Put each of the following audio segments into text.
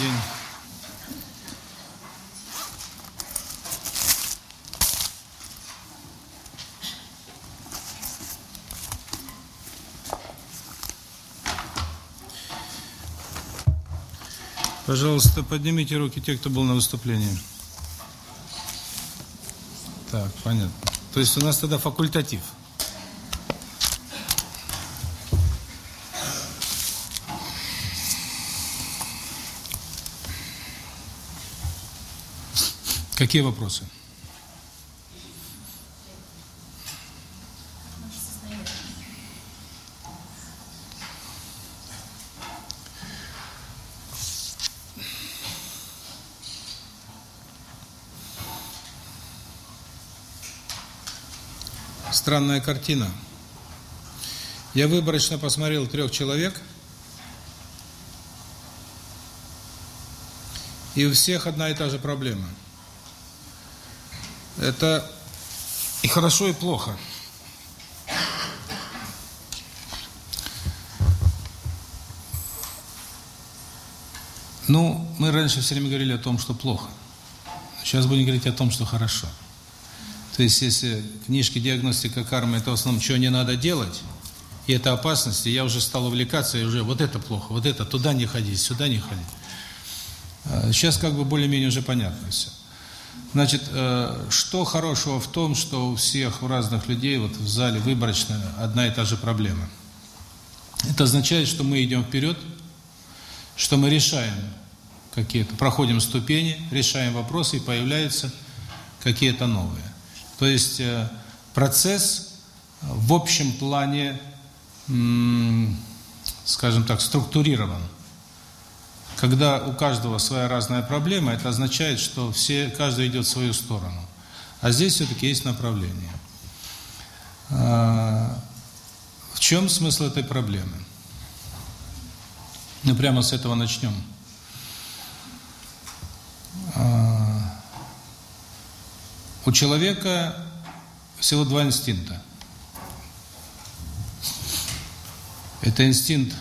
день. Пожалуйста, поднимите руки те, кто был на выступлении. Так, понятно. То есть у нас тогда факультатив. Какие вопросы? Странная картина. Я выборочно посмотрел трех человек, и у всех одна и та же проблема – это и хорошо, и плохо. Ну, мы раньше все время говорили о том, что плохо. Сейчас будем говорить о том, что хорошо. То есть, если книжки диагностика кармы, это в основном, что не надо делать, и это опасности, я уже стал увлекаться, и уже вот это плохо, вот это, туда не ходить, сюда не ходить. А сейчас как бы более-менее уже понятно все. Значит, э, что хорошего в том, что у всех, у разных людей, вот в зале выборочно одна и та же проблема? Это означает, что мы идем вперед, что мы решаем какие-то, проходим ступени, решаем вопросы, и появляются какие-то новые. То есть э, процесс в общем плане, скажем так, структурирован. Когда у каждого своя разная проблема, это означает, что все, каждый идет в свою сторону. А здесь все-таки есть направление. А, в чем смысл этой проблемы? Ну, прямо с этого начнем. А, у человека всего два инстинкта. Это инстинкт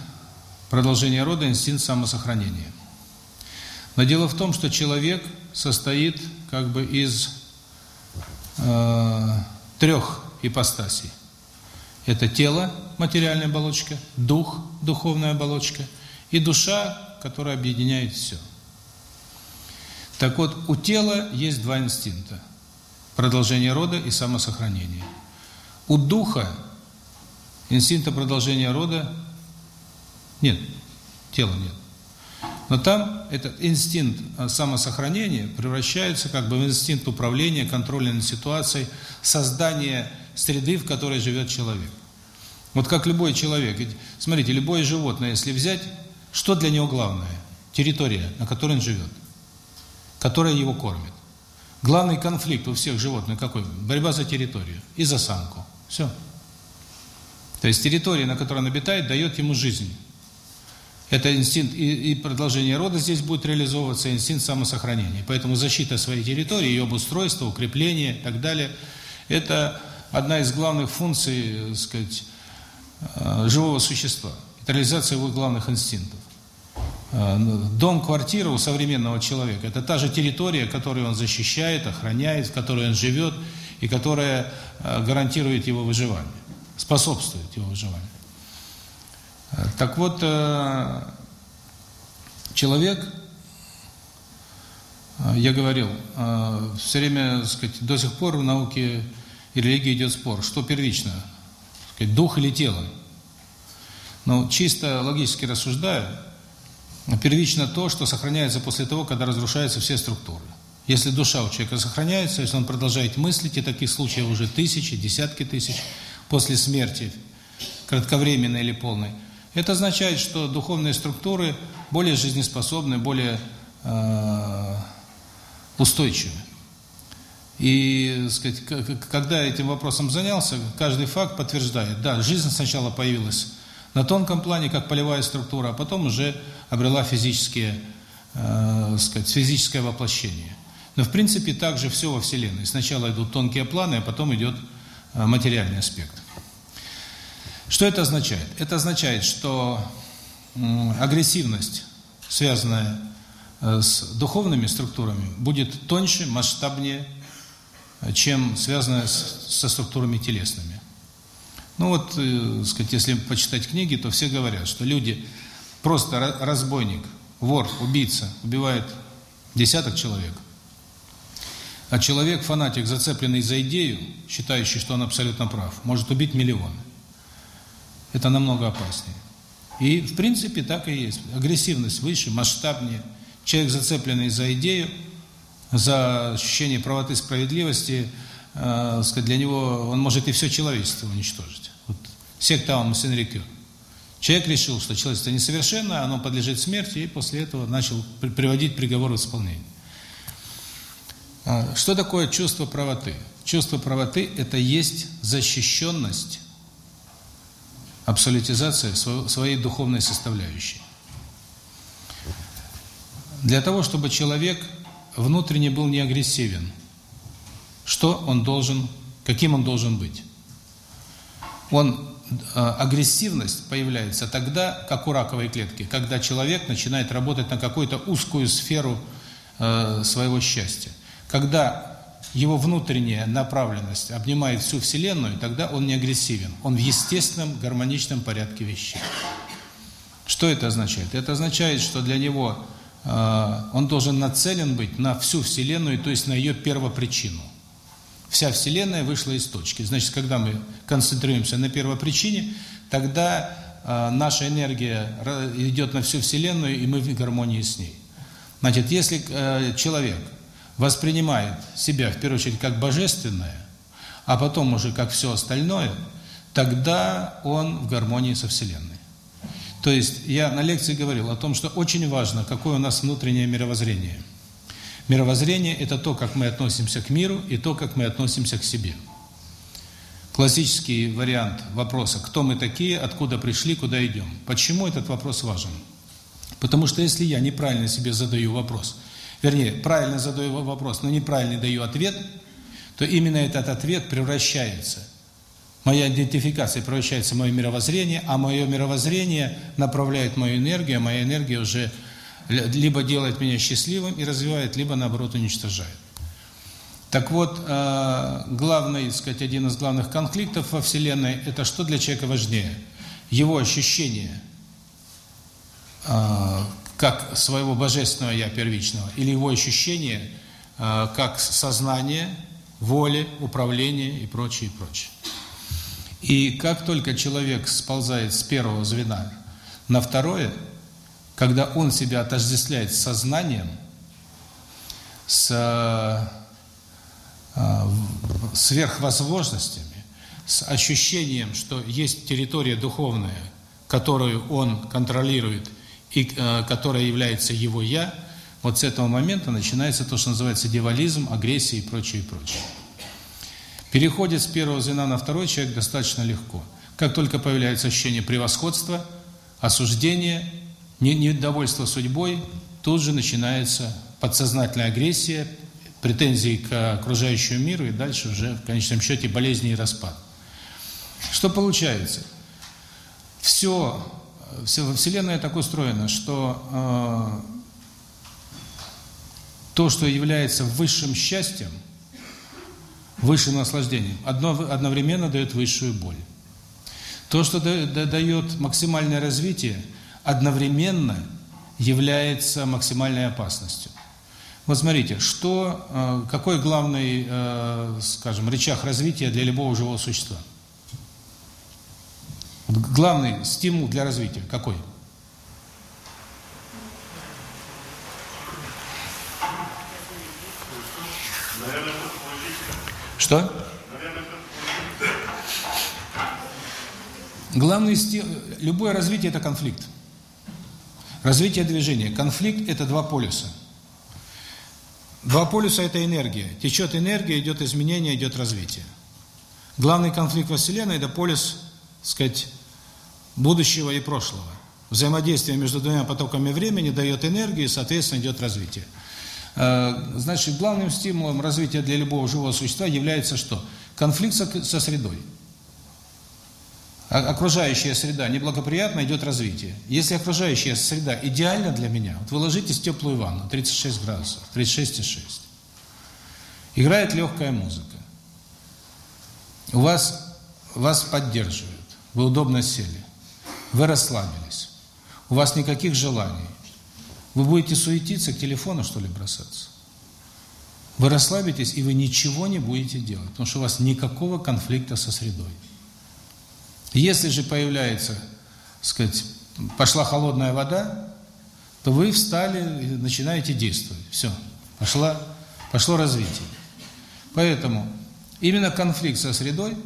продолжение рода, инстинкт самосохранения. Но дело в том, что человек состоит как бы из э, трех ипостасей. Это тело, материальная оболочка, дух, духовная оболочка, и душа, которая объединяет все. Так вот, у тела есть два инстинкта. Продолжение рода и самосохранение. У духа инстинкта продолжения рода нет, тела нет. Но там этот инстинкт а, самосохранения превращается как бы в инстинкт управления, контроля над ситуацией, создания среды, в которой живет человек. Вот как любой человек. Ведь, смотрите, любое животное, если взять, что для него главное? Территория, на которой он живет, которая его кормит. Главный конфликт у всех животных какой? Борьба за территорию и за самку. Все. То есть территория, на которой он обитает, дает ему жизнь. Это инстинкт и, и продолжение рода здесь будет реализовываться, инстинкт самосохранения. Поэтому защита своей территории, ее обустройство, укрепление и так далее, это одна из главных функций, так сказать, э, живого существа. Это реализация его главных инстинктов. Э, дом, квартира у современного человека – это та же территория, которую он защищает, охраняет, в которой он живет, и которая э, гарантирует его выживание, способствует его выживанию. Так вот, э, человек, э, я говорил, э, все время, сказать, до сих пор в науке и религии идет спор, что первично, сказать, дух или тело. Но чисто логически рассуждая, первично то, что сохраняется после того, когда разрушаются все структуры. Если душа у человека сохраняется, если он продолжает мыслить, и таких случаев уже тысячи, десятки тысяч, после смерти, кратковременной или полной, это означает, что духовные структуры более жизнеспособны, более э, устойчивы. И, сказать, когда этим вопросом занялся, каждый факт подтверждает, да, жизнь сначала появилась на тонком плане, как полевая структура, а потом уже обрела физические, э, сказать, физическое воплощение. Но, в принципе, так же все во Вселенной. Сначала идут тонкие планы, а потом идет э, материальный аспект. Что это означает? Это означает, что агрессивность, связанная э, с духовными структурами будет тоньше, масштабнее, чем связанное со структурами телесными. Ну вот, э, сказать, если почитать книги, то все говорят, что люди, просто разбойник, вор, убийца, убивает десяток человек, а человек, фанатик, зацепленный за идею, считающий, что он абсолютно прав, может убить миллион. Это намного опаснее. И, в принципе, так и есть. Агрессивность выше, масштабнее. Человек, зацепленный за идею, за ощущение правоты и справедливости, э, сказать, для него он может и все человечество уничтожить. Вот секта Сенрикю. Человек решил, что человечество несовершенно, оно подлежит смерти, и после этого начал приводить приговор в исполнение. А, что такое чувство правоты? Чувство правоты – это есть защищенность, абсолютизация своей духовной составляющей. Для того, чтобы человек внутренне был не агрессивен. Что он должен, каким он должен быть? Он э, агрессивность появляется тогда, как у раковой клетки, когда человек начинает работать на какую-то узкую сферу э, своего счастья. Когда его внутренняя направленность обнимает всю Вселенную, тогда он не агрессивен. Он в естественном, гармоничном порядке вещей. Что это означает? Это означает, что для него а, он должен нацелен быть на всю Вселенную, то есть на ее первопричину. Вся Вселенная вышла из точки. Значит, когда мы концентрируемся на первопричине, тогда а, наша энергия идет на всю Вселенную, и мы в гармонии с ней. Значит, если а, человек воспринимает себя, в первую очередь, как божественное, а потом уже как все остальное, тогда он в гармонии со Вселенной. То есть я на лекции говорил о том, что очень важно, какое у нас внутреннее мировоззрение. Мировоззрение – это то, как мы относимся к миру и то, как мы относимся к себе. Классический вариант вопроса «Кто мы такие? Откуда пришли? Куда идем?». Почему этот вопрос важен? Потому что если я неправильно себе задаю вопрос, вернее, правильно задаю вопрос, но неправильно даю ответ, то именно этот ответ превращается Моя идентификация превращается в мое мировоззрение, а мое мировоззрение направляет мою энергию, а моя энергия уже либо делает меня счастливым и развивает, либо наоборот уничтожает. Так вот, э, главный, сказать, один из главных конфликтов во Вселенной – это что для человека важнее? Его ощущение э, как своего божественного «я» первичного, или его ощущение э, как сознание, воли, управления и прочее, и прочее. И как только человек сползает с первого звена на второе, когда он себя отождествляет с сознанием, с э, сверхвозможностями, с ощущением, что есть территория духовная, которую он контролирует и э, которая является его «я», вот с этого момента начинается то, что называется девализм, агрессия и прочее, и прочее. Переходит с первого звена на второй человек достаточно легко. Как только появляется ощущение превосходства, осуждения, недовольства судьбой, тут же начинается подсознательная агрессия, претензии к окружающему миру и дальше уже в конечном счете болезни и распад. Что получается? Все Вселенная так устроена, что э, то, что является высшим счастьем – высшим наслаждением, одно, одновременно дает высшую боль. То, что дает максимальное развитие, одновременно является максимальной опасностью. Вот смотрите, что, э, какой главный, э, скажем, рычаг развития для любого живого существа? Главный стимул для развития какой? Что? Главный стил... Любое развитие – это конфликт. Развитие движения. Конфликт – это два полюса. Два полюса – это энергия. Течет энергия, идет изменение, идет развитие. Главный конфликт во Вселенной – это полюс, так сказать, будущего и прошлого. Взаимодействие между двумя потоками времени дает энергию, и, соответственно, идет развитие. Э, значит, главным стимулом развития для любого живого существа является что? Конфликт со средой. окружающая среда неблагоприятна, идет развитие. Если окружающая среда идеальна для меня, вот вы ложитесь в теплую ванну, 36 градусов, 36,6. Играет легкая музыка. У вас, вас поддерживают, вы удобно сели, вы расслабились, у вас никаких желаний. Вы будете суетиться, к телефону, что ли, бросаться? Вы расслабитесь, и вы ничего не будете делать, потому что у вас никакого конфликта со средой. Если же появляется, сказать, пошла холодная вода, то вы встали и начинаете действовать. Все, пошла, пошло развитие. Поэтому именно конфликт со средой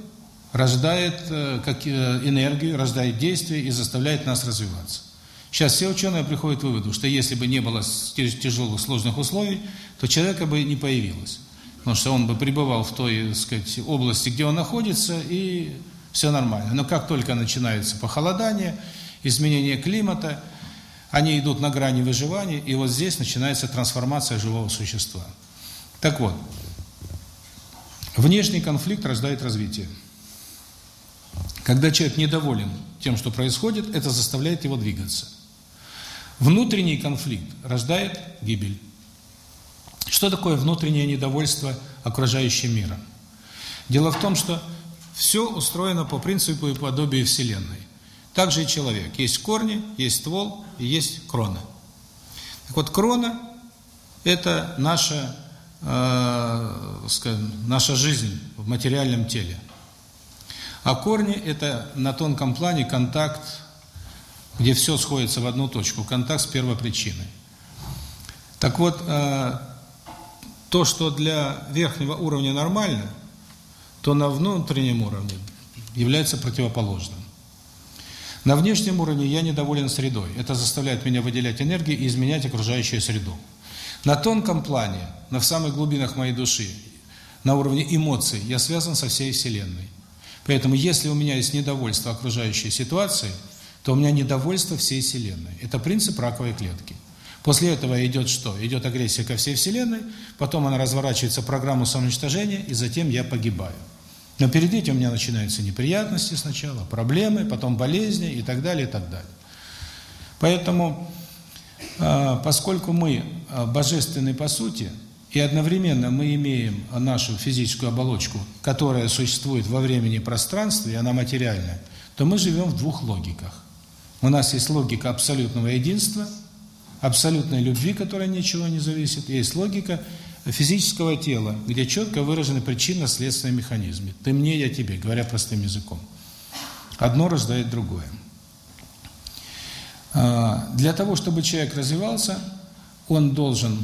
рождает э, как, э, энергию, рождает действие и заставляет нас развиваться. Сейчас все ученые приходят к выводу, что если бы не было тяжелых, сложных условий, то человека бы не появилось. Потому что он бы пребывал в той, так сказать, области, где он находится, и все нормально. Но как только начинается похолодание, изменение климата, они идут на грани выживания, и вот здесь начинается трансформация живого существа. Так вот, внешний конфликт рождает развитие. Когда человек недоволен тем, что происходит, это заставляет его двигаться. Внутренний конфликт рождает гибель. Что такое внутреннее недовольство окружающим миром? Дело в том, что все устроено по принципу и подобию Вселенной. Также и человек. Есть корни, есть ствол и есть крона. Так вот, крона – это наша, э, скажем, наша жизнь в материальном теле. А корни – это на тонком плане контакт, где все сходится в одну точку, контакт с первопричиной. Так вот, э, то, что для верхнего уровня нормально – то на внутреннем уровне является противоположным. На внешнем уровне я недоволен средой. Это заставляет меня выделять энергию и изменять окружающую среду. На тонком плане, на самых глубинах моей души, на уровне эмоций, я связан со всей Вселенной. Поэтому, если у меня есть недовольство окружающей ситуацией, то у меня недовольство всей Вселенной. Это принцип раковой клетки. После этого идет что? Идет агрессия ко всей Вселенной, потом она разворачивается в программу самоуничтожения, и затем я погибаю. Но перед этим у меня начинаются неприятности сначала, проблемы, потом болезни и так далее, и так далее. Поэтому, а, поскольку мы а, божественны по сути, и одновременно мы имеем нашу физическую оболочку, которая существует во времени и пространстве, и она материальная, то мы живем в двух логиках. У нас есть логика абсолютного единства, абсолютной любви, которая ничего не зависит, есть логика физического тела, где четко выражены причинно-следственные механизмы. Ты мне, я тебе, говоря простым языком. Одно рождает другое. А, для того, чтобы человек развивался, он должен,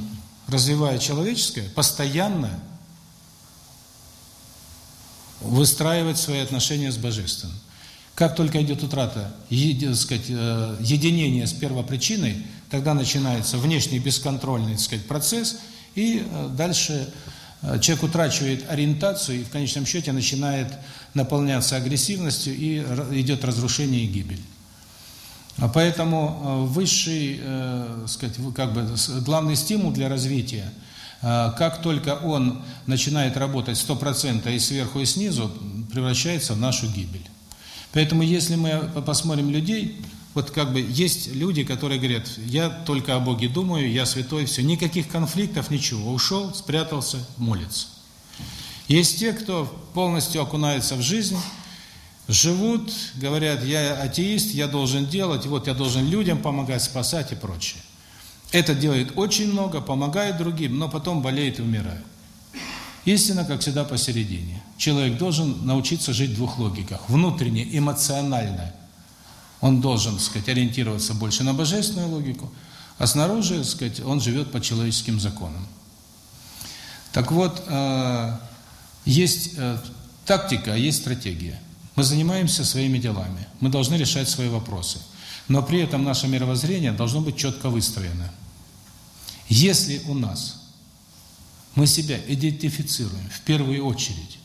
развивая человеческое, постоянно выстраивать свои отношения с Божественным. Как только идет утрата сказать, э, единения с первопричиной, тогда начинается внешний бесконтрольный сказать, процесс – и э, дальше э, человек утрачивает ориентацию и в конечном счете начинает наполняться агрессивностью и идет разрушение и гибель. А поэтому э, высший, сказать, как бы главный стимул для развития, как только он начинает работать 100% и сверху, и снизу, превращается в нашу гибель. Поэтому если мы посмотрим людей, вот как бы есть люди, которые говорят, я только о Боге думаю, я святой, все, никаких конфликтов, ничего, ушел, спрятался, молится. Есть те, кто полностью окунается в жизнь, живут, говорят, я атеист, я должен делать, вот я должен людям помогать, спасать и прочее. Это делает очень много, помогает другим, но потом болеет и умирает. Истина, как всегда, посередине. Человек должен научиться жить в двух логиках. Внутренне, эмоционально он должен, так сказать, ориентироваться больше на божественную логику, а снаружи, так сказать, он живет по человеческим законам. Так вот, э, есть э, тактика, а есть стратегия. Мы занимаемся своими делами, мы должны решать свои вопросы. Но при этом наше мировоззрение должно быть четко выстроено. Если у нас мы себя идентифицируем в первую очередь,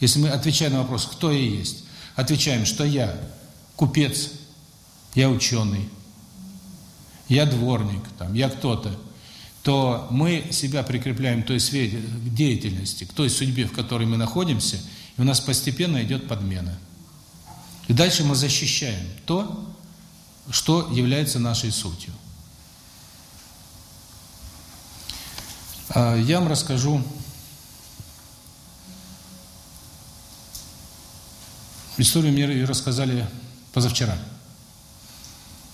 если мы отвечаем на вопрос, кто я есть, отвечаем, что я купец, я ученый, я дворник, там, я кто-то, то мы себя прикрепляем к той сфере деятельности, к той судьбе, в которой мы находимся, и у нас постепенно идет подмена. И дальше мы защищаем то, что является нашей сутью. А, я вам расскажу историю мне рассказали позавчера.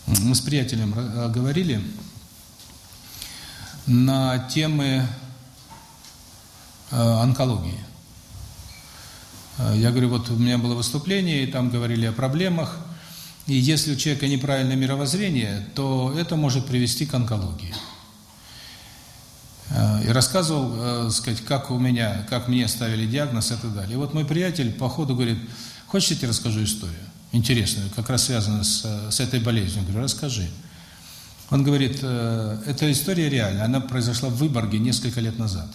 Мы с приятелем а, говорили на темы а, онкологии. Я говорю, вот у меня было выступление, и там говорили о проблемах, и если у человека неправильное мировоззрение, то это может привести к онкологии. Э, и рассказывал, э, сказать, как у меня, как мне ставили диагноз и так далее. И вот мой приятель по ходу говорит, хочешь, я тебе расскажу историю? Интересную, как раз связанную с, с этой болезнью. Я говорю, расскажи. Он говорит, э, эта история реальная, она произошла в Выборге несколько лет назад.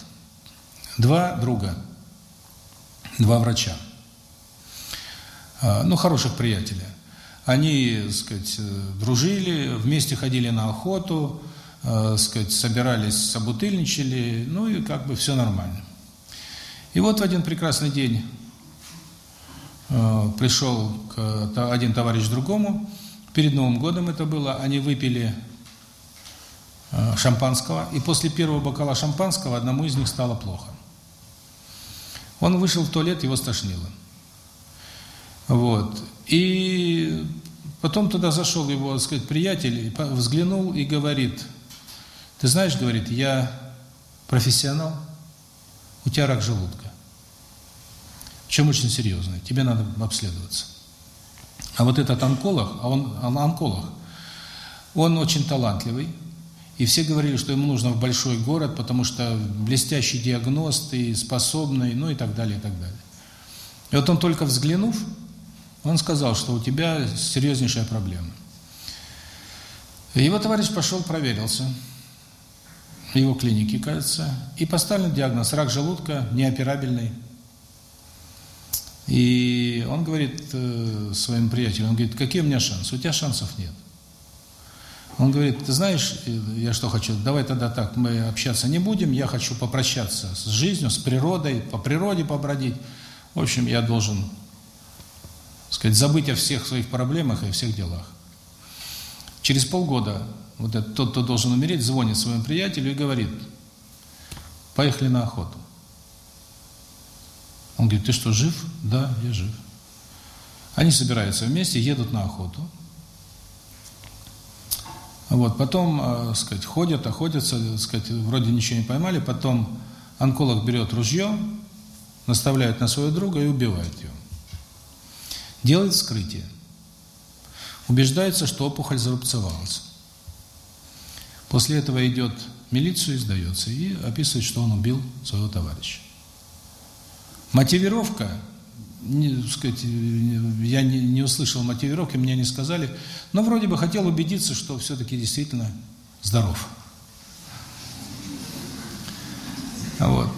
Два друга, два врача, ну, хороших приятеля. Они, так сказать, дружили, вместе ходили на охоту, э, сказать, собирались, собутыльничали, ну и как бы все нормально. И вот в один прекрасный день э, пришел один товарищ другому, перед Новым годом это было, они выпили э, шампанского, и после первого бокала шампанского одному из них стало плохо. Он вышел в туалет, его стошнило. Вот. И потом туда зашел его, так сказать, приятель, взглянул и говорит – ты знаешь, говорит, я профессионал, у тебя рак желудка. Чем очень серьезный, тебе надо обследоваться. А вот этот онколог, а он, он онколог, он очень талантливый, и все говорили, что ему нужно в большой город, потому что блестящий диагност и способный, ну и так далее, и так далее. И вот он только взглянув, он сказал, что у тебя серьезнейшая проблема. Его товарищ пошел, проверился его клинике, кажется, и поставлен диагноз рак желудка неоперабельный. И он говорит э, своим приятелям, он говорит, какие у меня шансы? У тебя шансов нет. Он говорит, ты знаешь, я что хочу, давай тогда так, мы общаться не будем, я хочу попрощаться с жизнью, с природой, по природе побродить. В общем, я должен, сказать, забыть о всех своих проблемах и всех делах. Через полгода вот этот, тот, кто должен умереть, звонит своему приятелю и говорит, поехали на охоту. Он говорит, ты что, жив? Да, я жив. Они собираются вместе, едут на охоту. Вот, потом, э, сказать, ходят, охотятся, сказать, вроде ничего не поймали, потом онколог берет ружье, наставляет на своего друга и убивает его. Делает вскрытие. Убеждается, что опухоль зарубцевалась. После этого идет милицию и сдается, и описывает, что он убил своего товарища. Мотивировка, не, сказать, я не, не услышал мотивировки, мне не сказали, но вроде бы хотел убедиться, что все-таки действительно здоров. Вот.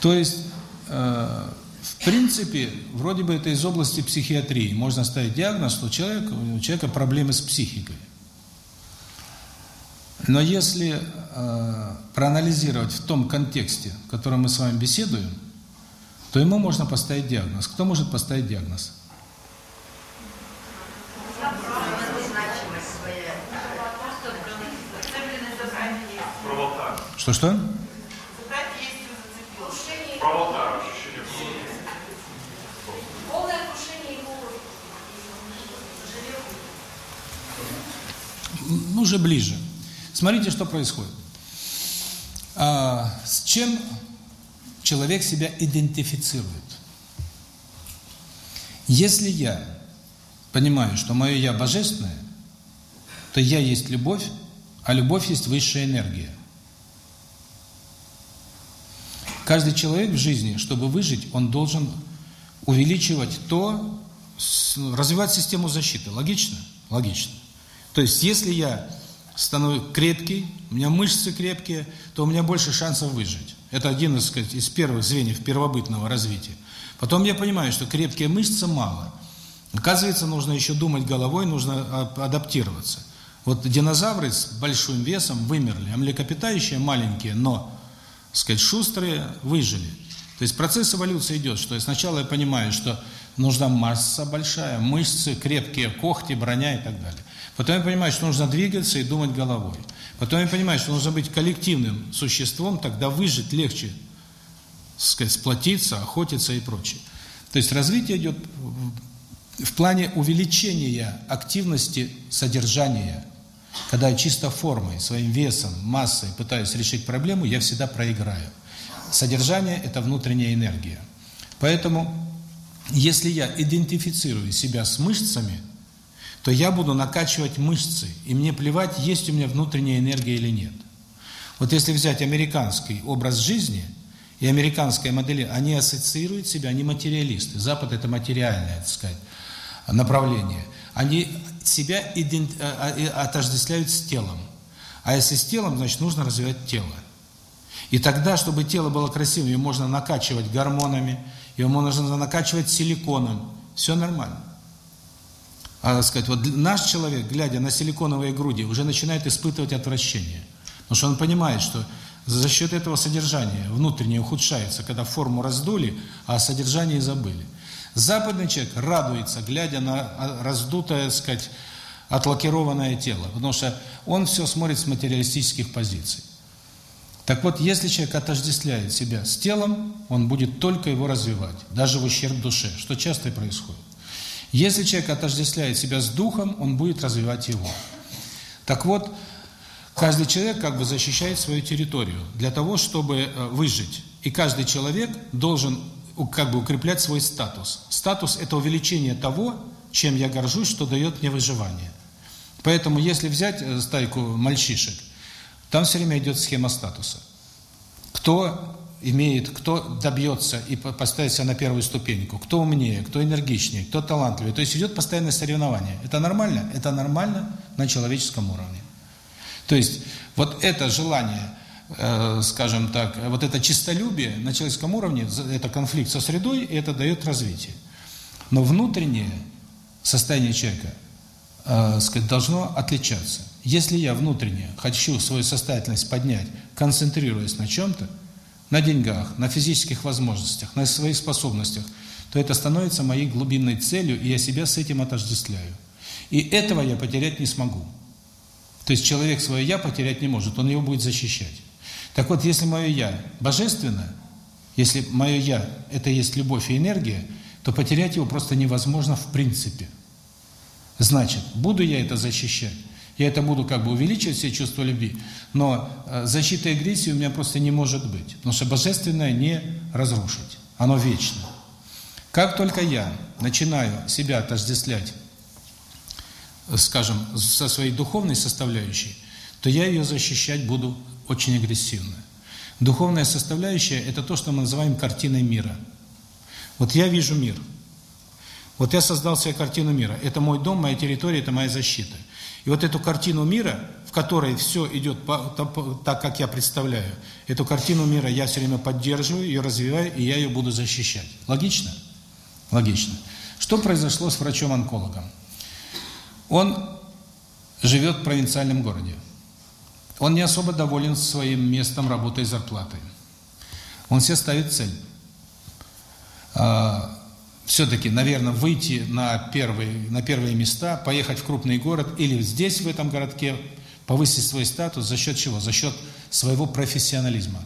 То есть, э, в принципе, вроде бы это из области психиатрии. Можно ставить диагноз, что у человека, у человека проблемы с психикой. Но если э, проанализировать в том контексте, в котором мы с вами беседуем, то ему можно поставить диагноз. Кто может поставить диагноз? Что-что? Ну, уже ближе. Смотрите, что происходит. А, с чем человек себя идентифицирует? Если я понимаю, что мое «я» божественное, то «я» есть любовь, а любовь есть высшая энергия. Каждый человек в жизни, чтобы выжить, он должен увеличивать то, развивать систему защиты. Логично? Логично. То есть, если я становлюсь крепкий, у меня мышцы крепкие, то у меня больше шансов выжить. Это один из, сказать, из первых звеньев первобытного развития. Потом я понимаю, что крепкие мышцы мало. Оказывается, нужно еще думать головой, нужно адаптироваться. Вот динозавры с большим весом вымерли, а млекопитающие маленькие, но, сказать, шустрые, выжили. То есть процесс эволюции идет, что сначала я понимаю, что нужна масса большая, мышцы, крепкие когти, броня и так далее. Потом я понимаю, что нужно двигаться и думать головой. Потом я понимаю, что нужно быть коллективным существом, тогда выжить легче, сказать, сплотиться, охотиться и прочее. То есть развитие идет в плане увеличения активности содержания. Когда я чисто формой, своим весом, массой пытаюсь решить проблему, я всегда проиграю. Содержание – это внутренняя энергия. Поэтому, если я идентифицирую себя с мышцами, то я буду накачивать мышцы, и мне плевать, есть у меня внутренняя энергия или нет. Вот если взять американский образ жизни и американская модель, они ассоциируют себя, они материалисты. Запад – это материальное, так сказать, направление. Они себя. Э, э, отождествляют с телом. А если с телом, значит, нужно развивать тело. И тогда, чтобы тело было красивым, его можно накачивать гормонами, его можно накачивать силиконом. Все нормально. А, сказать, вот наш человек, глядя на силиконовые груди, уже начинает испытывать отвращение. Потому что он понимает, что за счет этого содержания внутреннее ухудшается, когда форму раздули, а о содержании забыли. Западный человек радуется, глядя на а, раздутое, сказать, отлакированное тело, потому что он все смотрит с материалистических позиций. Так вот, если человек отождествляет себя с телом, он будет только его развивать, даже в ущерб душе, что часто и происходит. Если человек отождествляет себя с духом, он будет развивать его. Так вот, каждый человек как бы защищает свою территорию для того, чтобы э, выжить. И каждый человек должен как бы укреплять свой статус. Статус – это увеличение того, чем я горжусь, что дает мне выживание. Поэтому, если взять э, стайку мальчишек, там все время идет схема статуса. Кто имеет, кто добьется и поставит себя на первую ступеньку, кто умнее, кто энергичнее, кто талантливее. То есть идет постоянное соревнование. Это нормально? Это нормально на человеческом уровне. То есть вот это желание, э, скажем так, вот это чистолюбие на человеческом уровне, это конфликт со средой, и это дает развитие. Но внутреннее состояние человека, э, сказать, должно отличаться. Если я внутренне хочу свою состоятельность поднять, концентрируясь на чем-то, на деньгах, на физических возможностях, на своих способностях, то это становится моей глубинной целью, и я себя с этим отождествляю. И этого я потерять не смогу. То есть человек свое «я» потерять не может, он его будет защищать. Так вот, если мое «я» божественно, если мое «я» – это есть любовь и энергия, то потерять его просто невозможно в принципе. Значит, буду я это защищать, я это буду как бы увеличивать все чувства любви, но э, защиты агрессии у меня просто не может быть, потому что божественное не разрушить, оно вечно. Как только я начинаю себя отождествлять, скажем, со своей духовной составляющей, то я ее защищать буду очень агрессивно. Духовная составляющая – это то, что мы называем картиной мира. Вот я вижу мир. Вот я создал себе картину мира. Это мой дом, моя территория, это моя защита. И вот эту картину мира, в которой все идет так, как я представляю, эту картину мира я все время поддерживаю, ее развиваю, и я ее буду защищать. Логично? Логично. Что произошло с врачом-онкологом? Он живет в провинциальном городе. Он не особо доволен своим местом работы и зарплатой. Он себе ставит цель. Все-таки, наверное, выйти на первые, на первые места, поехать в крупный город или здесь, в этом городке, повысить свой статус за счет чего? За счет своего профессионализма.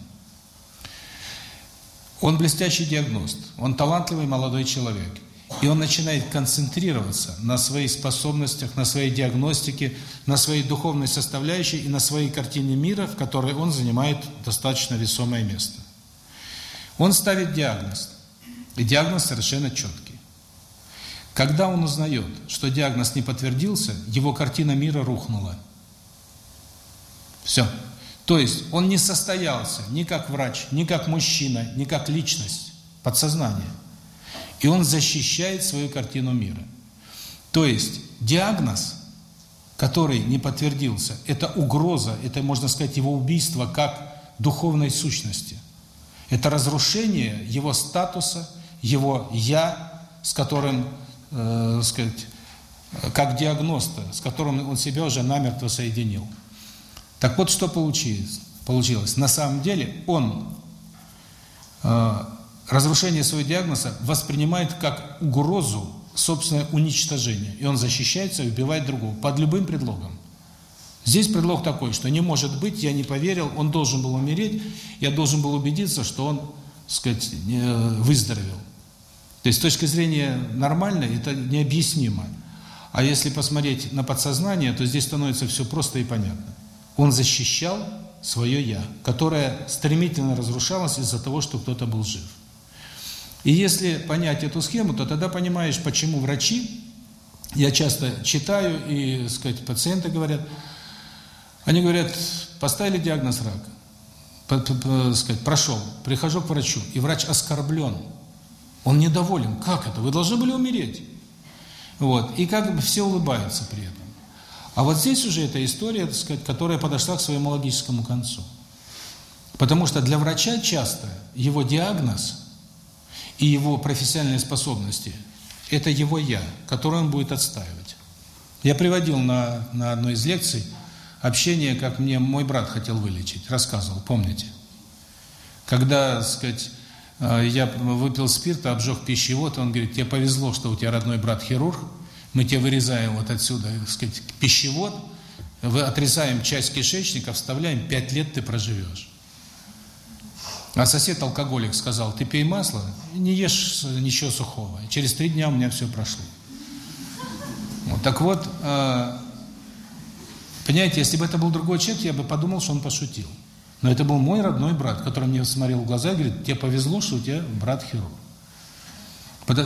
Он блестящий диагност, он талантливый молодой человек. И он начинает концентрироваться на своих способностях, на своей диагностике, на своей духовной составляющей и на своей картине мира, в которой он занимает достаточно весомое место. Он ставит диагноз – и диагноз совершенно четкий. Когда он узнает, что диагноз не подтвердился, его картина мира рухнула. Все. То есть он не состоялся ни как врач, ни как мужчина, ни как личность, подсознание. И он защищает свою картину мира. То есть диагноз, который не подтвердился, это угроза, это, можно сказать, его убийство как духовной сущности. Это разрушение его статуса, его «я», с которым, э, сказать, как диагноста, с которым он себя уже намертво соединил. Так вот, что получилось? получилось? На самом деле он э, разрушение своего диагноза воспринимает как угрозу собственное уничтожение. И он защищается и убивает другого под любым предлогом. Здесь предлог такой, что не может быть, я не поверил, он должен был умереть, я должен был убедиться, что он, так сказать, выздоровел. То есть с точки зрения нормальной это необъяснимо. А если посмотреть на подсознание, то здесь становится все просто и понятно. Он защищал свое «я», которое стремительно разрушалось из-за того, что кто-то был жив. И если понять эту схему, то тогда понимаешь, почему врачи, я часто читаю, и, сказать, пациенты говорят, они говорят, поставили диагноз рак, сказать, прошел, прихожу к врачу, и врач оскорблен, он недоволен, как это, вы должны были умереть. Вот, и как бы все улыбаются при этом. А вот здесь уже эта история, так сказать, которая подошла к своему логическому концу. Потому что для врача часто его диагноз и его профессиональные способности – это его «я», которое он будет отстаивать. Я приводил на, на одной из лекций общение, как мне мой брат хотел вылечить, рассказывал, помните? Когда, так сказать, я выпил спирт, обжег пищевод, он говорит, тебе повезло, что у тебя родной брат хирург, мы тебе вырезаем вот отсюда, так сказать, пищевод, отрезаем часть кишечника, вставляем, пять лет ты проживешь. А сосед алкоголик сказал, ты пей масло, не ешь ничего сухого. Через три дня у меня все прошло. Вот, так вот, э, понимаете, если бы это был другой человек, я бы подумал, что он пошутил. Но это был мой родной брат, который мне смотрел в глаза и говорит, тебе повезло, что у тебя брат хирург.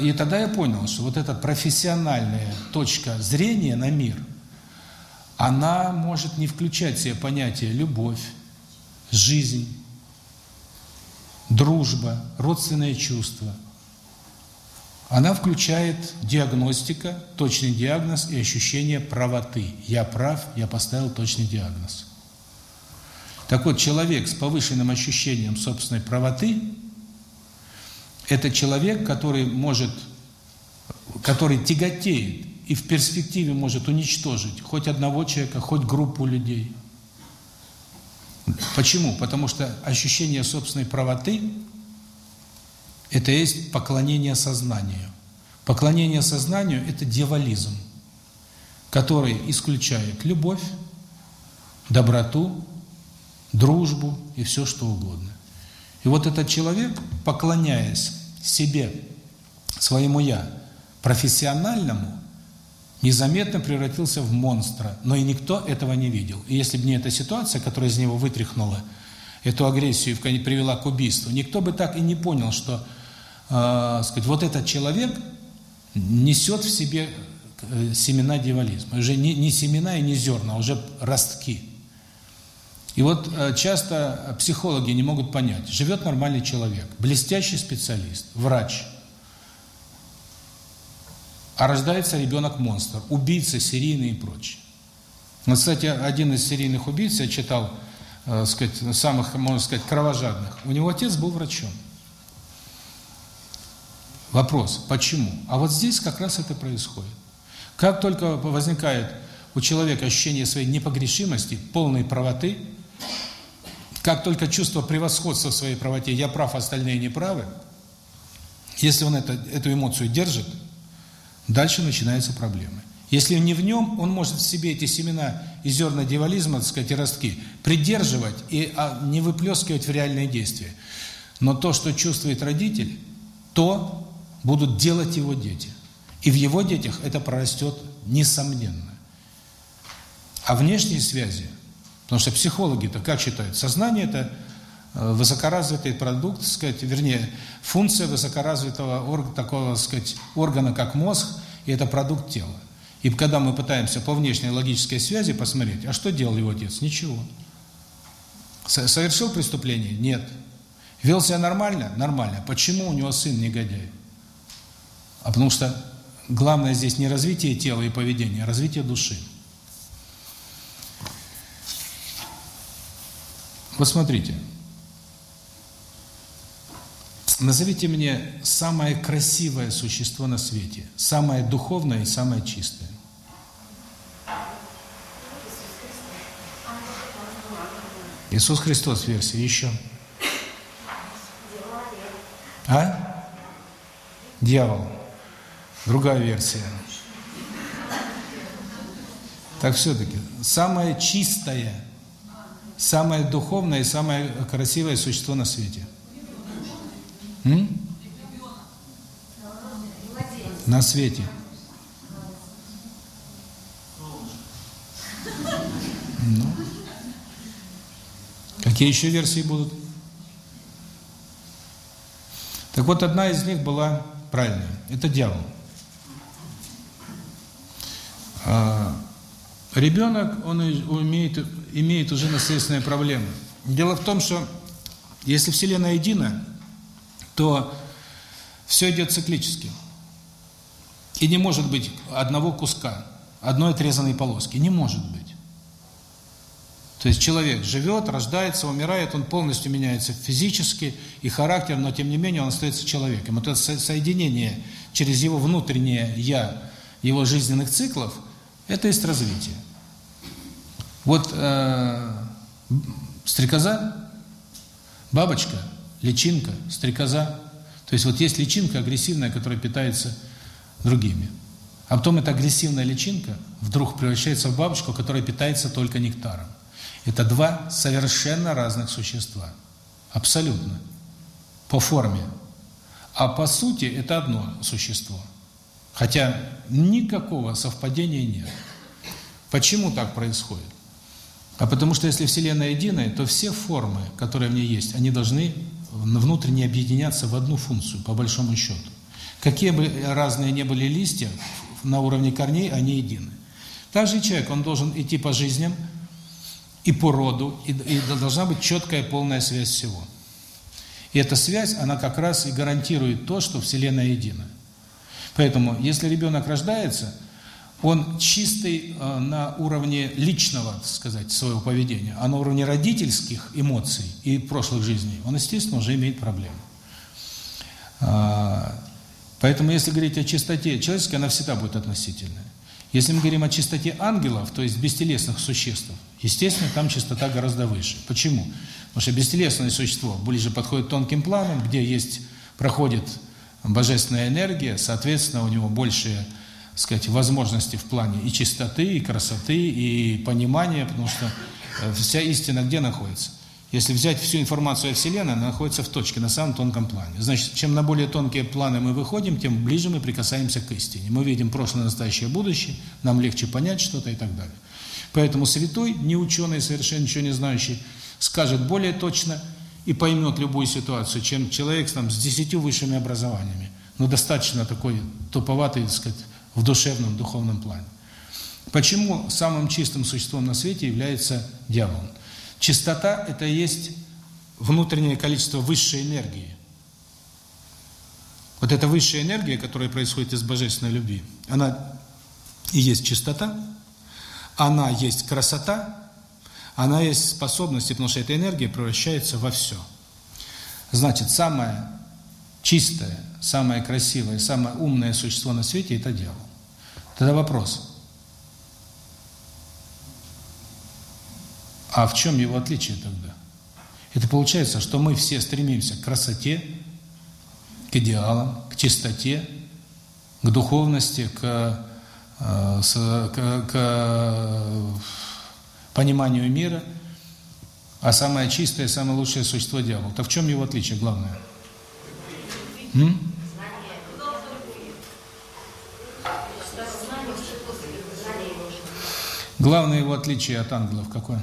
И тогда я понял, что вот эта профессиональная точка зрения на мир, она может не включать в себе понятие любовь, жизнь, дружба, родственные чувства. Она включает диагностика, точный диагноз и ощущение правоты. Я прав, я поставил точный диагноз. Так вот, человек с повышенным ощущением собственной правоты – это человек, который может, который тяготеет и в перспективе может уничтожить хоть одного человека, хоть группу людей – Почему? Потому что ощущение собственной правоты – это есть поклонение сознанию. Поклонение сознанию – это дьяволизм, который исключает любовь, доброту, дружбу и все что угодно. И вот этот человек, поклоняясь себе, своему «я», профессиональному, незаметно превратился в монстра, но и никто этого не видел. И если бы не эта ситуация, которая из него вытряхнула эту агрессию и привела к убийству, никто бы так и не понял, что э, сказать, вот этот человек несет в себе э, семена дьяволизма. Уже не, не семена и не зерна, а уже ростки. И вот э, часто психологи не могут понять, живет нормальный человек, блестящий специалист, врач – а рождается ребенок-монстр, убийца серийный и прочее. Вот, кстати, один из серийных убийц, я читал, э, сказать, самых, можно сказать, кровожадных, у него отец был врачом. Вопрос, почему? А вот здесь как раз это происходит. Как только возникает у человека ощущение своей непогрешимости, полной правоты, как только чувство превосходства в своей правоте, я прав, остальные не правы, если он это, эту эмоцию держит, Дальше начинаются проблемы. Если не в нем, он может в себе эти семена и зерна дьяволизма, так сказать, и ростки, придерживать и а, не выплескивать в реальные действия. Но то, что чувствует родитель, то будут делать его дети. И в его детях это прорастет несомненно. А внешние связи, потому что психологи-то как считают? Сознание – это э, высокоразвитый продукт, так сказать, вернее, функция высокоразвитого орг, такого, сказать, органа, как мозг, и это продукт тела. И когда мы пытаемся по внешней логической связи посмотреть, а что делал его отец? Ничего. Совершил преступление? Нет. Вел себя нормально? Нормально. Почему у него сын негодяй? А потому что главное здесь не развитие тела и поведения, а развитие души. Вот смотрите. Назовите мне самое красивое существо на свете, самое духовное и самое чистое. Иисус Христос версия, еще. А? Дьявол. Другая версия. Так все-таки, самое чистое, самое духовное и самое красивое существо на свете. М? На свете. Ну. Какие еще версии будут? Так вот, одна из них была правильная. Это дьявол. А, ребенок, он умеет, имеет уже наследственные проблемы. Дело в том, что если Вселенная едина, то все идет циклически. И не может быть одного куска, одной отрезанной полоски. Не может быть. То есть человек живет, рождается, умирает, он полностью меняется физически и характер, но тем не менее он остается человеком. Вот это соединение через его внутреннее «я», его жизненных циклов, это есть развитие. Вот э, стрекоза, бабочка, личинка, стрекоза. То есть вот есть личинка агрессивная, которая питается другими. А потом эта агрессивная личинка вдруг превращается в бабочку, которая питается только нектаром. Это два совершенно разных существа. Абсолютно. По форме. А по сути это одно существо. Хотя никакого совпадения нет. Почему так происходит? А потому что если Вселенная единая, то все формы, которые в ней есть, они должны внутренне объединяться в одну функцию, по большому счету. Какие бы разные не были листья, на уровне корней они едины. Также человек, он должен идти по жизням, и по роду, и, и должна быть четкая полная связь всего. И эта связь, она как раз и гарантирует то, что Вселенная едина. Поэтому, если ребенок рождается, он чистый э, на уровне личного, так сказать, своего поведения, а на уровне родительских эмоций и прошлых жизней, он, естественно, уже имеет проблемы. А, поэтому, если говорить о чистоте человеческой, она всегда будет относительная. Если мы говорим о чистоте ангелов, то есть бестелесных существ, естественно, там чистота гораздо выше. Почему? Потому что бестелесное существо ближе подходит тонким планам, где есть, проходит божественная энергия, соответственно, у него больше, сказать, возможности в плане и чистоты, и красоты, и понимания, потому что э, вся истина где находится? Если взять всю информацию о Вселенной, она находится в точке, на самом тонком плане. Значит, чем на более тонкие планы мы выходим, тем ближе мы прикасаемся к истине. Мы видим прошлое, настоящее, будущее, нам легче понять что-то и так далее. Поэтому святой, не ученый, совершенно ничего не знающий, скажет более точно и поймет любую ситуацию, чем человек там, с десятью высшими образованиями, но достаточно такой туповатый, так сказать, в душевном, духовном плане. Почему самым чистым существом на свете является дьявол? Чистота – это есть внутреннее количество высшей энергии. Вот эта высшая энергия, которая происходит из божественной любви, она и есть чистота, она есть красота, она есть способности, потому что эта энергия превращается во все. Значит, самое чистое, самое красивое, самое умное существо на свете – это дьявол. Тогда вопрос – А в чем его отличие тогда? Это получается, что мы все стремимся к красоте, к идеалам, к чистоте, к духовности, к, э, к, к пониманию мира, а самое чистое, самое лучшее существо – дьявол. Так в чем его отличие главное? М? Главное его отличие от ангелов какое?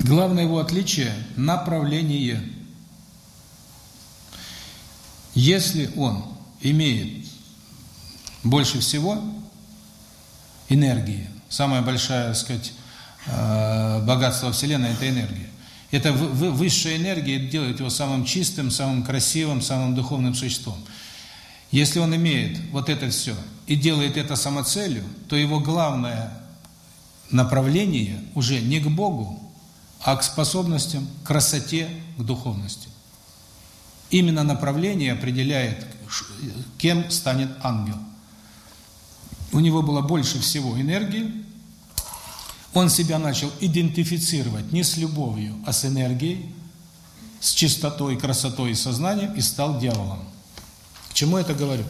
Главное его отличие – направление. Если он имеет больше всего энергии, самое большое, так сказать, э, богатство Вселенной – это энергия. Это высшая энергия делает его самым чистым, самым красивым, самым духовным существом. Если он имеет вот это все и делает это самоцелью, то его главное направление уже не к Богу, а к способностям, к красоте, к духовности. Именно направление определяет, кем станет ангел. у него было больше всего энергии, он себя начал идентифицировать не с любовью, а с энергией, с чистотой, красотой и сознанием и стал дьяволом. К чему это говорю?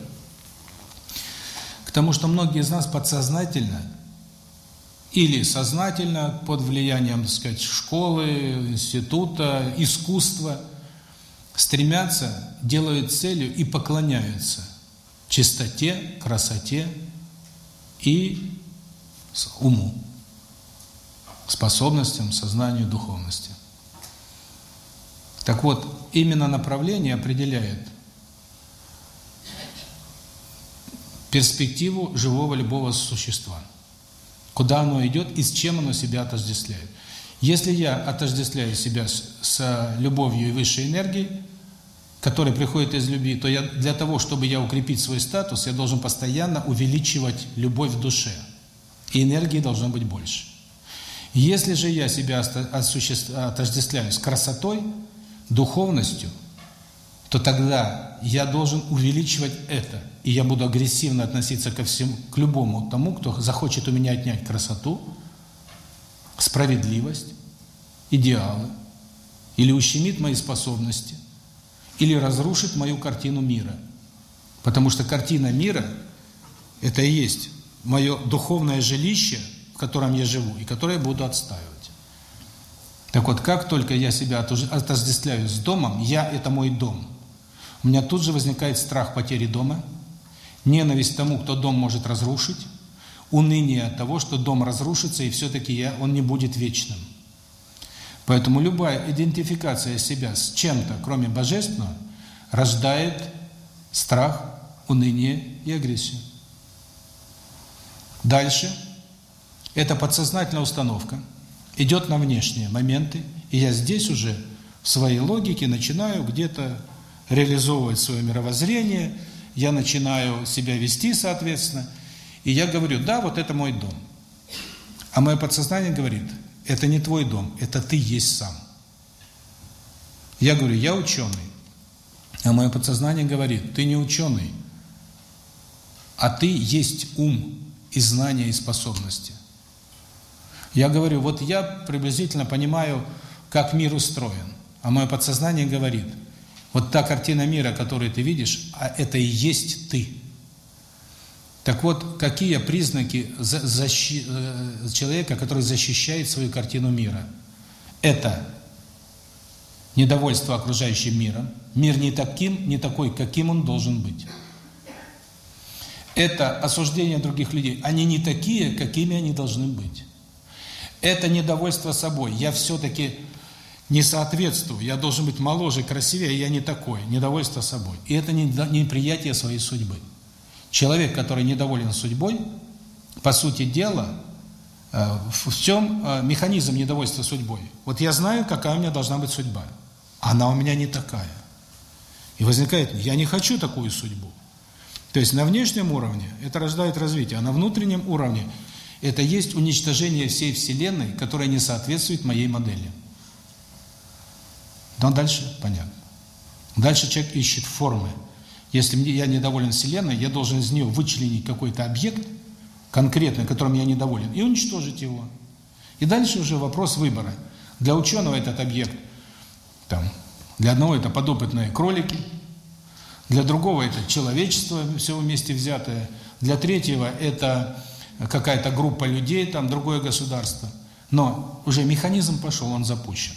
К тому, что многие из нас подсознательно или сознательно под влиянием, так сказать, школы, института, искусства стремятся, делают целью и поклоняются чистоте, красоте и уму, способностям, сознанию, духовности. Так вот, именно направление определяет перспективу живого любого существа. Куда оно идет и с чем оно себя отождествляет. Если я отождествляю себя с, с любовью и высшей энергией, которая приходит из любви, то я для того, чтобы я укрепить свой статус, я должен постоянно увеличивать любовь в душе. И энергии должно быть больше. Если же я себя отождествляю с красотой, духовностью, то тогда я должен увеличивать это. И я буду агрессивно относиться ко всему, к любому тому, кто захочет у меня отнять красоту, справедливость, идеалы, или ущемит мои способности, или разрушит мою картину мира. Потому что картина мира – это и есть мое духовное жилище, в котором я живу, и которое я буду отстаивать. Так вот, как только я себя отождествляю с домом, я – это мой дом. У меня тут же возникает страх потери дома, ненависть тому, кто дом может разрушить, уныние от того, что дом разрушится, и все-таки он не будет вечным. Поэтому любая идентификация себя с чем-то, кроме Божественного, рождает страх, уныние и агрессию. Дальше. Это подсознательная установка – идет на внешние моменты, и я здесь уже в своей логике начинаю где-то реализовывать свое мировоззрение, я начинаю себя вести соответственно, и я говорю, да, вот это мой дом. А мое подсознание говорит, это не твой дом, это ты есть сам. Я говорю, я ученый. А мое подсознание говорит, ты не ученый, а ты есть ум и знания и способности. Я говорю, вот я приблизительно понимаю, как мир устроен. А мое подсознание говорит, вот та картина мира, которую ты видишь, а это и есть ты. Так вот, какие признаки. Э, человека, который защищает свою картину мира? Это недовольство окружающим миром. Мир не таким, не такой, каким он должен быть. Это осуждение других людей. Они не такие, какими они должны быть. Это недовольство собой. Я все-таки не соответствую. Я должен быть моложе, красивее, я не такой. Недовольство собой. И это неприятие своей судьбы. Человек, который недоволен судьбой, по сути дела, э, в чем э, механизм недовольства судьбой? Вот я знаю, какая у меня должна быть судьба. Она у меня не такая. И возникает, я не хочу такую судьбу. То есть на внешнем уровне это рождает развитие, а на внутреннем уровне это есть уничтожение всей Вселенной, которая не соответствует моей модели. Но дальше понятно. Дальше человек ищет формы. Если я недоволен Вселенной, я должен из нее вычленить какой-то объект, конкретный, которым я недоволен, и уничтожить его. И дальше уже вопрос выбора. Для ученого этот объект, там, для одного это подопытные кролики, для другого это человечество, все вместе взятое, для третьего это какая-то группа людей, там другое государство. Но уже механизм пошел, он запущен.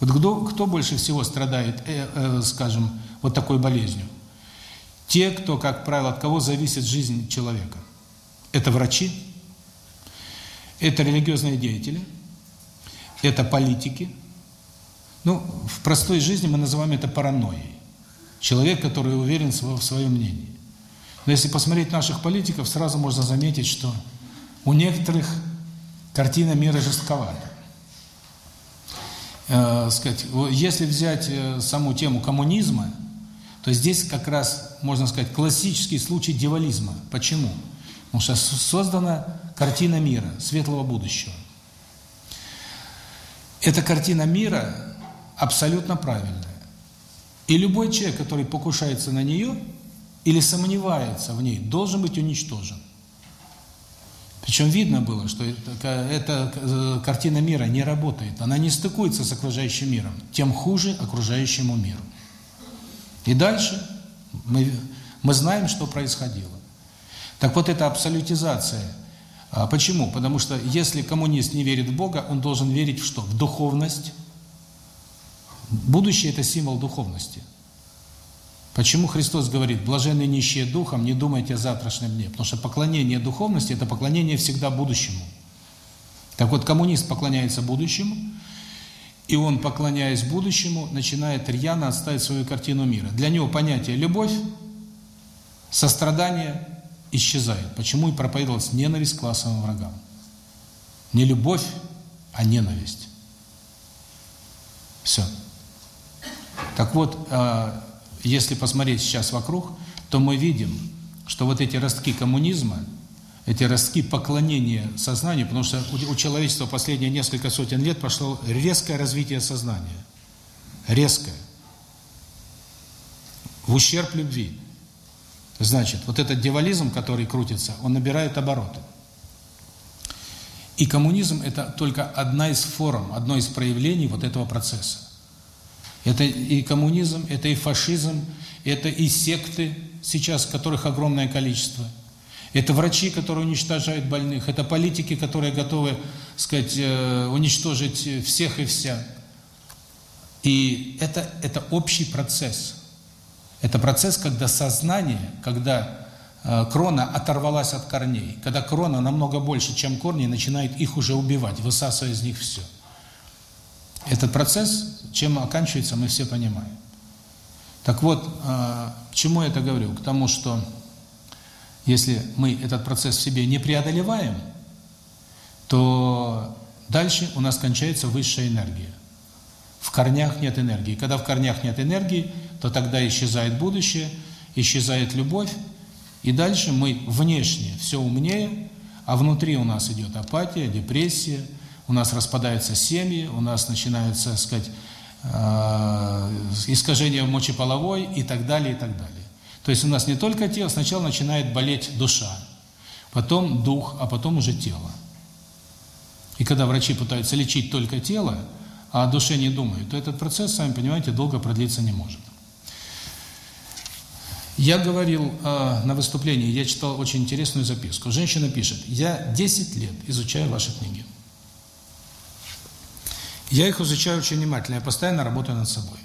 Вот кто, кто больше всего страдает, э, э, скажем, вот такой болезнью? Те, кто, как правило, от кого зависит жизнь человека. Это врачи, это религиозные деятели, это политики. Ну, в простой жизни мы называем это паранойей. Человек, который уверен в своем мнении. Но если посмотреть наших политиков, сразу можно заметить, что у некоторых картина мира жестковата. Э, сказать, если взять э, саму тему коммунизма, то здесь как раз, можно сказать, классический случай дивализма. Почему? Потому что создана картина мира, светлого будущего. Эта картина мира абсолютно правильная. И любой человек, который покушается на нее, или сомневается в ней, должен быть уничтожен. Причем видно было, что эта э, картина мира не работает, она не стыкуется с окружающим миром, тем хуже окружающему миру. И дальше мы, мы знаем, что происходило. Так вот, эта абсолютизация. А почему? Потому что если коммунист не верит в Бога, он должен верить в что? В духовность. Будущее – это символ духовности. Почему Христос говорит, блаженные нищие духом, не думайте о завтрашнем дне? Потому что поклонение духовности – это поклонение всегда будущему. Так вот, коммунист поклоняется будущему, и он, поклоняясь будущему, начинает рьяно отставить свою картину мира. Для него понятие «любовь», «сострадание» исчезает. Почему и проповедовалась ненависть к классовым врагам? Не любовь, а ненависть. Все. Так вот, а, если посмотреть сейчас вокруг, то мы видим, что вот эти ростки коммунизма, эти ростки поклонения сознанию, потому что у человечества последние несколько сотен лет прошло резкое развитие сознания. Резкое. В ущерб любви. Значит, вот этот девализм, который крутится, он набирает обороты. И коммунизм – это только одна из форм, одно из проявлений вот этого процесса. Это и коммунизм, это и фашизм, это и секты, сейчас которых огромное количество. Это врачи, которые уничтожают больных, это политики, которые готовы, сказать, э, уничтожить всех и вся. И это, это общий процесс. Это процесс, когда сознание, когда э, крона оторвалась от корней, когда крона намного больше, чем корни, начинает их уже убивать, высасывая из них все. Этот процесс, чем оканчивается, мы все понимаем. Так вот, э, к чему я это говорю? К тому, что если мы этот процесс в себе не преодолеваем, то дальше у нас кончается высшая энергия. В корнях нет энергии. Когда в корнях нет энергии, то тогда исчезает будущее, исчезает любовь, и дальше мы внешне все умнее, а внутри у нас идет апатия, депрессия, у нас распадаются семьи, у нас начинается, так сказать, э, искажение мочеполовой и так далее, и так далее. То есть у нас не только тело, сначала начинает болеть душа, потом дух, а потом уже тело. И когда врачи пытаются лечить только тело, а о душе не думают, то этот процесс, сами понимаете, долго продлиться не может. Я говорил э, на выступлении, я читал очень интересную записку. Женщина пишет, я 10 лет изучаю ваши книги. Я их изучаю очень внимательно, я постоянно работаю над собой.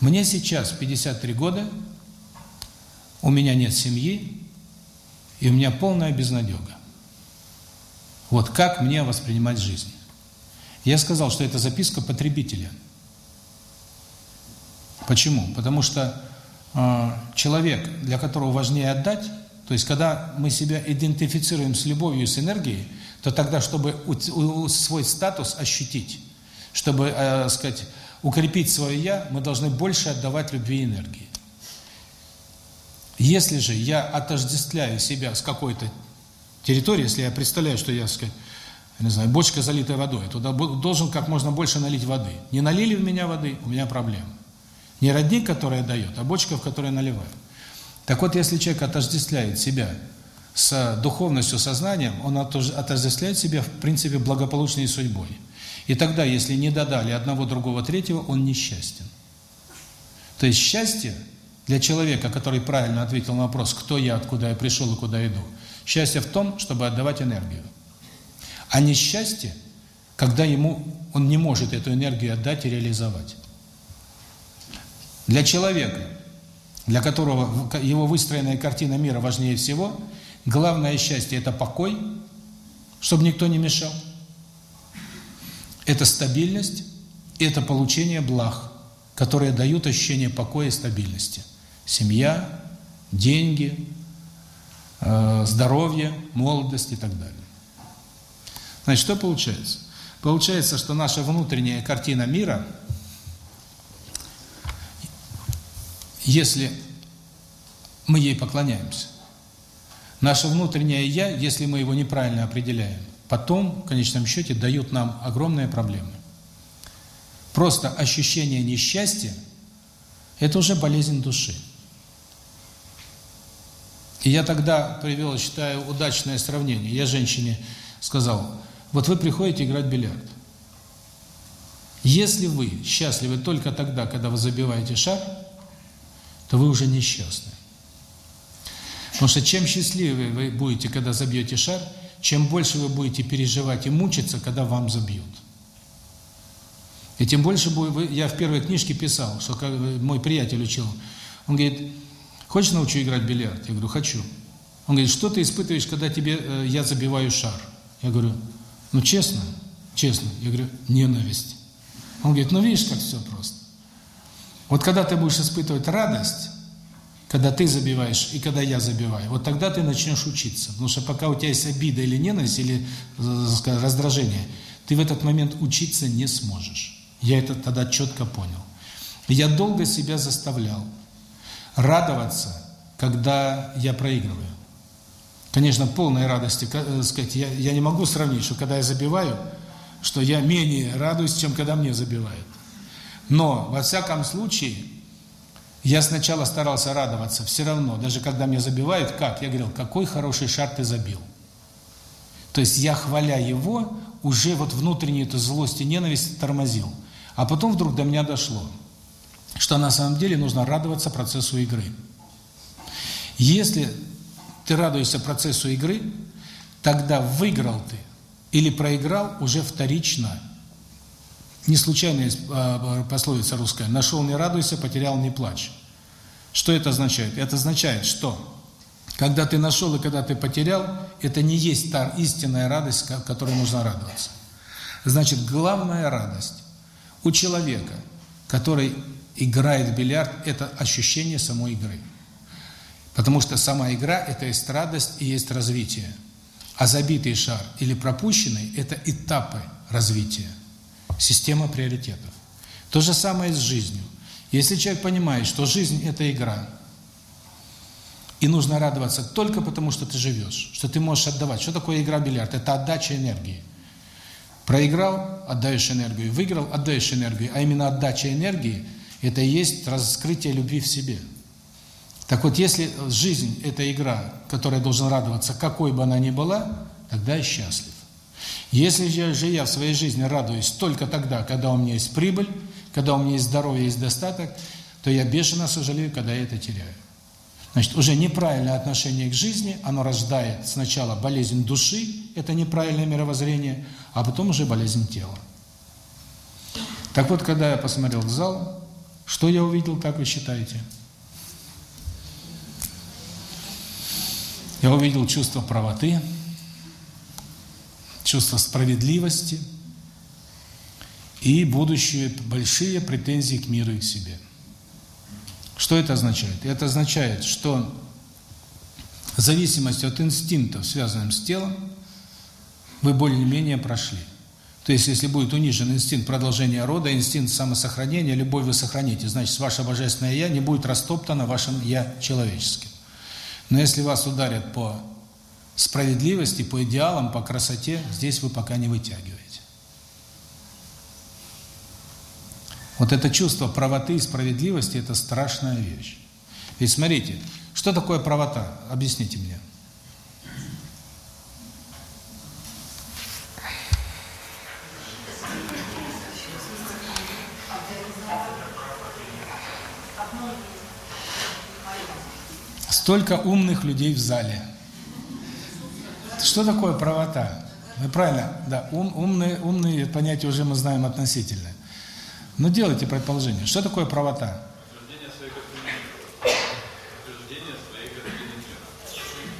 Мне сейчас 53 года, у меня нет семьи, и у меня полная безнадега. Вот как мне воспринимать жизнь? Я сказал, что это записка потребителя. Почему? Потому что э, человек, для которого важнее отдать, то есть когда мы себя идентифицируем с любовью и с энергией, то тогда, чтобы свой статус ощутить, чтобы, э, сказать, укрепить свое «я», мы должны больше отдавать любви и энергии. Если же я отождествляю себя с какой-то территорией, если я представляю, что я, сказать, не знаю, бочка, залитая водой, туда должен как можно больше налить воды. Не налили в меня воды, у меня проблема. Не родник, который дает, а бочка, в которой я наливаю. Так вот, если человек отождествляет себя с духовностью, сознанием, он отождествляет себя, в принципе, благополучной судьбой. И тогда, если не додали одного, другого, третьего, он несчастен. То есть счастье для человека, который правильно ответил на вопрос, кто я, откуда я пришел и куда иду, счастье в том, чтобы отдавать энергию. А несчастье, когда ему он не может эту энергию отдать и реализовать. Для человека, для которого его выстроенная картина мира важнее всего – Главное счастье – это покой, чтобы никто не мешал. Это стабильность, это получение благ, которые дают ощущение покоя и стабильности. Семья, деньги, э, здоровье, молодость и так далее. Значит, что получается? Получается, что наша внутренняя картина мира, если мы ей поклоняемся, Наше внутреннее «я», если мы его неправильно определяем, потом, в конечном счете, дают нам огромные проблемы. Просто ощущение несчастья – это уже болезнь души. И я тогда привел, считаю, удачное сравнение. Я женщине сказал, вот вы приходите играть в бильярд. Если вы счастливы только тогда, когда вы забиваете шар, то вы уже несчастны. Потому что чем счастливее вы будете, когда забьете шар, чем больше вы будете переживать и мучиться, когда вам забьют. И тем больше вы, я в первой книжке писал, что мой приятель учил. Он говорит, хочешь научу играть в бильярд? Я говорю, хочу. Он говорит, что ты испытываешь, когда тебе э, я забиваю шар? Я говорю, ну честно, честно. Я говорю, ненависть. Он говорит, ну видишь, как все просто. Вот когда ты будешь испытывать радость, когда ты забиваешь и когда я забиваю, вот тогда ты начнешь учиться. Потому что пока у тебя есть обида или ненависть, или сказать, раздражение, ты в этот момент учиться не сможешь. Я это тогда четко понял. Я долго себя заставлял радоваться, когда я проигрываю. Конечно, полной радости, э, сказать, я, я не могу сравнить, что когда я забиваю, что я менее радуюсь, чем когда мне забивают. Но, во всяком случае, я сначала старался радоваться, все равно, даже когда мне забивают, как? Я говорил, какой хороший шар ты забил. То есть я, хваля его, уже вот внутреннюю эту злость и ненависть тормозил. А потом вдруг до меня дошло, что на самом деле нужно радоваться процессу игры. Если ты радуешься процессу игры, тогда выиграл ты или проиграл уже вторично. Не случайная пословица русская «нашел не радуйся, потерял не плачь». Что это означает? Это означает, что когда ты нашел и когда ты потерял, это не есть та истинная радость, которой нужно радоваться. Значит, главная радость у человека, который играет в бильярд, это ощущение самой игры. Потому что сама игра – это есть радость и есть развитие. А забитый шар или пропущенный – это этапы развития. Система приоритетов. То же самое с жизнью. Если человек понимает, что жизнь – это игра, и нужно радоваться только потому, что ты живешь, что ты можешь отдавать. Что такое игра бильярд? Это отдача энергии. Проиграл – отдаешь энергию, выиграл – отдаешь энергию. А именно отдача энергии – это и есть раскрытие любви в себе. Так вот, если жизнь – это игра, которая должен радоваться, какой бы она ни была, тогда я счастлив. Если же я в своей жизни радуюсь только тогда, когда у меня есть прибыль, когда у меня есть здоровье, есть достаток, то я бешено сожалею, когда я это теряю. Значит, уже неправильное отношение к жизни, оно рождает сначала болезнь души, это неправильное мировоззрение, а потом уже болезнь тела. Так вот, когда я посмотрел в зал, что я увидел, как вы считаете? Я увидел чувство правоты, чувство справедливости и будущие большие претензии к миру и к себе. Что это означает? Это означает, что зависимость от инстинктов, связанных с телом, вы более-менее прошли. То есть, если будет унижен инстинкт продолжения рода, инстинкт самосохранения, любовь вы сохраните, значит, ваше божественное «я» не будет растоптано вашим «я» человеческим. Но если вас ударят по справедливости, по идеалам, по красоте, здесь вы пока не вытягиваете. Вот это чувство правоты и справедливости – это страшная вещь. Ведь смотрите, что такое правота? Объясните мне. Столько умных людей в зале. Что такое правота? Ну, правильно, да, ум, умные, умные понятия уже мы знаем относительно. Но делайте предположение. Что такое правота?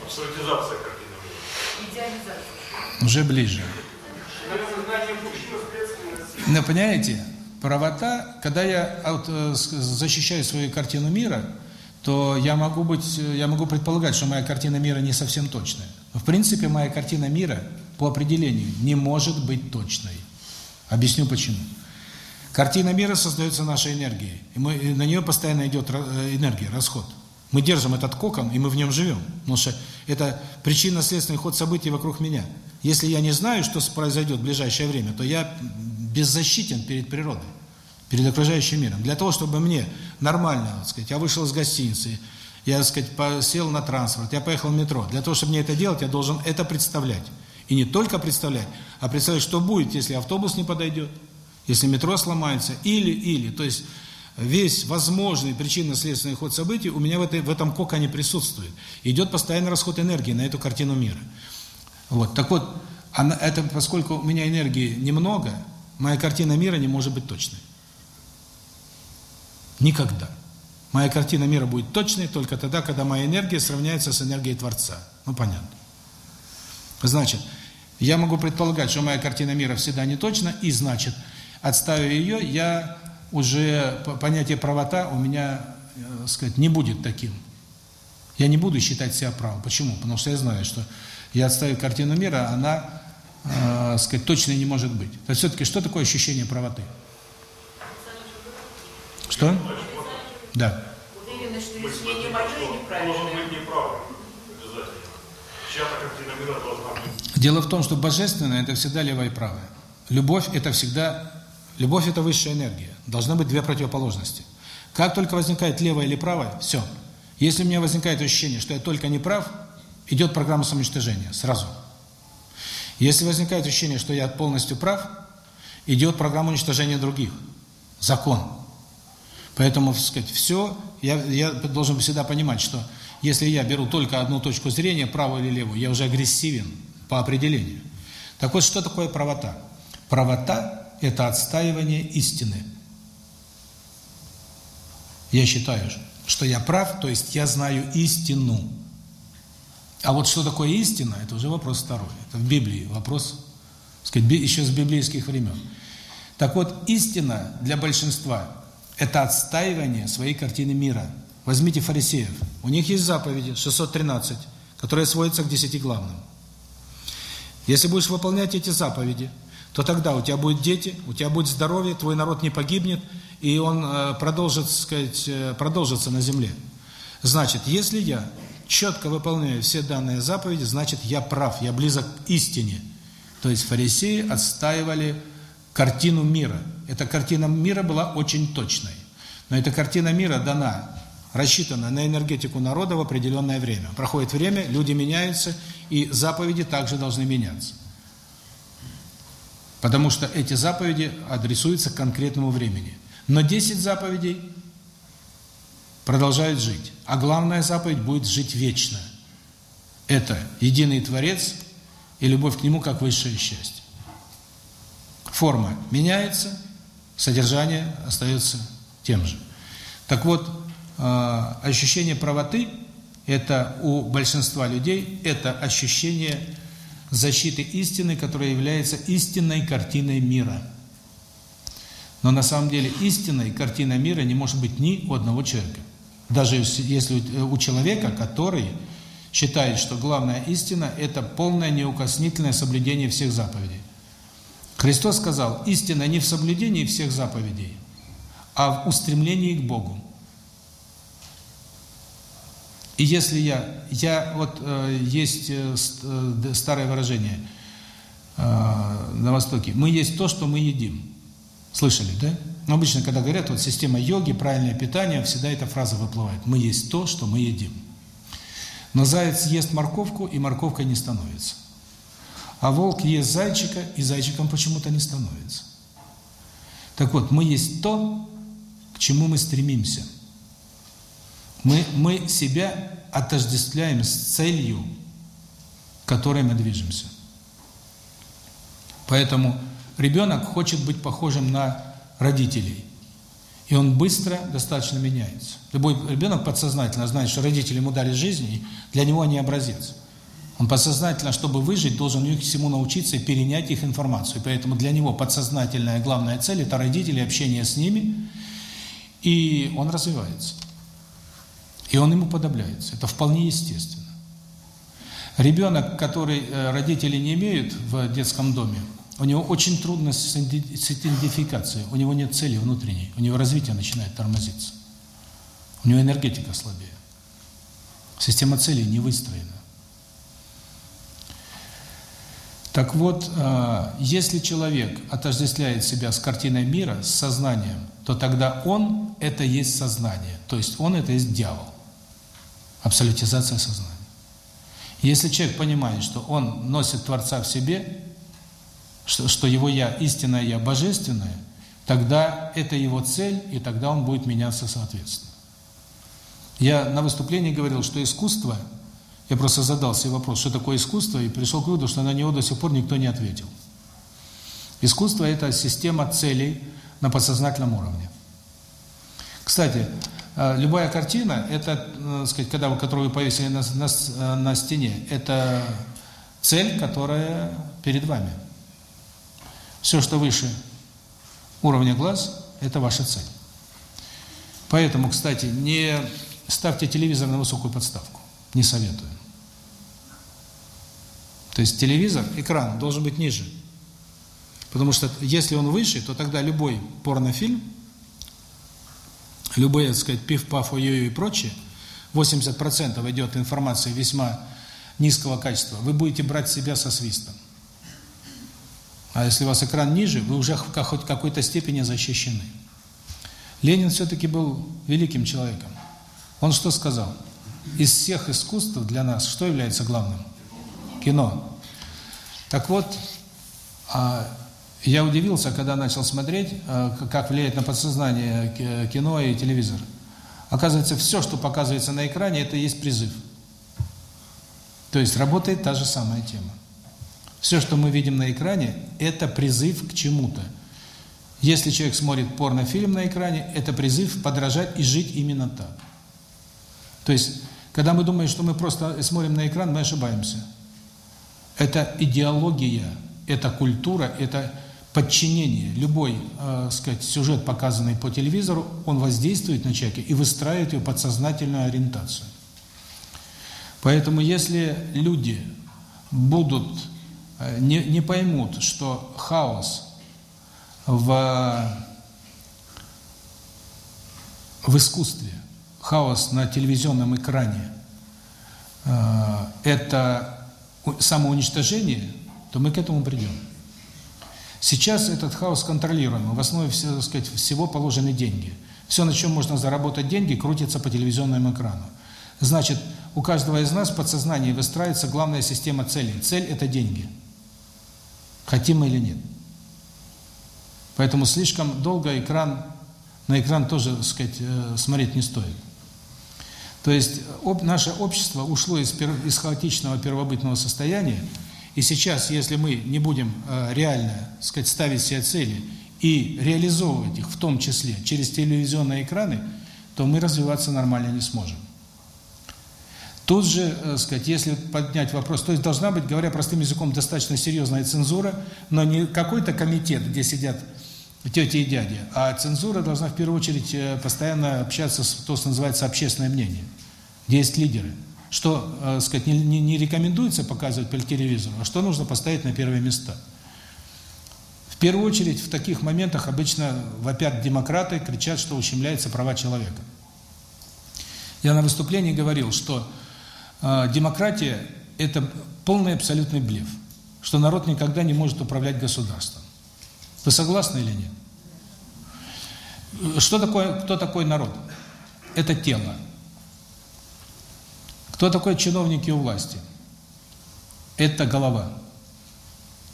Абсолютизация Уже ближе. Но понимаете, правота, когда я э, защищаю свою картину мира, то я могу быть, я могу предполагать, что моя картина мира не совсем точная. В принципе моя картина мира по определению не может быть точной. Объясню почему. Картина мира создается нашей энергией, и, мы, и на нее постоянно идет э, энергия, расход. Мы держим этот кокон, и мы в нем живем. Потому что это причинно-следственный ход событий вокруг меня. Если я не знаю, что произойдет в ближайшее время, то я беззащитен перед природой, перед окружающим миром. Для того, чтобы мне нормально, так сказать, я вышел из гостиницы, я, так сказать, сел на транспорт, я поехал в метро. Для того, чтобы мне это делать, я должен это представлять. И не только представлять, а представлять, что будет, если автобус не подойдет, если метро сломается, или, или. То есть весь возможный причинно-следственный ход событий у меня в, этой, в этом коконе присутствует. Идет постоянный расход энергии на эту картину мира. Вот. Так вот, она, это поскольку у меня энергии немного, моя картина мира не может быть точной. Никогда. Моя картина мира будет точной только тогда, когда моя энергия сравняется с энергией Творца. Ну, понятно. Значит, я могу предполагать, что моя картина мира всегда не точна, и значит, отставив ее, я уже понятие правота у меня, э, сказать, не будет таким. Я не буду считать себя правым. Почему? Потому что я знаю, что я отставив картину мира, она, э, сказать, точно не может быть. То есть все-таки что такое ощущение правоты? Что? Да. Уверена, что если не мое, неправильно. Должен быть неправым. Обязательно. Чья-то картина мира должна быть. Дело в том, что божественное – это всегда левое и правое. Любовь – это всегда Любовь – это высшая энергия. Должны быть две противоположности. Как только возникает левое или правое, все. Если у меня возникает ощущение, что я только не прав, идет программа самоуничтожения сразу. Если возникает ощущение, что я полностью прав, идет программа уничтожения других. Закон. Поэтому, так сказать, все, я, я должен всегда понимать, что если я беру только одну точку зрения, правую или левую, я уже агрессивен по определению. Так вот, что такое правота? Правота – это отстаивание истины. Я считаю, что я прав, то есть я знаю истину. А вот что такое истина, это уже вопрос второй. Это в Библии вопрос, сказать, еще с библейских времен. Так вот, истина для большинства – это отстаивание своей картины мира. Возьмите фарисеев. У них есть заповеди, 613, которые сводятся к десяти главным. Если будешь выполнять эти заповеди – то тогда у тебя будут дети, у тебя будет здоровье, твой народ не погибнет, и он э, продолжит, сказать, э, продолжится на земле. Значит, если я четко выполняю все данные заповеди, значит, я прав, я близок к истине. То есть фарисеи отстаивали картину мира. Эта картина мира была очень точной. Но эта картина мира дана, рассчитана на энергетику народа в определенное время. Проходит время, люди меняются, и заповеди также должны меняться. Потому что эти заповеди адресуются к конкретному времени. Но 10 заповедей продолжают жить. А главная заповедь будет жить вечно. Это единый Творец и любовь к Нему как высшее счастье. Форма меняется, содержание остается тем же. Так вот, э, ощущение правоты – это у большинства людей, это ощущение защиты истины, которая является истинной картиной мира. Но на самом деле истинной картиной мира не может быть ни у одного человека. Даже если у человека, который считает, что главная истина – это полное неукоснительное соблюдение всех заповедей. Христос сказал, истина не в соблюдении всех заповедей, а в устремлении к Богу. И если я, я вот э, есть э, э, старое выражение э, на Востоке, мы есть то, что мы едим. Слышали, да? Но обычно, когда говорят, вот система йоги, правильное питание, всегда эта фраза выплывает. Мы есть то, что мы едим. Но заяц ест морковку, и морковкой не становится. А волк ест зайчика, и зайчиком почему-то не становится. Так вот, мы есть то, к чему мы стремимся – мы, мы себя отождествляем с целью, которой мы движемся. Поэтому ребенок хочет быть похожим на родителей. И он быстро достаточно меняется. Любой ребенок подсознательно знает, что родители ему дали жизнь, и для него они образец. Он подсознательно, чтобы выжить, должен их всему научиться и перенять их информацию. Поэтому для него подсознательная главная цель – это родители, общение с ними, и он развивается. И он ему подобляется. Это вполне естественно. Ребенок, который э, родители не имеют в детском доме, у него очень трудно с идентификацией, у него нет цели внутренней, у него развитие начинает тормозиться. У него энергетика слабее. Система целей не выстроена. Так вот, э, если человек отождествляет себя с картиной мира, с сознанием, то тогда он – это есть сознание, то есть он – это есть дьявол. Абсолютизация сознания. Если человек понимает, что он носит Творца в себе, что, что его «я» истинное «я» божественное, тогда это его цель, и тогда он будет меняться соответственно. Я на выступлении говорил, что искусство, я просто задал себе вопрос, что такое искусство, и пришел к выводу, что на него до сих пор никто не ответил. Искусство – это система целей на подсознательном уровне. Кстати, э, любая картина, это, э, сказать, когда которую вы повесили на, на, э, на стене, это цель, которая перед вами. Все, что выше уровня глаз, это ваша цель. Поэтому, кстати, не ставьте телевизор на высокую подставку. Не советую. То есть телевизор, экран должен быть ниже. Потому что если он выше, то тогда любой порнофильм, любые, так сказать, пиф-паф, ой и прочее, 80% идет информации весьма низкого качества, вы будете брать себя со свистом. А если у вас экран ниже, вы уже в хоть какой-то степени защищены. Ленин все-таки был великим человеком. Он что сказал? Из всех искусств для нас что является главным? Кино. Так вот, а я удивился, когда начал смотреть, э, как влияет на подсознание кино и телевизор. Оказывается, все, что показывается на экране, это и есть призыв. То есть работает та же самая тема. Все, что мы видим на экране, это призыв к чему-то. Если человек смотрит порнофильм на экране, это призыв подражать и жить именно так. То есть, когда мы думаем, что мы просто смотрим на экран, мы ошибаемся. Это идеология, это культура, это подчинение, любой, э, сказать, сюжет, показанный по телевизору, он воздействует на человека и выстраивает его подсознательную ориентацию. Поэтому если люди будут, э, не, не поймут, что хаос в, в искусстве, хаос на телевизионном экране э, – это самоуничтожение, то мы к этому придем. Сейчас этот хаос контролируем. В основе так сказать, всего положены деньги. Все, на чем можно заработать деньги, крутится по телевизионному экрану. Значит, у каждого из нас в подсознании выстраивается главная система целей. Цель – это деньги. Хотим мы или нет. Поэтому слишком долго экран, на экран тоже, так сказать, э, смотреть не стоит. То есть об, наше общество ушло из, из хаотичного первобытного состояния, и сейчас, если мы не будем э, реально, сказать, ставить себе цели и реализовывать их, в том числе через телевизионные экраны, то мы развиваться нормально не сможем. Тут же, э, сказать, если поднять вопрос, то есть должна быть, говоря простым языком, достаточно серьезная цензура, но не какой-то комитет, где сидят тети и дяди, а цензура должна в первую очередь э, постоянно общаться с то, что называется общественное мнение, где есть лидеры что, э, сказать, не, не, не рекомендуется показывать по телевизору, а что нужно поставить на первые места. В первую очередь в таких моментах обычно вопят демократы, кричат, что ущемляются права человека. Я на выступлении говорил, что э, демократия – это полный абсолютный блеф, что народ никогда не может управлять государством. Вы согласны или нет? Что такое, кто такой народ? Это тело. Кто такой чиновники у власти? Это голова.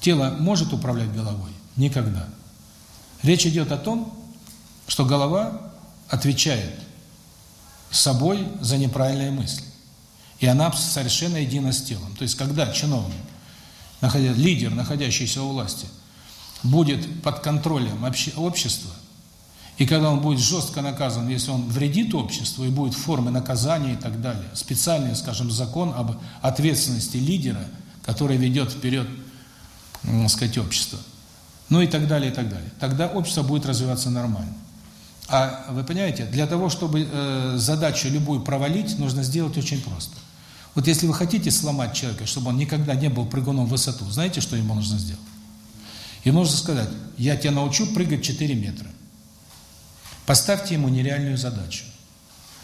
Тело может управлять головой? Никогда. Речь идет о том, что голова отвечает собой за неправильные мысли. И она совершенно едина с телом. То есть, когда чиновник, лидер, находящийся у власти, будет под контролем общества, и когда он будет жестко наказан, если он вредит обществу, и будет формы наказания и так далее, специальный, скажем, закон об ответственности лидера, который ведет вперед, так сказать, общество. Ну и так далее, и так далее. Тогда общество будет развиваться нормально. А вы понимаете, для того, чтобы э, задачу любую провалить, нужно сделать очень просто. Вот если вы хотите сломать человека, чтобы он никогда не был прыгуном в высоту, знаете, что ему нужно сделать? Ему нужно сказать, я тебя научу прыгать 4 метра. Поставьте ему нереальную задачу.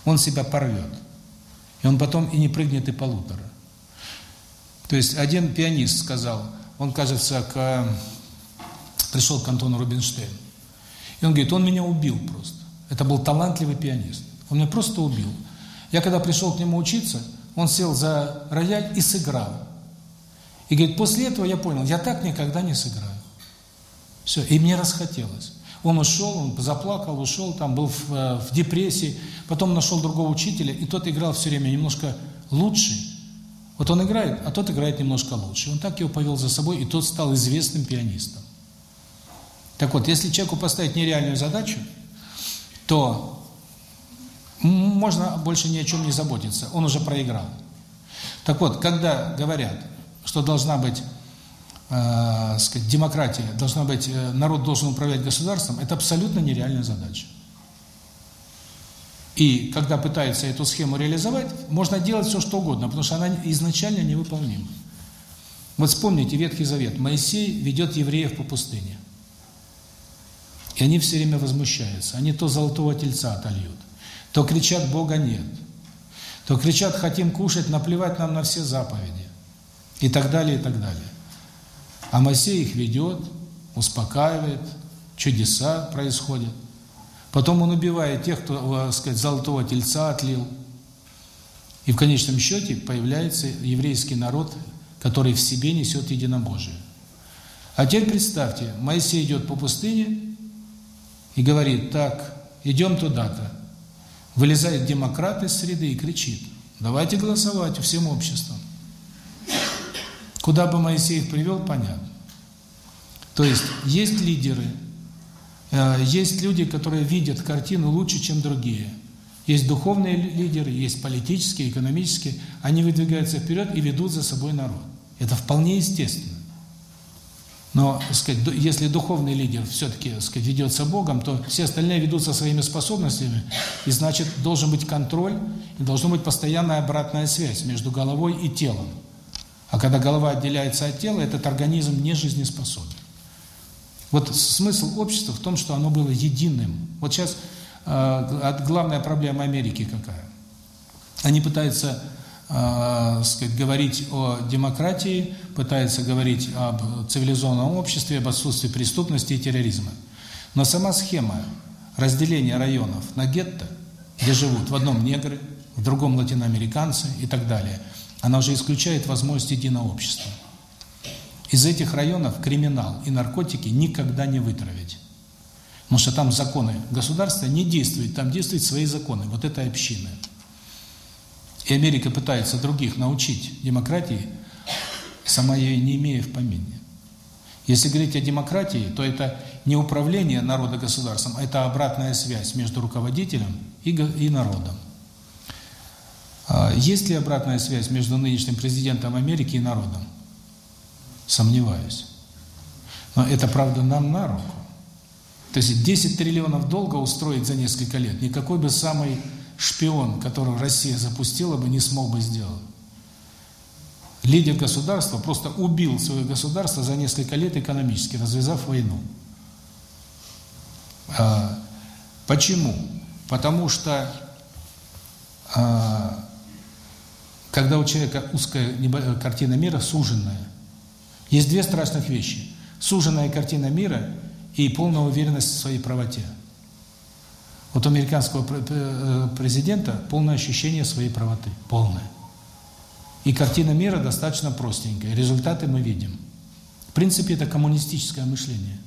Он себя порвет. И он потом и не прыгнет и полутора. То есть один пианист сказал, он, кажется, к, пришел к Антону Рубинштейну. И он говорит, он меня убил просто. Это был талантливый пианист. Он меня просто убил. Я когда пришел к нему учиться, он сел за рояль и сыграл. И говорит, после этого я понял, я так никогда не сыграю. Все, и мне расхотелось. Он ушел, он заплакал, ушел, там был в, э, в депрессии. Потом нашел другого учителя, и тот играл все время немножко лучше. Вот он играет, а тот играет немножко лучше. Он так его повел за собой, и тот стал известным пианистом. Так вот, если человеку поставить нереальную задачу, то можно больше ни о чем не заботиться. Он уже проиграл. Так вот, когда говорят, что должна быть э, сказать, демократия, должна быть, э, народ должен управлять государством, это абсолютно нереальная задача. И когда пытаются эту схему реализовать, можно делать все, что угодно, потому что она изначально невыполнима. Вот вспомните Ветхий Завет. Моисей ведет евреев по пустыне. И они все время возмущаются. Они то золотого тельца отольют, то кричат «Бога нет», то кричат «Хотим кушать, наплевать нам на все заповеди» и так далее, и так далее. А Моисей их ведет, успокаивает, чудеса происходят. Потом он убивает тех, кто, так сказать, золотого тельца отлил. И в конечном счете появляется еврейский народ, который в себе несет единобожие. А теперь представьте, Моисей идет по пустыне и говорит, так, идем туда-то. Вылезает демократ из среды и кричит, давайте голосовать всем обществом. Куда бы Моисей их привел, понятно. То есть есть лидеры, э, есть люди, которые видят картину лучше, чем другие. Есть духовные лидеры, есть политические, экономические. Они выдвигаются вперед и ведут за собой народ. Это вполне естественно. Но, сказать, если духовный лидер все-таки, сказать, ведется Богом, то все остальные ведутся своими способностями, и значит, должен быть контроль, и должна быть постоянная обратная связь между головой и телом. А когда голова отделяется от тела, этот организм не жизнеспособен. Вот смысл общества в том, что оно было единым. Вот сейчас э, главная проблема Америки какая? Они пытаются э, сказать, говорить о демократии, пытаются говорить об цивилизованном обществе, об отсутствии преступности и терроризма. Но сама схема разделения районов на гетто, где живут в одном негры, в другом латиноамериканцы и так далее – она уже исключает возможность единого общества. Из этих районов криминал и наркотики никогда не вытравить. Потому что там законы государства не действуют, там действуют свои законы, вот это общины. И Америка пытается других научить демократии, сама ее не имея в помине. Если говорить о демократии, то это не управление народа государством, а это обратная связь между руководителем и, и народом. А есть ли обратная связь между нынешним президентом Америки и народом? Сомневаюсь. Но это, правда, нам на руку. То есть 10 триллионов долга устроить за несколько лет никакой бы самый шпион, которого Россия запустила бы, не смог бы сделать. Лидер государства просто убил свое государство за несколько лет экономически, развязав войну. А, почему? Потому что а, когда у человека узкая картина мира, суженная. Есть две страшных вещи. Суженная картина мира и полная уверенность в своей правоте. Вот у американского э, президента полное ощущение своей правоты. Полное. И картина мира достаточно простенькая. Результаты мы видим. В принципе, это коммунистическое мышление.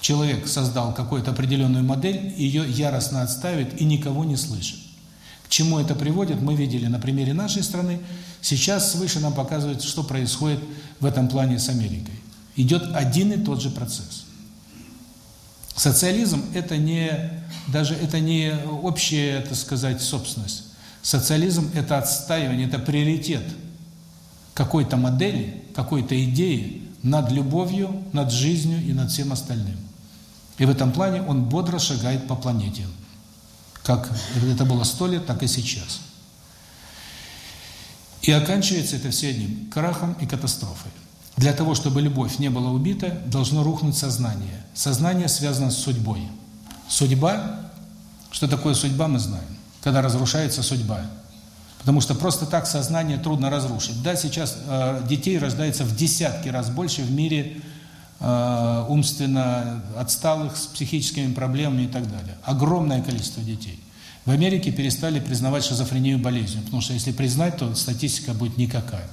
Человек создал какую-то определенную модель, ее яростно отставит и никого не слышит чему это приводит, мы видели на примере нашей страны. Сейчас свыше нам показывают, что происходит в этом плане с Америкой. Идет один и тот же процесс. Социализм – это не даже это не общая, так сказать, собственность. Социализм – это отстаивание, это приоритет какой-то модели, какой-то идеи над любовью, над жизнью и над всем остальным. И в этом плане он бодро шагает по планете. Как это было сто лет, так и сейчас. И оканчивается это все одним – крахом и катастрофой. Для того, чтобы любовь не была убита, должно рухнуть сознание. Сознание связано с судьбой. Судьба, что такое судьба, мы знаем. Когда разрушается судьба. Потому что просто так сознание трудно разрушить. Да, сейчас э, детей рождается в десятки раз больше в мире умственно отсталых, с психическими проблемами и так далее. Огромное количество детей. В Америке перестали признавать шизофрению болезнью, потому что если признать, то статистика будет никакая.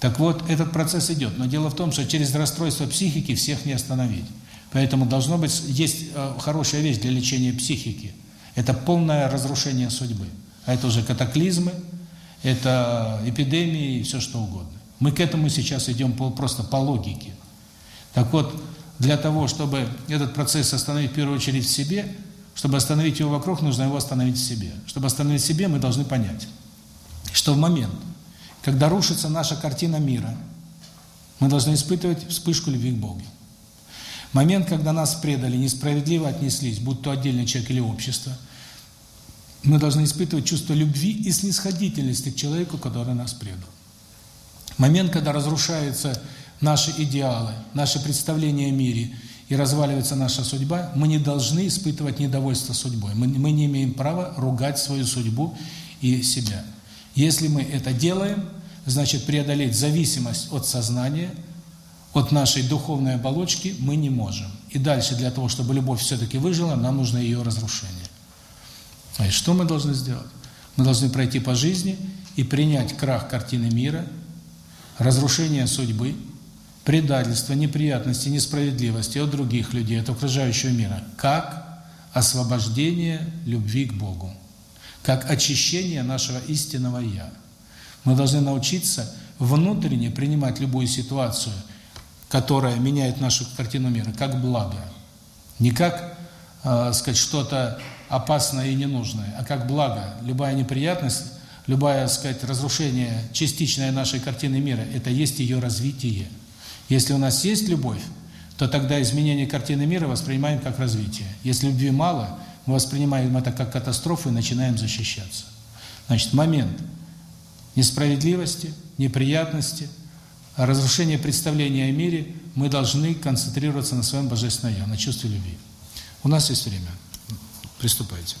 Так вот, этот процесс идет. Но дело в том, что через расстройство психики всех не остановить. Поэтому должно быть, есть э, хорошая вещь для лечения психики. Это полное разрушение судьбы. А это уже катаклизмы, это эпидемии и все что угодно. Мы к этому сейчас идем по, просто по логике. Так вот, для того, чтобы этот процесс остановить в первую очередь в себе, чтобы остановить его вокруг, нужно его остановить в себе. Чтобы остановить в себе, мы должны понять, что в момент, когда рушится наша картина мира, мы должны испытывать вспышку любви к Богу. Момент, когда нас предали, несправедливо отнеслись, будь то отдельный человек или общество, мы должны испытывать чувство любви и снисходительности к человеку, который нас предал. Момент, когда разрушаются наши идеалы, наши представления о мире и разваливается наша судьба, мы не должны испытывать недовольство судьбой. Мы, мы не имеем права ругать свою судьбу и себя. Если мы это делаем, значит преодолеть зависимость от сознания, от нашей духовной оболочки мы не можем. И дальше для того, чтобы любовь все-таки выжила, нам нужно ее разрушение. А что мы должны сделать? Мы должны пройти по жизни и принять крах картины мира – разрушение судьбы, предательство, неприятности, несправедливости от других людей, от окружающего мира, как освобождение любви к Богу, как очищение нашего истинного «я». Мы должны научиться внутренне принимать любую ситуацию, которая меняет нашу картину мира, как благо. Не как, э, сказать, что-то опасное и ненужное, а как благо. Любая неприятность любое, сказать, разрушение частичное нашей картины мира – это есть ее развитие. Если у нас есть любовь, то тогда изменение картины мира воспринимаем как развитие. Если любви мало, мы воспринимаем это как катастрофу и начинаем защищаться. Значит, момент несправедливости, неприятности, разрушения представления о мире, мы должны концентрироваться на своем Божественном Я, на чувстве любви. У нас есть время. Приступайте.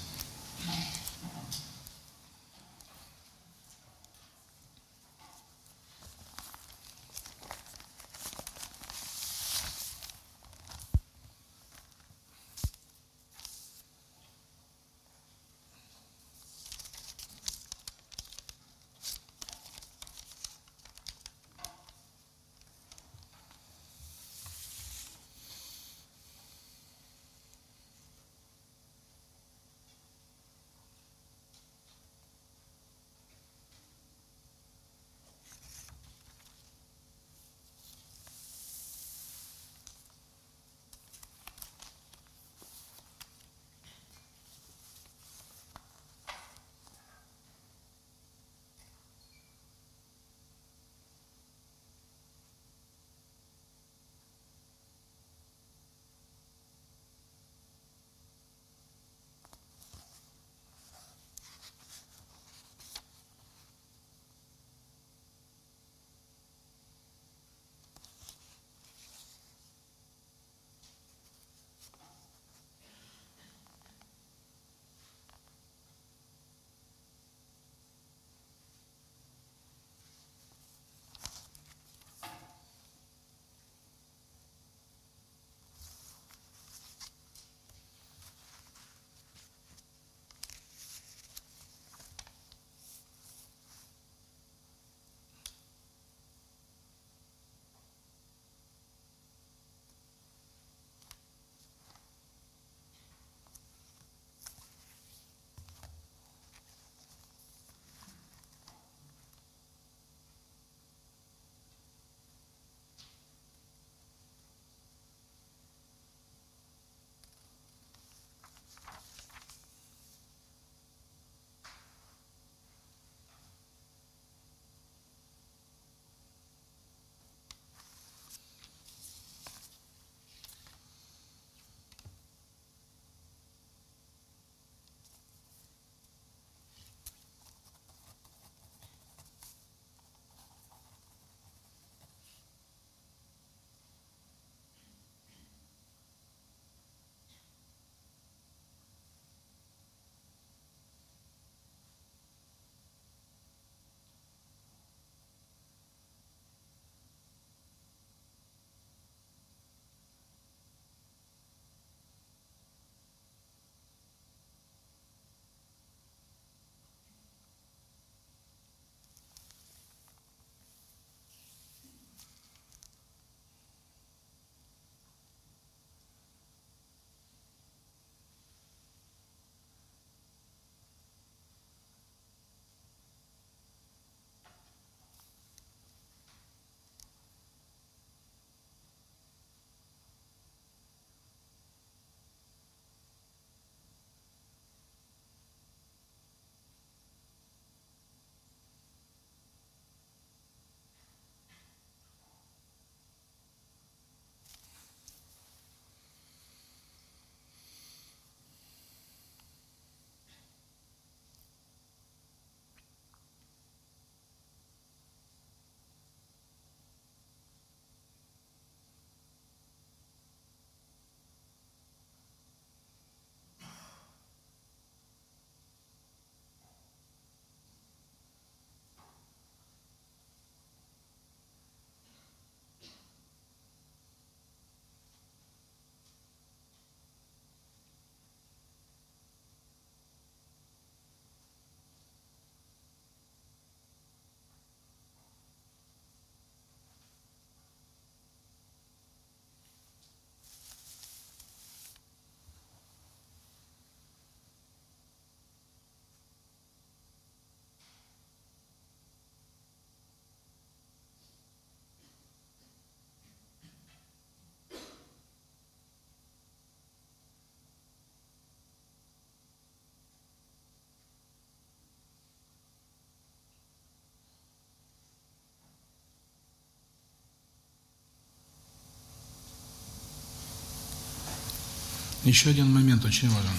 Еще один момент очень важен.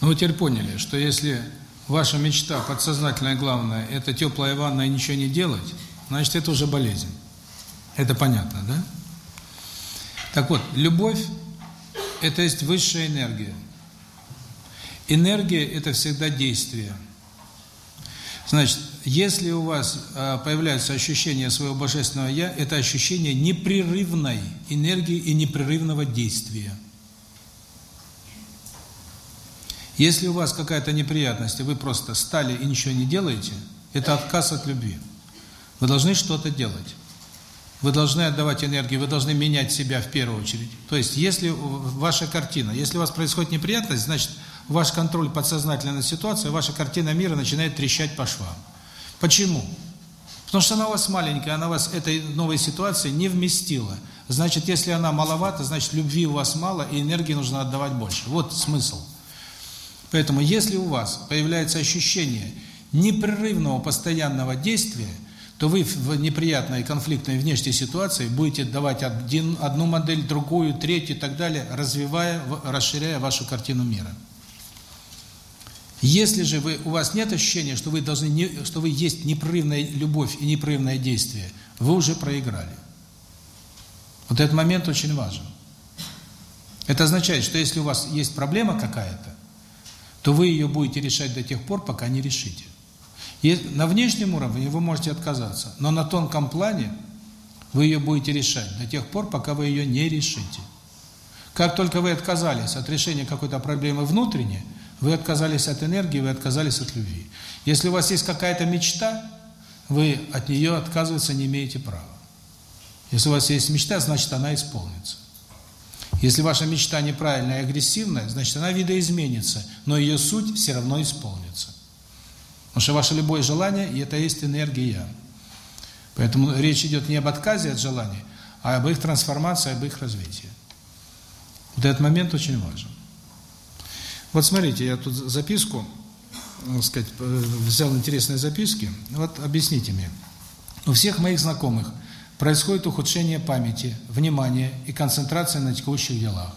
Ну, вы теперь поняли, что если ваша мечта подсознательная главная – это теплая ванна и ничего не делать, значит, это уже болезнь. Это понятно, да? Так вот, любовь – это есть высшая энергия. Энергия – это всегда действие. Значит, если у вас э, появляется ощущение своего Божественного Я, это ощущение непрерывной энергии и непрерывного действия. Если у вас какая-то неприятность, и вы просто стали и ничего не делаете, это отказ от любви. Вы должны что-то делать. Вы должны отдавать энергию, вы должны менять себя в первую очередь. То есть, если ваша картина, если у вас происходит неприятность, значит, ваш контроль подсознательно над ситуацией, ваша картина мира начинает трещать по швам. Почему? Потому что она у вас маленькая, она вас этой новой ситуации не вместила. Значит, если она маловата, значит, любви у вас мало, и энергии нужно отдавать больше. Вот смысл. Поэтому, если у вас появляется ощущение непрерывного постоянного действия, то вы в неприятной конфликтной внешней ситуации будете давать один, одну модель, другую, третью и так далее, развивая, расширяя вашу картину мира. Если же вы, у вас нет ощущения, что вы должны, не, что вы есть непрерывная любовь и непрерывное действие, вы уже проиграли. Вот этот момент очень важен. Это означает, что если у вас есть проблема какая-то, то вы ее будете решать до тех пор, пока не решите. И на внешнем уровне вы можете отказаться, но на тонком плане вы ее будете решать до тех пор, пока вы ее не решите. Как только вы отказались от решения какой-то проблемы внутренней, вы отказались от энергии, вы отказались от любви. Если у вас есть какая-то мечта, вы от нее отказываться не имеете права. Если у вас есть мечта, значит она исполнится. Если ваша мечта неправильная и агрессивная, значит она видоизменится, но ее суть все равно исполнится. Потому что ваше любое желание – это есть энергия. Поэтому речь идет не об отказе от желаний, а об их трансформации, об их развитии. Вот этот момент очень важен. Вот смотрите, я тут записку, так сказать, взял интересные записки. Вот объясните мне. У всех моих знакомых происходит ухудшение памяти, внимания и концентрации на текущих делах.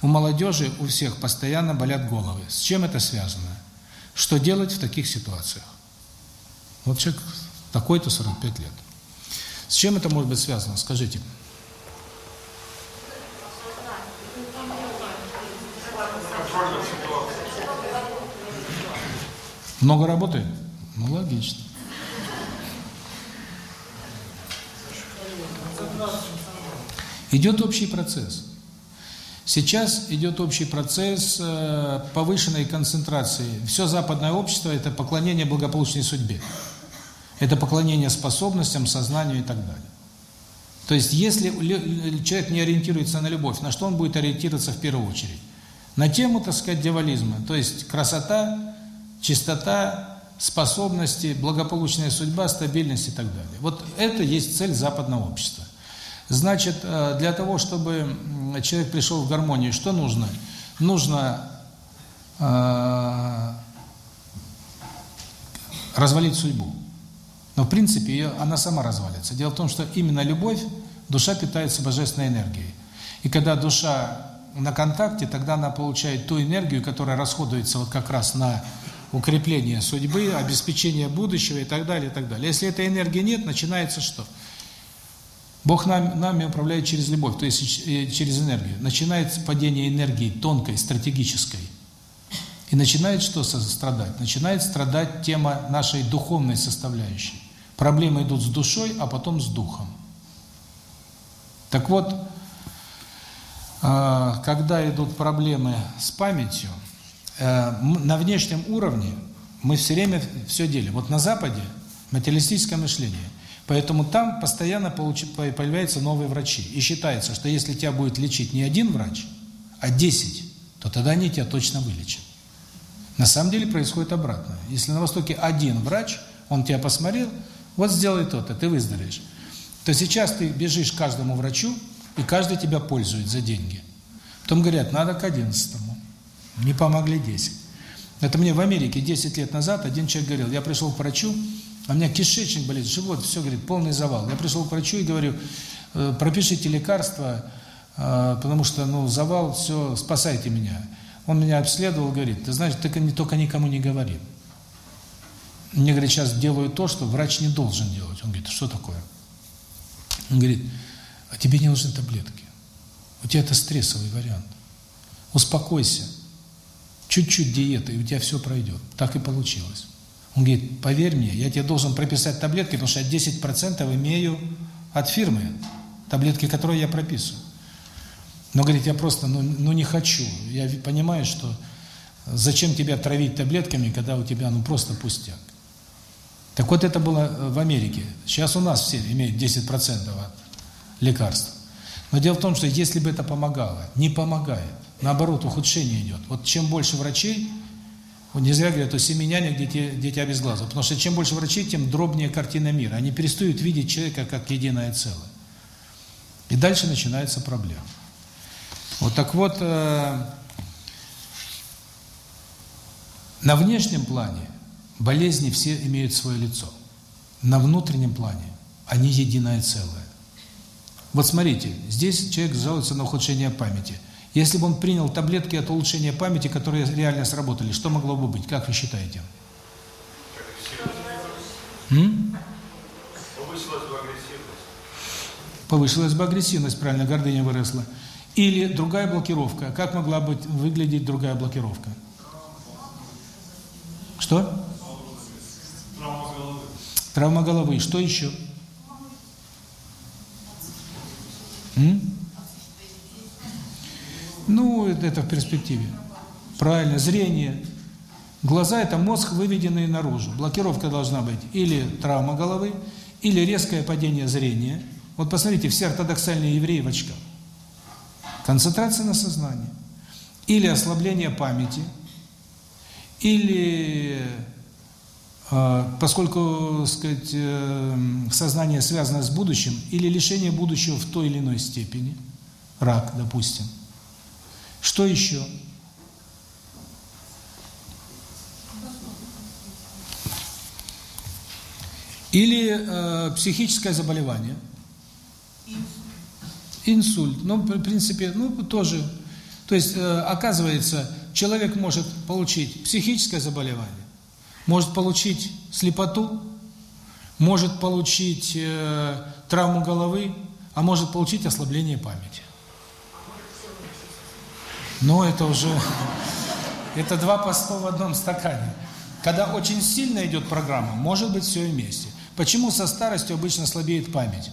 У молодежи у всех постоянно болят головы. С чем это связано? Что делать в таких ситуациях? Вот человек такой-то 45 лет. С чем это может быть связано? Скажите. Много работает? Ну, логично. Идет общий процесс. Сейчас идет общий процесс э, повышенной концентрации. Все западное общество – это поклонение благополучной судьбе. Это поклонение способностям, сознанию и так далее. То есть, если человек не ориентируется на любовь, на что он будет ориентироваться в первую очередь? На тему, так сказать, дьяволизма. То есть, красота, чистота, способности, благополучная судьба, стабильность и так далее. Вот это есть цель западного общества. Значит, э, для того, чтобы человек пришел в гармонию, что нужно? Нужно э, развалить судьбу. Но в принципе ее, она сама развалится. Дело в том, что именно любовь, душа питается божественной энергией. И когда душа на контакте, тогда она получает ту энергию, которая расходуется вот как раз на укрепление судьбы, обеспечение будущего и так далее, и так далее. Если этой энергии нет, начинается что? Бог нам, нами управляет через любовь, то есть через энергию. Начинается падение энергии тонкой, стратегической. И начинает что страдать? Начинает страдать тема нашей духовной составляющей. Проблемы идут с душой, а потом с духом. Так вот, а, когда идут проблемы с памятью, на внешнем уровне мы все время все делим. Вот на Западе материалистическое мышление. Поэтому там постоянно появляются новые врачи. И считается, что если тебя будет лечить не один врач, а 10, то тогда они тебя точно вылечат. На самом деле происходит обратно. Если на Востоке один врач, он тебя посмотрел, вот сделай то-то, ты выздоровеешь. То сейчас ты бежишь к каждому врачу, и каждый тебя пользует за деньги. Потом говорят, надо к одиннадцатому. Не помогли 10. Это мне в Америке 10 лет назад один человек говорил, я пришел к врачу, а у меня кишечник болит, живот, все, говорит, полный завал. Я пришел к врачу и говорю, «Э, пропишите лекарства а, потому что, ну, завал, все, спасайте меня. Он меня обследовал, говорит, ты знаешь, ты только никому не говори. Мне, говорит, сейчас делаю то, что врач не должен делать. Он говорит, что такое? Он говорит, а тебе не нужны таблетки. У тебя это стрессовый вариант. Успокойся. Чуть-чуть диеты, и у тебя все пройдет. Так и получилось. Он говорит, поверь мне, я тебе должен прописать таблетки, потому что я 10% имею от фирмы. Таблетки, которые я прописываю. Но, говорит, я просто, ну, ну не хочу. Я понимаю, что зачем тебя травить таблетками, когда у тебя, ну, просто пустяк. Так вот, это было в Америке. Сейчас у нас все имеют 10% от лекарств. Но дело в том, что если бы это помогало, не помогает. Наоборот, ухудшение идет. Вот чем больше врачей, вот не зря говорят, у семеняне дети, дети без глаза. Потому что чем больше врачей, тем дробнее картина мира. Они перестают видеть человека как единое целое. И дальше начинается проблема. Вот так вот, э, на внешнем плане болезни все имеют свое лицо. На внутреннем плане они единое целое. Вот смотрите, здесь человек жалуется на ухудшение памяти. Если бы он принял таблетки от улучшения памяти, которые реально сработали, что могло бы быть? Как вы считаете? М? Повысилась бы агрессивность. Повысилась бы агрессивность, правильно, гордыня выросла. Или другая блокировка. Как могла быть выглядеть другая блокировка? Что? Травма головы. Травма головы. Что еще? М? Ну, это в перспективе. Правильно, зрение. Глаза – это мозг, выведенный наружу. Блокировка должна быть или травма головы, или резкое падение зрения. Вот посмотрите, все ортодоксальные евреи в очках. Концентрация на сознании. Или ослабление памяти, или а, поскольку, сказать, э, сознание связано с будущим, или лишение будущего в той или иной степени, рак, допустим. Что еще? Или э, психическое заболевание. Инсульт. Ну, в принципе, ну, тоже. То есть, э, оказывается, человек может получить психическое заболевание, может получить слепоту, может получить э, травму головы, а может получить ослабление памяти. Но это уже... Это два поста в одном стакане. Когда очень сильно идет программа, может быть все вместе. Почему со старостью обычно слабеет память?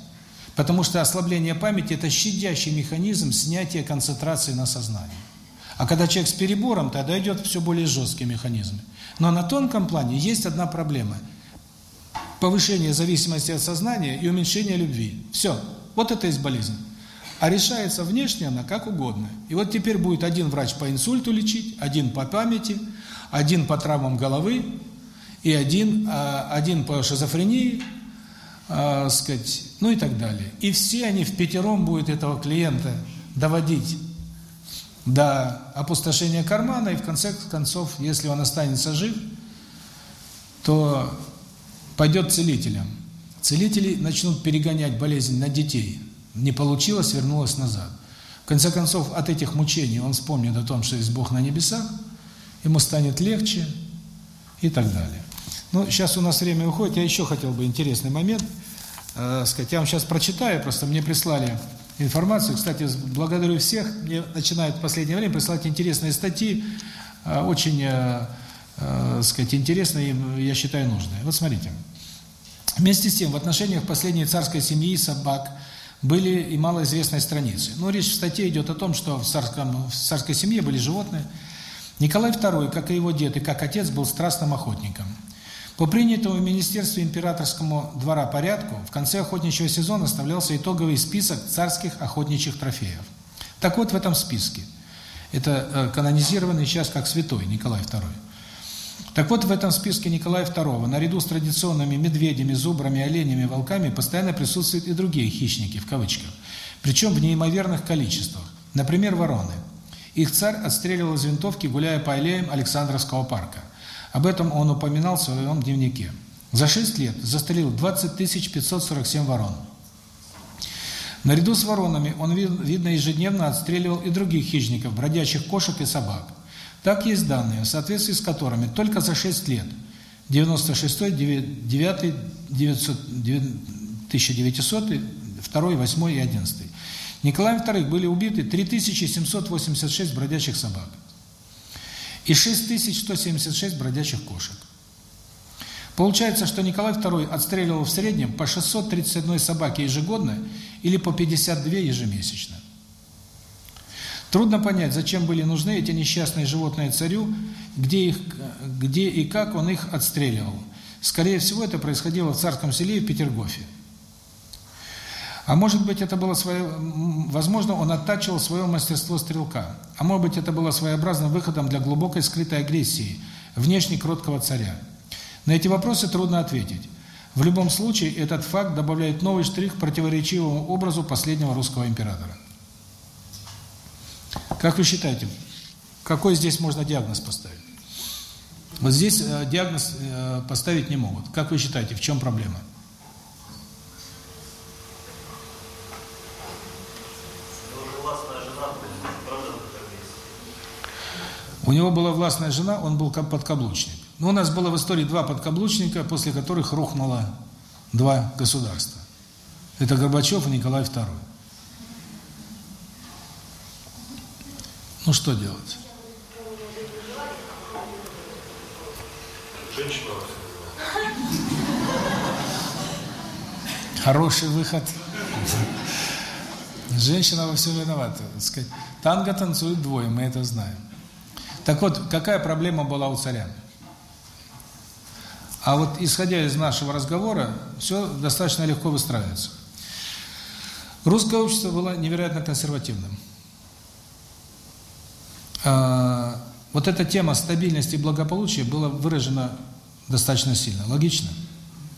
Потому что ослабление памяти – это щадящий механизм снятия концентрации на сознании. А когда человек с перебором, тогда идет все более жесткий механизм. Но на тонком плане есть одна проблема. Повышение зависимости от сознания и уменьшение любви. Все. Вот это есть болезнь. А решается внешне она как угодно. И вот теперь будет один врач по инсульту лечить, один по памяти, один по травмам головы и один, а, один по шизофрении, э, сказать, ну и так далее. И все они в пятером будут этого клиента доводить до опустошения кармана, и в конце концов, если он останется жив, то пойдет целителям. Целители начнут перегонять болезнь на детей. Не получилось, вернулось назад. В конце концов, от этих мучений он вспомнит о том, что есть Бог на небесах, ему станет легче и так далее. Ну, сейчас у нас время уходит. Я еще хотел бы интересный момент э, сказать. Я вам сейчас прочитаю, просто мне прислали информацию. Кстати, благодарю всех. Мне начинают в последнее время присылать интересные статьи, э, очень, э, э, сказать, интересные, я считаю, нужные. Вот смотрите. Вместе с тем, в отношениях последней царской семьи собак были и малоизвестные страницы. Но речь в статье идет о том, что в, царском, в царской семье были животные. Николай II, как и его дед, и как отец, был страстным охотником. По принятому в Министерстве императорскому двора порядку в конце охотничьего сезона оставлялся итоговый список царских охотничьих трофеев. Так вот, в этом списке, это э, канонизированный сейчас как святой Николай II. Так вот, в этом списке Николая II, наряду с традиционными медведями, зубрами, оленями, волками, постоянно присутствуют и другие хищники, в кавычках, причем в неимоверных количествах. Например, вороны. Их царь отстреливал из винтовки, гуляя по аллеям Александровского парка – об этом он упоминал в своем дневнике. За 6 лет застрелил 20 547 ворон. Наряду с воронами он, видно, ежедневно отстреливал и других хищников, бродячих кошек и собак. Так есть данные, в соответствии с которыми только за 6 лет, 96 9 900, 1900, 2 8 и 11, Николаем II были убиты 3786 бродячих собак и 6176 бродячих кошек. Получается, что Николай II отстреливал в среднем по 631 собаке ежегодно или по 52 ежемесячно. Трудно понять, зачем были нужны эти несчастные животные царю, где их, где и как он их отстреливал. Скорее всего, это происходило в царском селе в Петергофе. А может быть, это было свое, возможно, он оттачивал свое мастерство стрелка. А может быть, это было своеобразным выходом для глубокой скрытой агрессии, внешне кроткого царя. На эти вопросы трудно ответить. В любом случае, этот факт добавляет новый штрих противоречивому образу последнего русского императора. Как вы считаете, какой здесь можно диагноз поставить? Вот здесь э, диагноз э, поставить не могут. Как вы считаете, в чем проблема? У него была властная жена, он был подкаблучник. Но у нас было в истории два подкаблучника, после которых рухнуло два государства. Это Горбачев и Николай II. Ну что делать? Женщина Хороший выход. Женщина во всем виновата. Сказать. Танго танцуют двое, мы это знаем. Так вот, какая проблема была у царя? А вот исходя из нашего разговора, все достаточно легко выстраивается. Русское общество было невероятно консервативным. А, вот эта тема стабильности и благополучия была выражена достаточно сильно. Логично?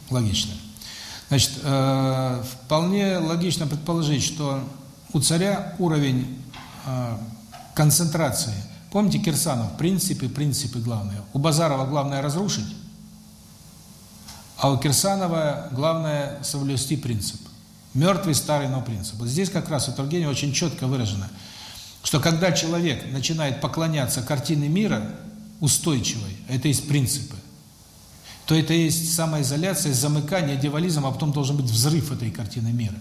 Логично. Значит, э, вполне логично предположить, что у царя уровень э, концентрации. Помните Кирсанов? Принципы, принципы главные. У Базарова главное разрушить, а у Кирсанова главное соблюсти принцип. Мертвый старый, но принцип. Вот здесь как раз у Тургенева очень четко выражено, что когда человек начинает поклоняться картине мира устойчивой, а это есть принципы, то это есть самоизоляция, замыкание, дьяволизм, а потом должен быть взрыв этой картины мира.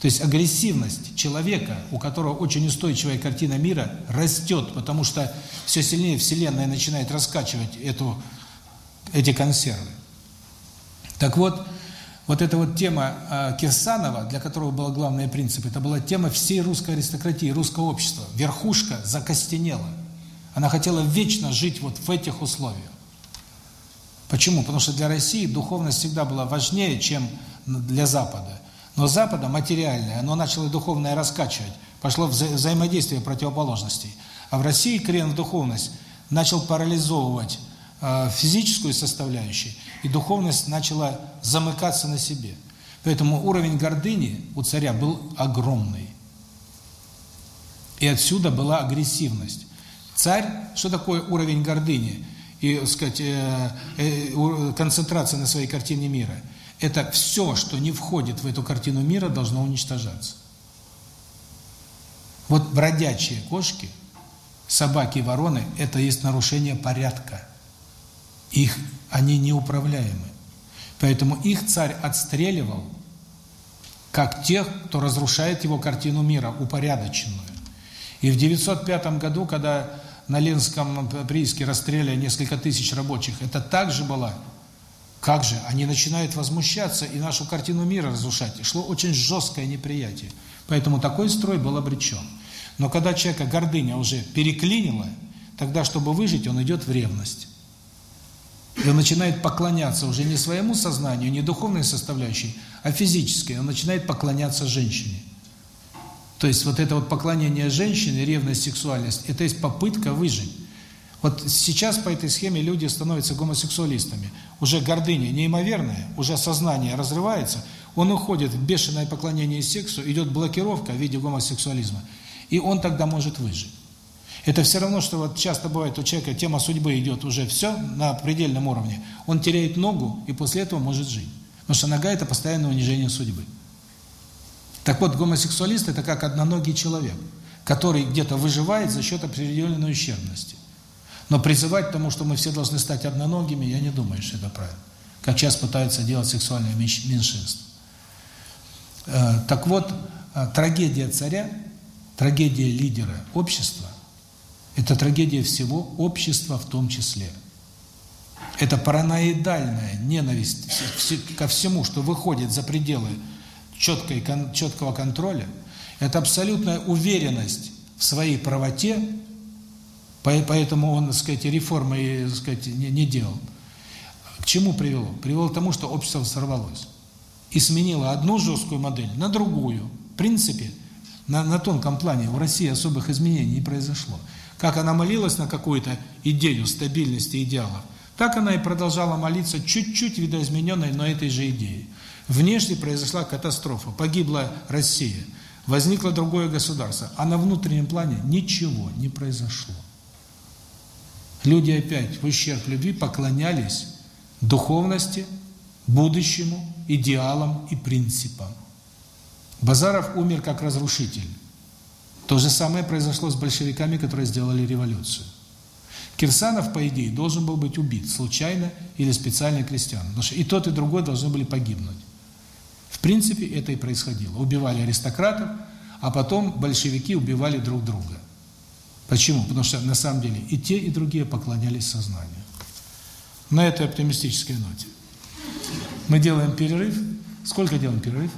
То есть агрессивность человека, у которого очень устойчивая картина мира, растет, потому что все сильнее Вселенная начинает раскачивать эту, эти консервы. Так вот, вот эта вот тема э, Кирсанова, для которого был главный принцип, это была тема всей русской аристократии, русского общества. Верхушка закостенела. Она хотела вечно жить вот в этих условиях. Почему? Потому что для России духовность всегда была важнее, чем для Запада. Но Запада материальное, оно начало духовное раскачивать, пошло вза взаимодействие противоположностей. А в России крен в духовность начал парализовывать э, физическую составляющую, и духовность начала замыкаться на себе. Поэтому уровень гордыни у царя был огромный. И отсюда была агрессивность. Царь, что такое уровень гордыни и, так сказать, э, э, концентрация на своей картине мира? Это все, что не входит в эту картину мира, должно уничтожаться. Вот бродячие кошки, собаки и вороны – это есть нарушение порядка. Их они неуправляемы. Поэтому их царь отстреливал, как тех, кто разрушает его картину мира, упорядоченную. И в 905 году, когда на Ленском прииске расстреляли несколько тысяч рабочих, это также было, как же, они начинают возмущаться и нашу картину мира разрушать. И шло очень жесткое неприятие. Поэтому такой строй был обречен. Но когда человека гордыня уже переклинила, тогда, чтобы выжить, он идет в ревность. И он начинает поклоняться уже не своему сознанию, не духовной составляющей, а физической. Он начинает поклоняться женщине. То есть вот это вот поклонение женщине, ревность, сексуальность, это есть попытка выжить. Вот сейчас по этой схеме люди становятся гомосексуалистами. Уже гордыня неимоверная, уже сознание разрывается, он уходит в бешеное поклонение сексу, идет блокировка в виде гомосексуализма, и он тогда может выжить. Это все равно, что вот часто бывает у человека тема судьбы идет уже все на предельном уровне. Он теряет ногу и после этого может жить. Потому что нога – это постоянное унижение судьбы. Так вот, гомосексуалист – это как одноногий человек, который где-то выживает за счет определенной ущербности. Но призывать к тому, что мы все должны стать одноногими, я не думаю, что это правильно. Как сейчас пытаются делать сексуальное меньшинство. Э, так вот, э, трагедия царя, трагедия лидера общества – это трагедия всего общества в том числе. Это параноидальная ненависть ко всему, что выходит за пределы четкой, четкого контроля. Это абсолютная уверенность в своей правоте, поэтому он, так сказать, реформы, так сказать, не, не делал. К чему привело? Привело к тому, что общество сорвалось и сменила одну жесткую модель на другую. В принципе, на, на тонком плане в России особых изменений не произошло. Как она молилась на какую-то идею стабильности идеалов, так она и продолжала молиться чуть-чуть видоизмененной, но этой же идеей. Внешне произошла катастрофа, погибла Россия, возникло другое государство, а на внутреннем плане ничего не произошло. Люди опять в ущерб любви поклонялись духовности, будущему, идеалам и принципам. Базаров умер как разрушитель. То же самое произошло с большевиками, которые сделали революцию. Кирсанов, по идее, должен был быть убит случайно или специально крестьян. Потому что и тот, и другой должны были погибнуть. В принципе, это и происходило. Убивали аристократов, а потом большевики убивали друг друга. Почему? Потому что на самом деле и те, и другие поклонялись сознанию. На этой оптимистической ноте. Мы делаем перерыв. Сколько делаем перерыв?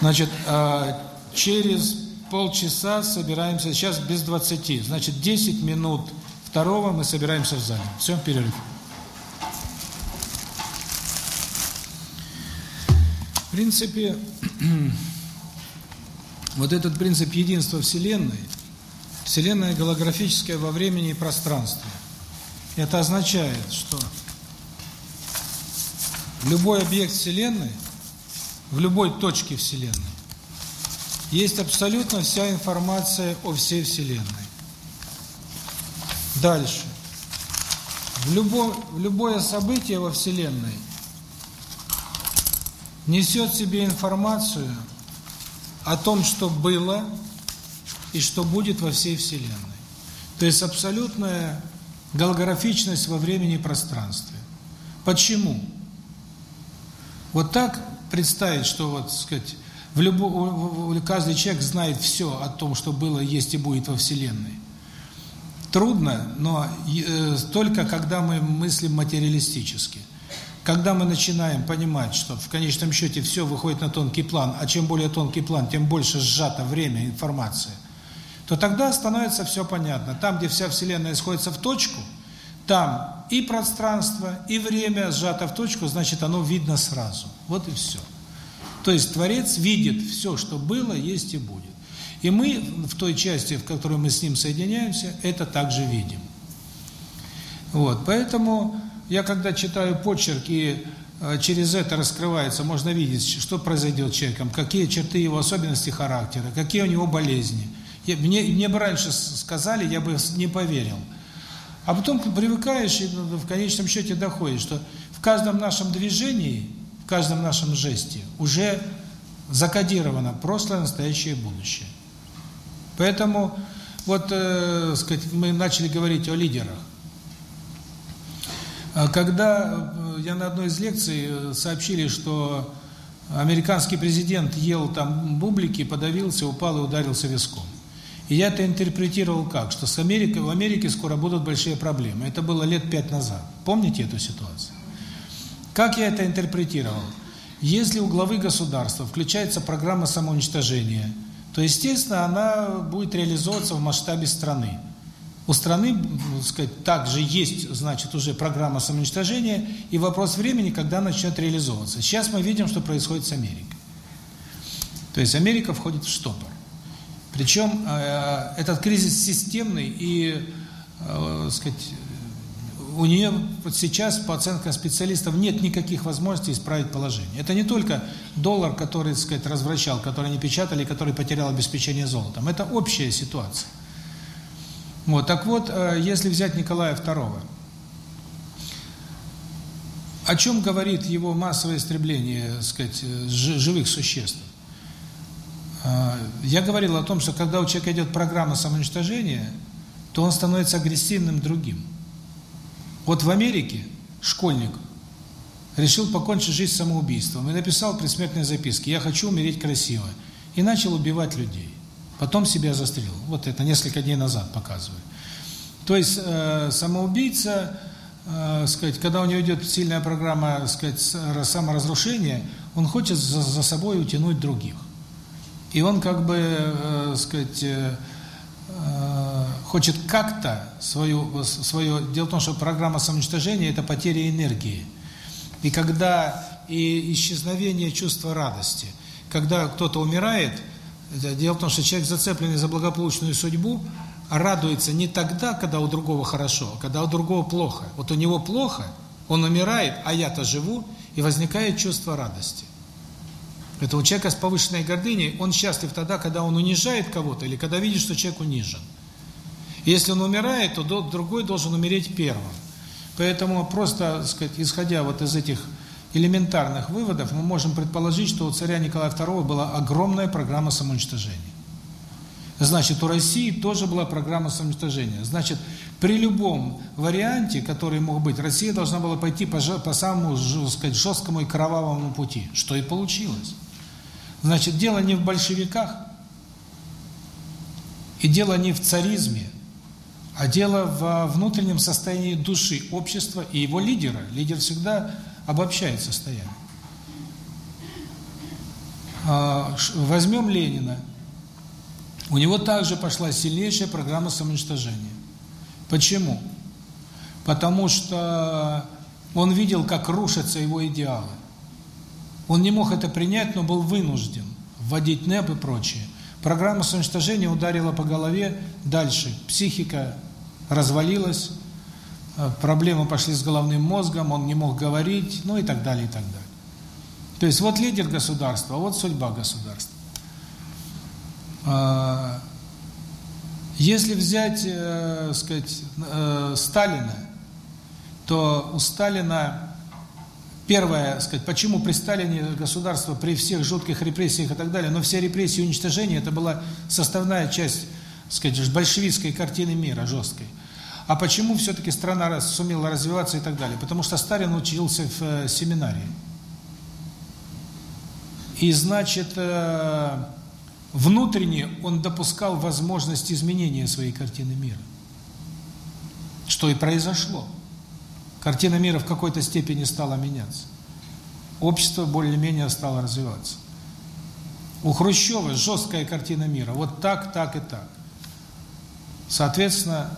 Значит, а, через полчаса собираемся, сейчас без 20, значит 10 минут второго мы собираемся в зале. Все, перерыв. В принципе, вот этот принцип единства Вселенной, Вселенная голографическая во времени и пространстве, это означает, что любой объект Вселенной, в любой точке Вселенной, есть абсолютно вся информация о всей Вселенной. Дальше. В, любо, в любое событие во Вселенной несет себе информацию о том, что было и что будет во всей Вселенной. То есть абсолютная голографичность во времени и пространстве. Почему? Вот так представить, что вот, сказать, в любом каждый человек знает все о том, что было, есть и будет во Вселенной. Трудно, но э, только когда мы мыслим материалистически. Когда мы начинаем понимать, что в конечном счете все выходит на тонкий план, а чем более тонкий план, тем больше сжато время, информация, то тогда становится все понятно. Там, где вся Вселенная сходится в точку, там и пространство, и время сжато в точку, значит, оно видно сразу. Вот и все. То есть Творец видит все, что было, есть и будет. И мы в той части, в которой мы с Ним соединяемся, это также видим. Вот, поэтому я когда читаю почерк и э, через это раскрывается, можно видеть, что произойдет с человеком, какие черты его особенности характера, какие у него болезни. Я, мне, мне бы раньше сказали, я бы не поверил. А потом привыкаешь и ну, в конечном счете доходишь, что в каждом нашем движении, в каждом нашем жесте уже закодировано прошлое, настоящее и будущее. Поэтому вот, э, сказать, мы начали говорить о лидерах. А когда э, я на одной из лекций э, сообщили, что американский президент ел там бублики, подавился, упал и ударился виском. И я это интерпретировал как? Что с Америкой, в Америке скоро будут большие проблемы. Это было лет пять назад. Помните эту ситуацию? Как я это интерпретировал? Если у главы государства включается программа самоуничтожения, то, естественно, она будет реализовываться в масштабе страны. У страны, так сказать, также есть, значит, уже программа самоуничтожения, и вопрос времени, когда начнет реализовываться. Сейчас мы видим, что происходит с Америкой. То есть Америка входит в штопор. Причем э, этот кризис системный и, э, сказать, у нее сейчас, по оценкам специалистов, нет никаких возможностей исправить положение. Это не только доллар, который, так сказать, развращал, который не печатали, который потерял обеспечение золотом. Это общая ситуация. Вот, так вот, э, если взять Николая II, о чем говорит его массовое истребление, так сказать, живых существ? А, я говорил о том, что когда у человека идет программа самоуничтожения, то он становится агрессивным другим. Вот в Америке школьник решил покончить жизнь самоубийством и написал предсмертные записки «Я хочу умереть красиво» и начал убивать людей. Потом себя застрелил. Вот это несколько дней назад показываю. То есть э, самоубийца, э, сказать, когда у него идет сильная программа, сказать, саморазрушения, он хочет за, за собой утянуть других. И он как бы, э, сказать, э, хочет как-то свою свое дело в том, что программа самоуничтожения это потеря энергии. И когда и исчезновение чувства радости, когда кто-то умирает, дело в том, что человек, зацепленный за благополучную судьбу, радуется не тогда, когда у другого хорошо, а когда у другого плохо. Вот у него плохо, он умирает, а я-то живу, и возникает чувство радости. Это у человека с повышенной гордыней, он счастлив тогда, когда он унижает кого-то, или когда видит, что человек унижен. Если он умирает, то другой должен умереть первым. Поэтому просто, сказать, исходя вот из этих элементарных выводов, мы можем предположить, что у царя Николая II была огромная программа самоуничтожения. Значит, у России тоже была программа самоуничтожения. Значит, при любом варианте, который мог быть, Россия должна была пойти по, по самому сказать, жесткому и кровавому пути, что и получилось. Значит, дело не в большевиках, и дело не в царизме, а дело в внутреннем состоянии души общества и его лидера. Лидер всегда обобщает состояние. А, возьмем Ленина. У него также пошла сильнейшая программа самоуничтожения. Почему? Потому что он видел, как рушатся его идеалы. Он не мог это принять, но был вынужден вводить НЭП и прочее. Программа самоуничтожения ударила по голове дальше. Психика развалилась, э, проблемы пошли с головным мозгом, он не мог говорить, ну и так далее, и так далее. То есть вот лидер государства, а вот судьба государства. А, если взять, э, сказать, э, Сталина, то у Сталина первое, сказать, почему при Сталине государство при всех жутких репрессиях и так далее, но все репрессии и уничтожения это была составная часть, сказать, большевистской картины мира жесткой. А почему все-таки страна сумела развиваться и так далее? Потому что Сталин учился в э, семинарии. И значит, э, внутренне он допускал возможность изменения своей картины мира. Что и произошло. Картина мира в какой-то степени стала меняться. Общество более-менее стало развиваться. У Хрущева жесткая картина мира. Вот так, так и так. Соответственно,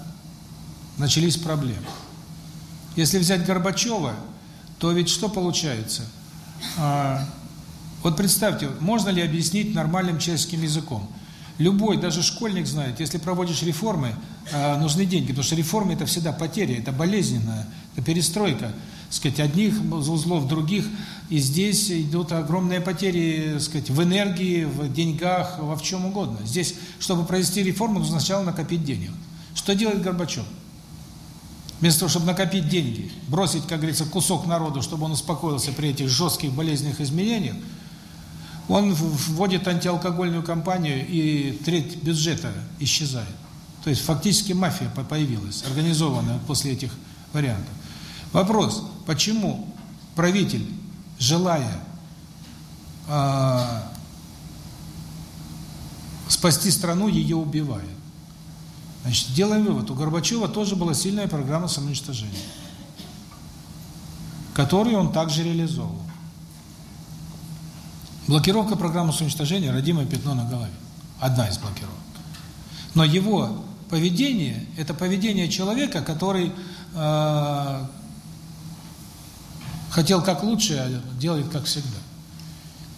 начались проблемы. Если взять Горбачева, то ведь что получается? А, вот представьте, можно ли объяснить нормальным человеческим языком? Любой, даже школьник знает, если проводишь реформы, э, нужны деньги, потому что реформы это всегда потеря, это болезненная, это перестройка, сказать, одних узлов других, и здесь идут огромные потери, сказать, в энергии, в деньгах, во в чем угодно. Здесь, чтобы провести реформу, нужно сначала накопить денег. Что делает Горбачев? Вместо того, чтобы накопить деньги, бросить, как говорится, кусок народу, чтобы он успокоился при этих жестких болезненных изменениях, он вводит антиалкогольную кампанию, и треть бюджета исчезает. То есть фактически мафия появилась, организованная после этих вариантов. Вопрос, почему правитель, желая э, спасти страну, ее убивает? Значит, делаем вывод, у Горбачева тоже была сильная программа самоуничтожения, которую он также реализовывал. Блокировка программы самоуничтожения – родимое пятно на голове. Одна из блокировок. Но его поведение – это поведение человека, который э, хотел как лучше, а делает как всегда.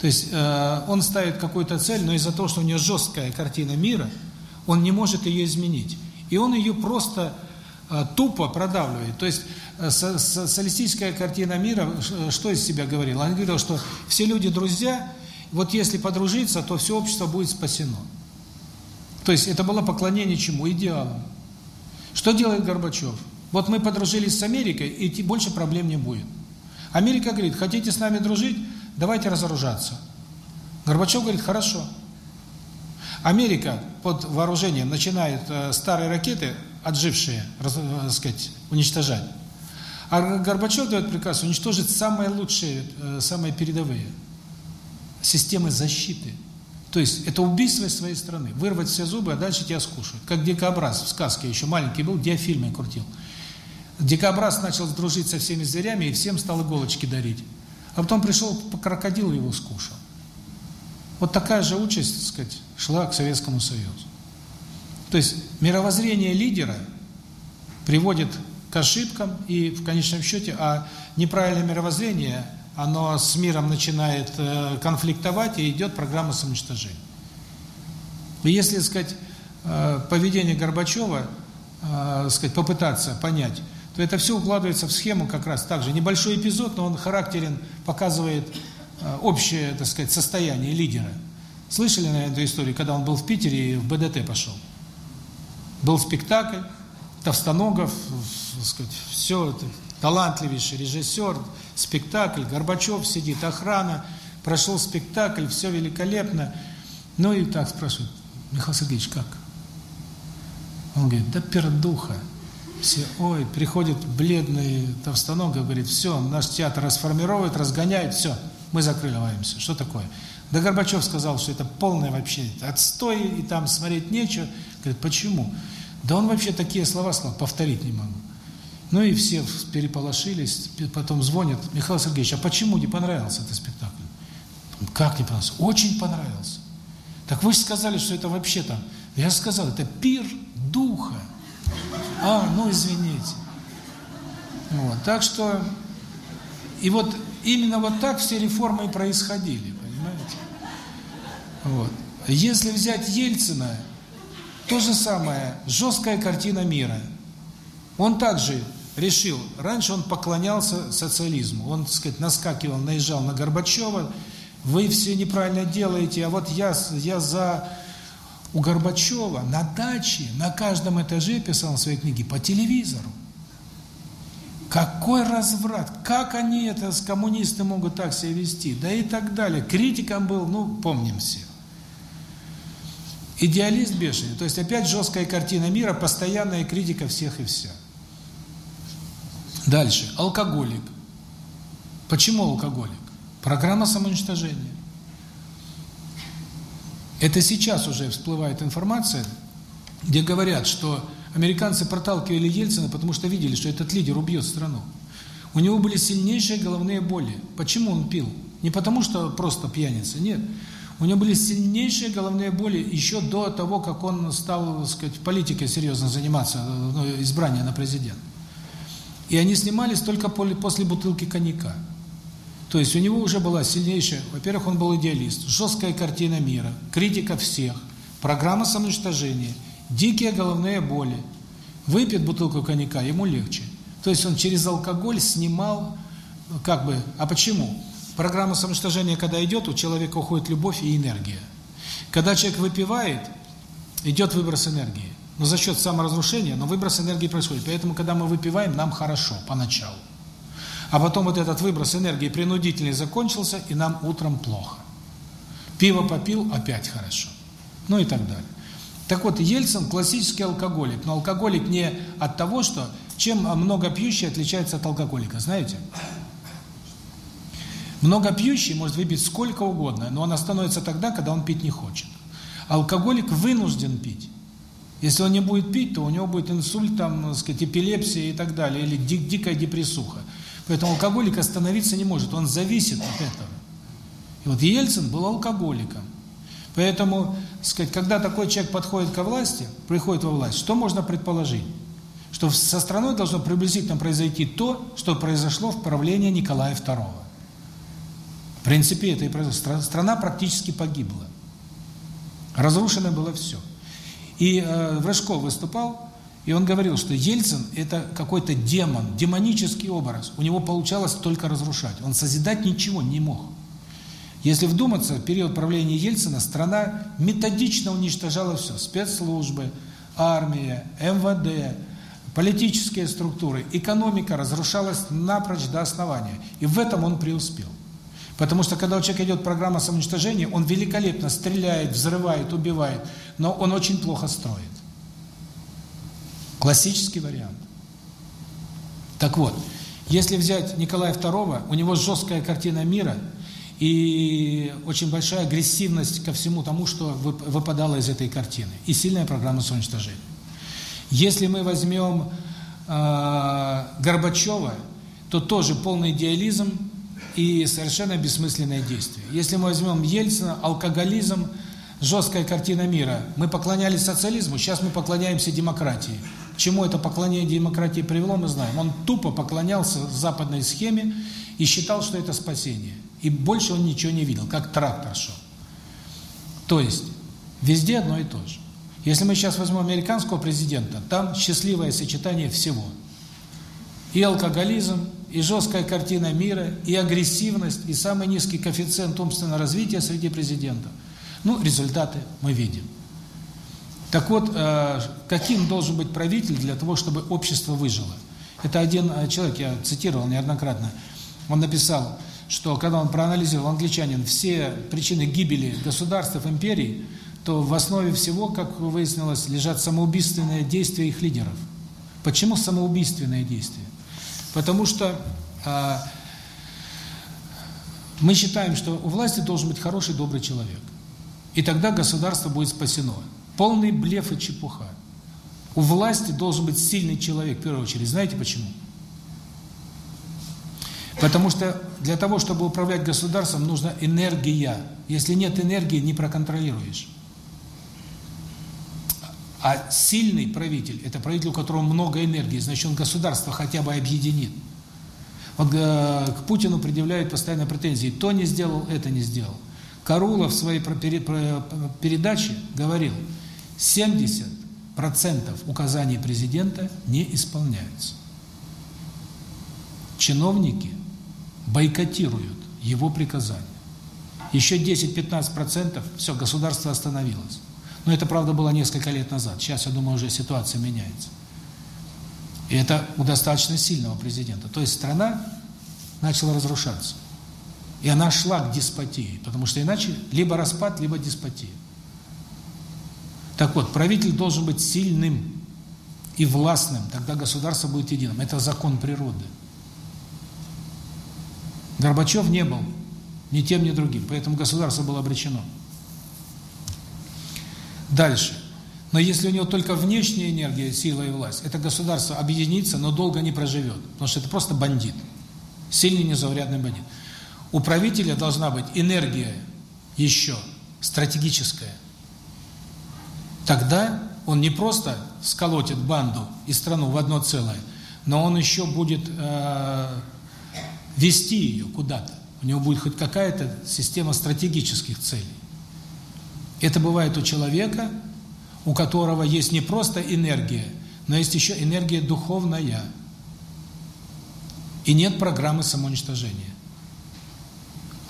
То есть э, он ставит какую-то цель, но из-за того, что у него жесткая картина мира, он не может ее изменить. И он ее просто э, тупо продавливает. То есть э, социалистическая картина мира что из себя говорила? Она говорила, что все люди друзья, вот если подружиться, то все общество будет спасено. То есть это было поклонение чему? Идеалам. Что делает Горбачев? Вот мы подружились с Америкой, и больше проблем не будет. Америка говорит, хотите с нами дружить, давайте разоружаться. Горбачев говорит, хорошо. Америка под вооружением начинает э, старые ракеты, отжившие, раз, э, сказать, уничтожать. А Горбачев дает приказ уничтожить самые лучшие, э, самые передовые системы защиты. То есть это убийство своей страны. Вырвать все зубы, а дальше тебя скушают. Как дикобраз в сказке еще маленький был, диафильмы крутил. Дикобраз начал дружить со всеми зверями и всем стал иголочки дарить. А потом пришел крокодил его скушал. Вот такая же участь, так сказать, шла к Советскому Союзу. То есть мировоззрение лидера приводит к ошибкам и в конечном счете, а неправильное мировоззрение, оно с миром начинает э, конфликтовать и идет программа самоуничтожения. И если, так сказать, э, поведение Горбачева, э, сказать, попытаться понять, то это все укладывается в схему как раз так же. Небольшой эпизод, но он характерен, показывает э, общее, так сказать, состояние лидера. Слышали, наверное, эту историю, когда он был в Питере и в БДТ пошел? Был спектакль, Товстоногов, так сказать, все, талантливейший режиссер, спектакль, Горбачев сидит, охрана, прошел спектакль, все великолепно. Ну и так спрашивают, Михаил Сергеевич, как? Он говорит, да пердуха. Все, ой, приходит бледный Товстоногов, говорит, все, наш театр расформирует, разгоняет, все, мы закрываемся. Что такое? Да Горбачев сказал, что это полное вообще отстой, и там смотреть нечего. Говорит, почему? Да он вообще такие слова сказал, повторить не могу. Ну и все переполошились, потом звонят, Михаил Сергеевич, а почему не понравился этот спектакль? Как не понравился? Очень понравился. Так вы же сказали, что это вообще там. Я сказал, это пир духа. А, ну извините. Вот, так что, и вот именно вот так все реформы и происходили, понимаете? Вот. Если взять Ельцина, то же самое, жесткая картина мира. Он также решил, раньше он поклонялся социализму, он, так сказать, наскакивал, наезжал на Горбачева, вы все неправильно делаете, а вот я, я за у Горбачева на даче, на каждом этаже писал свои книги по телевизору. Какой разврат! Как они это, с коммунисты могут так себя вести? Да и так далее. Критиком был, ну, помним все. Идеалист бешеный. То есть опять жесткая картина мира, постоянная критика всех и вся. Дальше. Алкоголик. Почему алкоголик? Программа самоуничтожения. Это сейчас уже всплывает информация, где говорят, что американцы проталкивали Ельцина, потому что видели, что этот лидер убьет страну. У него были сильнейшие головные боли. Почему он пил? Не потому что просто пьяница, нет. У него были сильнейшие головные боли еще до того, как он стал, так сказать, политикой серьезно заниматься, ну, избрание на президент. И они снимались только после бутылки коньяка. То есть у него уже была сильнейшая, во-первых, он был идеалист, жесткая картина мира, критика всех, программа самоуничтожения, дикие головные боли. Выпьет бутылку коньяка, ему легче. То есть он через алкоголь снимал, как бы, а почему? Программа самоуничтожения, когда идет, у человека уходит любовь и энергия. Когда человек выпивает, идет выброс энергии. Но за счет саморазрушения, но выброс энергии происходит. Поэтому, когда мы выпиваем, нам хорошо поначалу. А потом вот этот выброс энергии принудительный закончился, и нам утром плохо. Пиво попил, опять хорошо. Ну и так далее. Так вот, Ельцин классический алкоголик, но алкоголик не от того, что чем много пьющий отличается от алкоголика, знаете? Много пьющий может выпить сколько угодно, но он остановится тогда, когда он пить не хочет. Алкоголик вынужден пить. Если он не будет пить, то у него будет инсульт, там, так сказать, эпилепсия и так далее, или дик дикая депрессуха. Поэтому алкоголик остановиться не может, он зависит от этого. И вот Ельцин был алкоголиком. Поэтому, сказать, когда такой человек подходит ко власти, приходит во власть, что можно предположить? Что со страной должно приблизительно произойти то, что произошло в правлении Николая II. В принципе, это и произошло. Страна практически погибла. Разрушено было все. И э, Врожков выступал, и он говорил, что Ельцин – это какой-то демон, демонический образ. У него получалось только разрушать. Он созидать ничего не мог. Если вдуматься, в период правления Ельцина страна методично уничтожала все. Спецслужбы, армия, МВД, политические структуры, экономика разрушалась напрочь до основания. И в этом он преуспел. Потому что когда у человека идет программа самоуничтожения, он великолепно стреляет, взрывает, убивает, но он очень плохо строит. Классический вариант. Так вот, если взять Николая II, у него жесткая картина мира и очень большая агрессивность ко всему тому, что выпадало из этой картины, и сильная программа самоуничтожения. Если мы возьмем э, Горбачева, то тоже полный идеализм и совершенно бессмысленное действие. Если мы возьмем Ельцина, алкоголизм, жесткая картина мира. Мы поклонялись социализму, сейчас мы поклоняемся демократии. Чему это поклонение демократии привело, мы знаем. Он тупо поклонялся западной схеме и считал, что это спасение. И больше он ничего не видел, как трактор шел. То есть, везде одно и то же. Если мы сейчас возьмем американского президента, там счастливое сочетание всего. И алкоголизм, и жесткая картина мира, и агрессивность, и самый низкий коэффициент умственного развития среди президентов. Ну, результаты мы видим. Так вот, э, каким должен быть правитель для того, чтобы общество выжило? Это один э, человек, я цитировал неоднократно, он написал, что когда он проанализировал, англичанин, все причины гибели государств, империй, то в основе всего, как выяснилось, лежат самоубийственные действия их лидеров. Почему самоубийственные действия? Потому что э, мы считаем, что у власти должен быть хороший, добрый человек. И тогда государство будет спасено. Полный блеф и чепуха. У власти должен быть сильный человек, в первую очередь. Знаете почему? Потому что для того, чтобы управлять государством, нужна энергия. Если нет энергии, не проконтролируешь. А сильный правитель – это правитель, у которого много энергии, значит, он государство хотя бы объединит. Вот э, к Путину предъявляют постоянно претензии. То не сделал, это не сделал. Карулов в своей передаче говорил, 70% указаний президента не исполняются. Чиновники бойкотируют его приказания. Еще 10-15% все, государство остановилось. Но это, правда, было несколько лет назад. Сейчас, я думаю, уже ситуация меняется. И это у достаточно сильного президента. То есть страна начала разрушаться. И она шла к деспотии, потому что иначе либо распад, либо деспотия. Так вот, правитель должен быть сильным и властным, тогда государство будет единым. Это закон природы. Горбачев не был ни тем, ни другим, поэтому государство было обречено. Дальше. Но если у него только внешняя энергия, сила и власть, это государство объединится, но долго не проживет, потому что это просто бандит. Сильный незаурядный бандит. У правителя должна быть энергия еще стратегическая. Тогда он не просто сколотит банду и страну в одно целое, но он еще будет э, вести ее куда-то. У него будет хоть какая-то система стратегических целей. Это бывает у человека, у которого есть не просто энергия, но есть еще энергия духовная. И нет программы самоуничтожения.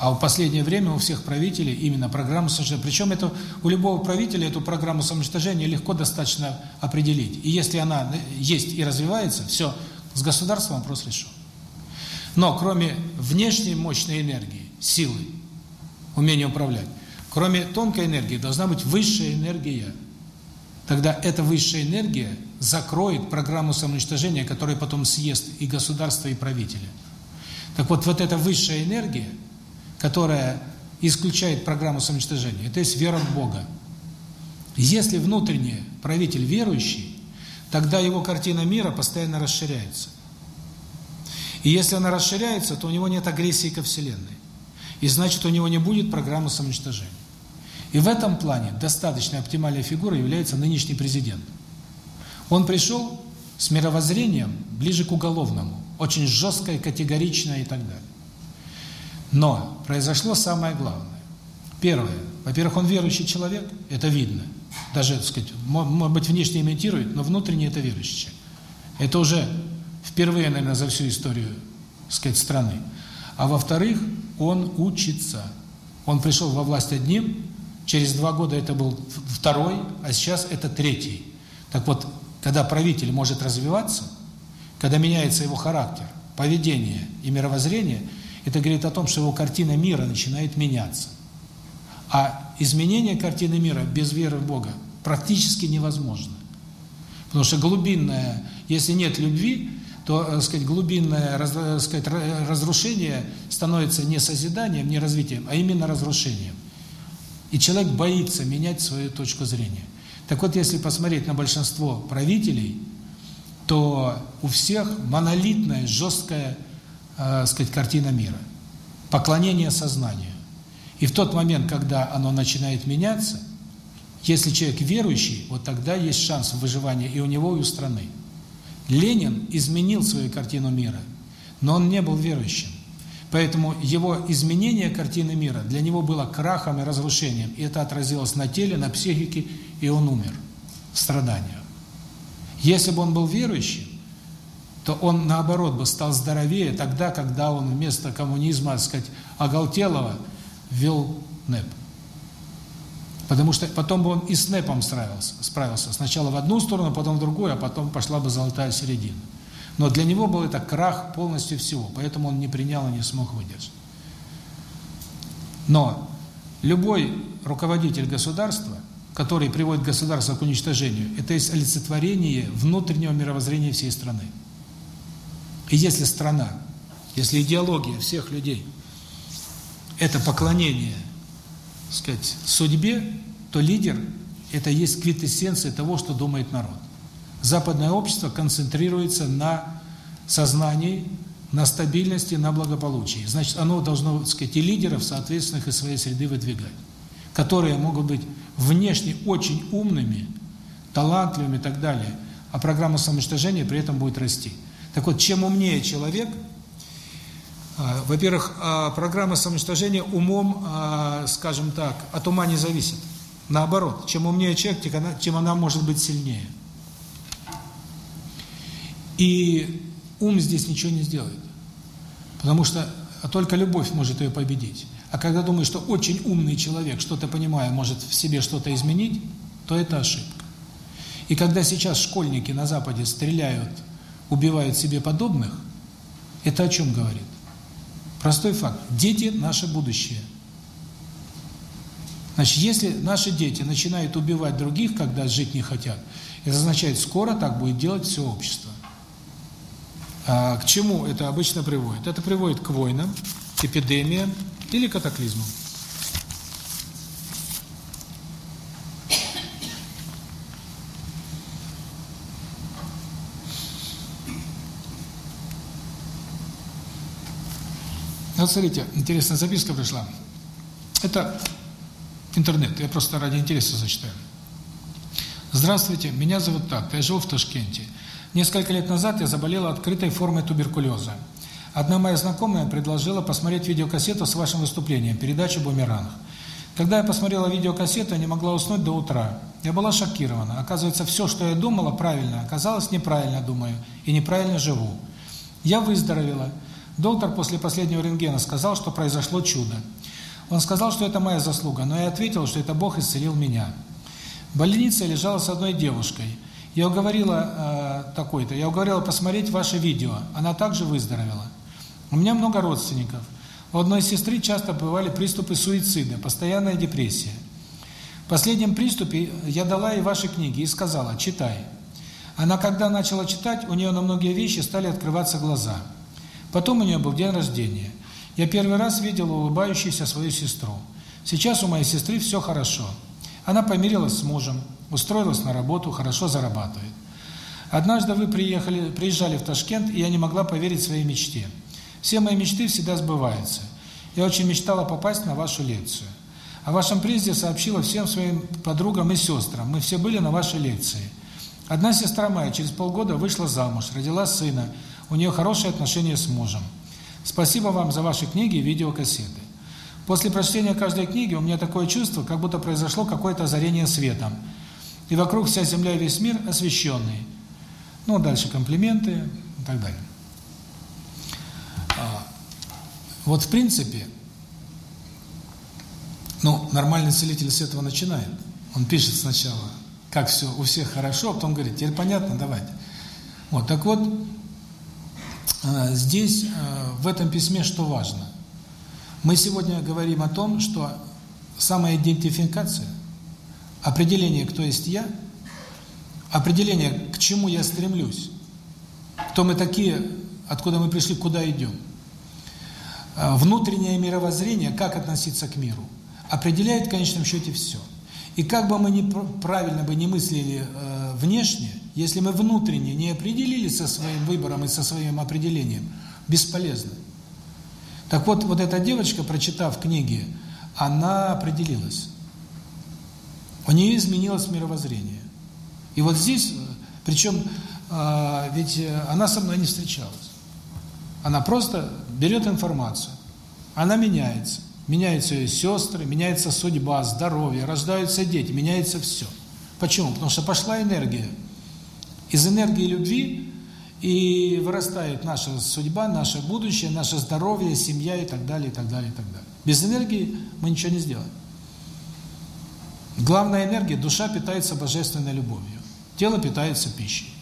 А в последнее время у всех правителей именно программа самоуничтожения. Причем это у любого правителя эту программу самоуничтожения легко достаточно определить. И если она есть и развивается, все, с государством вопрос решен. Но кроме внешней мощной энергии, силы, умения управлять, кроме тонкой энергии должна быть высшая энергия. Тогда эта высшая энергия закроет программу самоуничтожения, которая потом съест и государство, и правителя. Так вот, вот эта высшая энергия – которая исключает программу самоуничтожения, это есть вера в Бога. Если внутренний правитель верующий, тогда его картина мира постоянно расширяется. И если она расширяется, то у него нет агрессии ко Вселенной. И значит, у него не будет программы самоуничтожения. И в этом плане достаточно оптимальной фигурой является нынешний президент. Он пришел с мировоззрением ближе к уголовному, очень жесткое, категоричное и так далее. Но произошло самое главное. Первое. Во-первых, он верующий человек, это видно. Даже, так сказать, может быть, внешне имитирует, но внутренне это верующий человек. Это уже впервые, наверное, за всю историю, так сказать, страны. А во-вторых, он учится. Он пришел во власть одним, через два года это был второй, а сейчас это третий. Так вот, когда правитель может развиваться, когда меняется его характер, поведение и мировоззрение, это говорит о том, что его картина мира начинает меняться. А изменение картины мира без веры в Бога практически невозможно. Потому что глубинное, если нет любви, то, так сказать, глубинное так сказать, разрушение становится не созиданием, не развитием, а именно разрушением. И человек боится менять свою точку зрения. Так вот, если посмотреть на большинство правителей, то у всех монолитная, жесткая, э, сказать, картина мира. Поклонение сознанию. И в тот момент, когда оно начинает меняться, если человек верующий, вот тогда есть шанс выживания и у него, и у страны. Ленин изменил свою картину мира, но он не был верующим. Поэтому его изменение картины мира для него было крахом и разрушением. И это отразилось на теле, на психике, и он умер в страданиях. Если бы он был верующим, то он, наоборот, бы стал здоровее тогда, когда он вместо коммунизма, так сказать, оголтелого, ввел НЭП. Потому что потом бы он и с НЭПом справился, справился. Сначала в одну сторону, потом в другую, а потом пошла бы золотая середина. Но для него был это крах полностью всего, поэтому он не принял и не смог выдержать. Но любой руководитель государства, который приводит государство к уничтожению, это есть олицетворение внутреннего мировоззрения всей страны. И если страна, если идеология всех людей – это поклонение, сказать, судьбе, то лидер – это есть квитэссенция того, что думает народ. Западное общество концентрируется на сознании, на стабильности, на благополучии. Значит, оно должно, так сказать, и лидеров соответственных из своей среды выдвигать, которые могут быть внешне очень умными, талантливыми и так далее, а программа самоуничтожения при этом будет расти. Так вот, чем умнее человек, а, во-первых, а, программа самоуничтожения умом, а, скажем так, от ума не зависит. Наоборот, чем умнее человек, тем она может быть сильнее. И ум здесь ничего не сделает. Потому что только любовь может ее победить. А когда думаешь, что очень умный человек, что-то понимая, может в себе что-то изменить, то это ошибка. И когда сейчас школьники на Западе стреляют, убивают себе подобных, это о чем говорит? Простой факт. Дети – наше будущее. Значит, если наши дети начинают убивать других, когда жить не хотят, это означает, скоро так будет делать все общество. А к чему это обычно приводит? Это приводит к войнам, эпидемиям или катаклизмам. Вот смотрите, интересная записка пришла. Это интернет, я просто ради интереса зачитаю. Здравствуйте, меня зовут так, я живу в Ташкенте. Несколько лет назад я заболела открытой формой туберкулеза. Одна моя знакомая предложила посмотреть видеокассету с вашим выступлением, передачу «Бумеранг». Когда я посмотрела видеокассету, я не могла уснуть до утра. Я была шокирована. Оказывается, все, что я думала правильно, оказалось неправильно думаю и неправильно живу. Я выздоровела. Доктор после последнего рентгена сказал, что произошло чудо. Он сказал, что это моя заслуга, но я ответил, что это Бог исцелил меня. В больнице я лежала с одной девушкой – я уговорила э, такой-то, я уговорила посмотреть ваше видео. Она также выздоровела. У меня много родственников. У одной сестры часто бывали приступы суицида, постоянная депрессия. В последнем приступе я дала ей ваши книги и сказала, читай. Она, когда начала читать, у нее на многие вещи стали открываться глаза. Потом у нее был день рождения. Я первый раз видела улыбающуюся свою сестру. Сейчас у моей сестры все хорошо. Она помирилась с мужем, устроилась на работу, хорошо зарабатывает. Однажды вы приехали, приезжали в Ташкент, и я не могла поверить своей мечте. Все мои мечты всегда сбываются. Я очень мечтала попасть на вашу лекцию. О вашем приезде сообщила всем своим подругам и сестрам. Мы все были на вашей лекции. Одна сестра моя через полгода вышла замуж, родила сына. У нее хорошие отношения с мужем. Спасибо вам за ваши книги и видеокассеты. После прочтения каждой книги у меня такое чувство, как будто произошло какое-то озарение светом. И вокруг вся земля и весь мир освященный. Ну, дальше комплименты и так далее. А, вот в принципе, ну, нормальный целитель с этого начинает. Он пишет сначала как все у всех хорошо, а потом говорит, теперь понятно, давайте. Вот, так вот, здесь, э, в этом письме, что важно? Мы сегодня говорим о том, что самоидентификация, определение, кто есть я, определение, к чему я стремлюсь, кто мы такие, откуда мы пришли, куда идем, э, внутреннее мировоззрение, как относиться к миру, определяет в конечном счете все. И как бы мы ни правильно бы не мыслили э, внешне, если мы внутренне не определились со своим выбором и со своим определением, бесполезно. Так вот, вот эта девочка, прочитав книги, она определилась. У нее изменилось мировоззрение. И вот здесь, причем, э, ведь она со мной не встречалась. Она просто берет информацию, она меняется. Меняются ее сестры, меняется судьба, здоровье, рождаются дети, меняется все. Почему? Потому что пошла энергия. Из энергии любви и вырастает наша судьба, наше будущее, наше здоровье, семья и так далее, и так далее, и так далее. Без энергии мы ничего не сделаем. Главная энергия, душа питается божественной любовью. Тело питается пищей.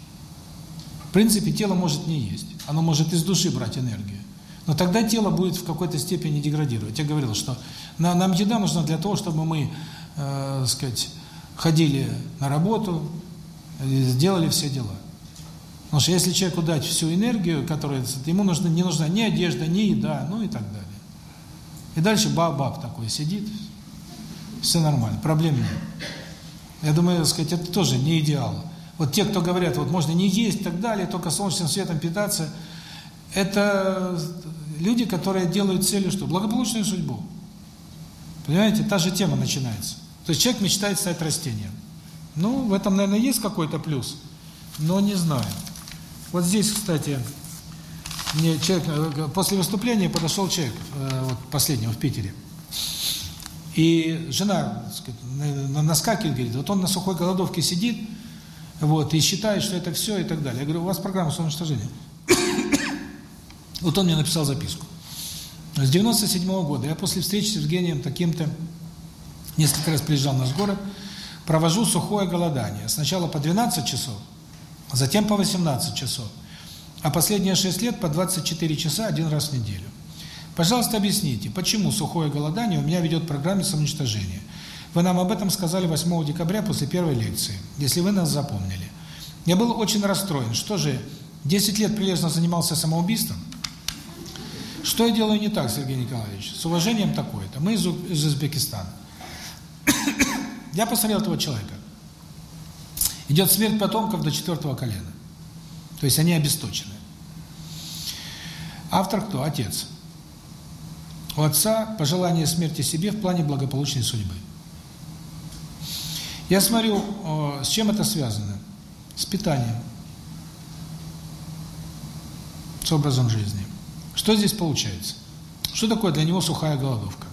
В принципе, тело может не есть. Оно может из души брать энергию. Но тогда тело будет в какой-то степени деградировать. Я говорил, что нам еда нужна для того, чтобы мы, э, сказать, ходили на работу, сделали все дела. Потому что если человеку дать всю энергию, которая ему нужна, не нужна ни одежда, ни еда, ну и так далее. И дальше баб-баб такой сидит, все нормально, проблем нет. Я думаю, сказать, это тоже не идеал. Вот те, кто говорят, вот можно не есть и так далее, только солнечным светом питаться, это люди, которые делают целью что? Благополучную судьбу. Понимаете, та же тема начинается. То есть человек мечтает стать растением. Ну, в этом, наверное, есть какой-то плюс, но не знаю. Вот здесь, кстати, мне человек, э, после выступления подошел человек, э, вот последнего в Питере, и жена сказать, на, скаке говорит, вот он на сухой голодовке сидит, вот, и считает, что это все и так далее. Я говорю, у вас программа самоуничтожения. Вот он мне написал записку. С 97 -го года я после встречи с Евгением таким-то несколько раз приезжал в наш город, провожу сухое голодание. Сначала по 12 часов, затем по 18 часов, а последние 6 лет по 24 часа один раз в неделю. Пожалуйста, объясните, почему сухое голодание у меня ведет программе самоуничтожения? Вы нам об этом сказали 8 декабря после первой лекции, если вы нас запомнили. Я был очень расстроен. Что же, 10 лет прилежно занимался самоубийством? Что я делаю не так, Сергей Николаевич? С уважением такое-то. Мы из Узбекистана. Я посмотрел этого человека. Идет смерть потомков до четвертого колена. То есть они обесточены. Автор кто? Отец. У отца пожелание смерти себе в плане благополучной судьбы. Я смотрю, с чем это связано? С питанием. С образом жизни. Что здесь получается? Что такое для него сухая голодовка?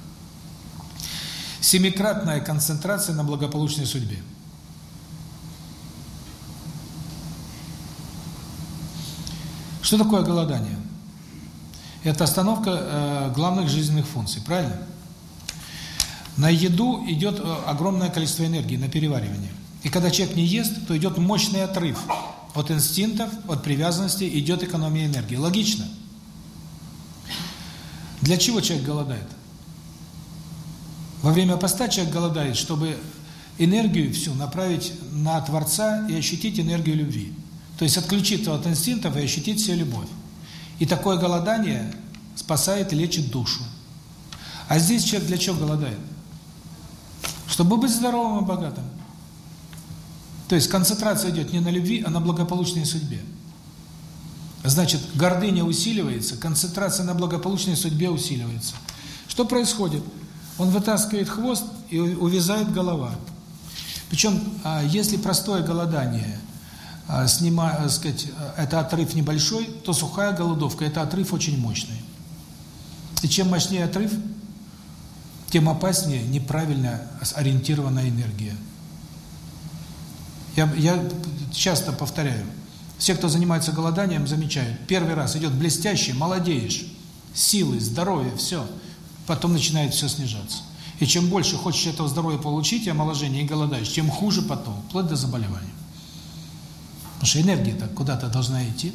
Семикратная концентрация на благополучной судьбе. Что такое голодание? Это остановка э, главных жизненных функций, правильно? На еду идет э, огромное количество энергии, на переваривание. И когда человек не ест, то идет мощный отрыв от инстинктов, от привязанности, идет экономия энергии. Логично? Логично. Для чего человек голодает? Во время поста человек голодает, чтобы энергию всю направить на Творца и ощутить энергию любви. То есть отключиться от инстинктов и ощутить себе любовь. И такое голодание спасает и лечит душу. А здесь человек для чего голодает? Чтобы быть здоровым и богатым. То есть концентрация идет не на любви, а на благополучной судьбе. Значит, гордыня усиливается, концентрация на благополучной судьбе усиливается. Что происходит? Он вытаскивает хвост и увязает голова. Причем, а, если простое голодание, а, снимая, э, сказать, э, это отрыв небольшой, то сухая голодовка – это отрыв очень мощный. И чем мощнее отрыв, тем опаснее неправильно ориентированная энергия. Я, я часто повторяю – все, кто занимается голоданием, замечают. Первый раз идет блестящий, молодеешь, силы, здоровье, все. Потом начинает все снижаться. И чем больше хочешь этого здоровья получить, и омоложения, и голодаешь, тем хуже потом, вплоть до заболевания. Потому что энергия-то куда-то должна идти,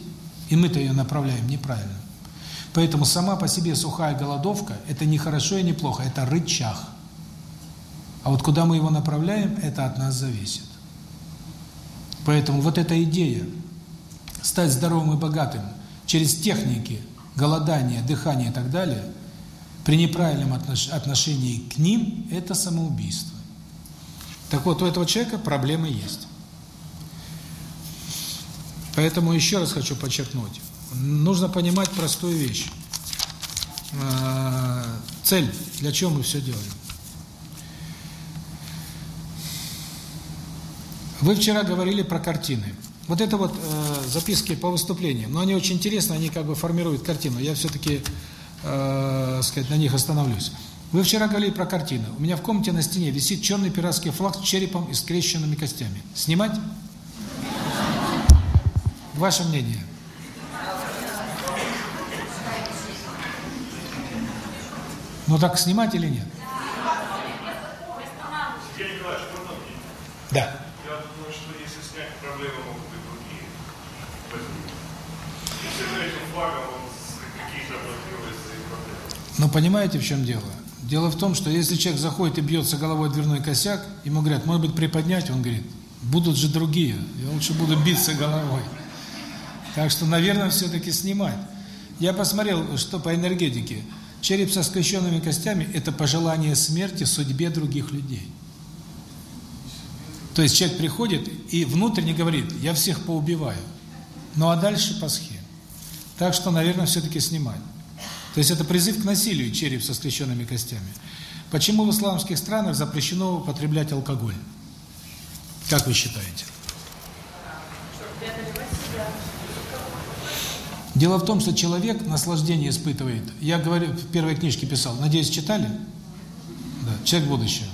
и мы-то ее направляем неправильно. Поэтому сама по себе сухая голодовка – это не хорошо и не плохо, это рычаг. А вот куда мы его направляем, это от нас зависит. Поэтому вот эта идея стать здоровым и богатым через техники голодания, дыхания и так далее, при неправильном отношении к ним – это самоубийство. Так вот, у этого человека проблемы есть. Поэтому еще раз хочу подчеркнуть. Нужно понимать простую вещь. А, цель, для чего мы все делаем. Вы вчера говорили про картины. Вот это вот э, записки по выступлениям, но они очень интересны, они как бы формируют картину. Я все-таки, э, сказать, на них остановлюсь. Вы вчера говорили про картины. У меня в комнате на стене висит черный пиратский флаг с черепом и скрещенными костями. Снимать? Ваше мнение? Ну так снимать или нет? Да. Я думаю, что если снять, проблемы могут быть другие. Если этим флагом какие-то блокируются и проблемы. Но понимаете, в чем дело? Дело в том, что если человек заходит и бьется головой в дверной косяк, ему говорят, может быть, приподнять, он говорит, будут же другие, я лучше буду биться головой. Так что, наверное, все-таки снимать. Я посмотрел, что по энергетике. Череп со скрещенными костями – это пожелание смерти судьбе других людей. То есть человек приходит и внутренне говорит, я всех поубиваю. Ну а дальше по схеме. Так что, наверное, все-таки снимать. То есть это призыв к насилию, череп со скрещенными костями. Почему в исламских странах запрещено употреблять алкоголь? Как вы считаете? Дело в том, что человек наслаждение испытывает. Я говорю, в первой книжке писал, надеюсь, читали? Да, человек будущего.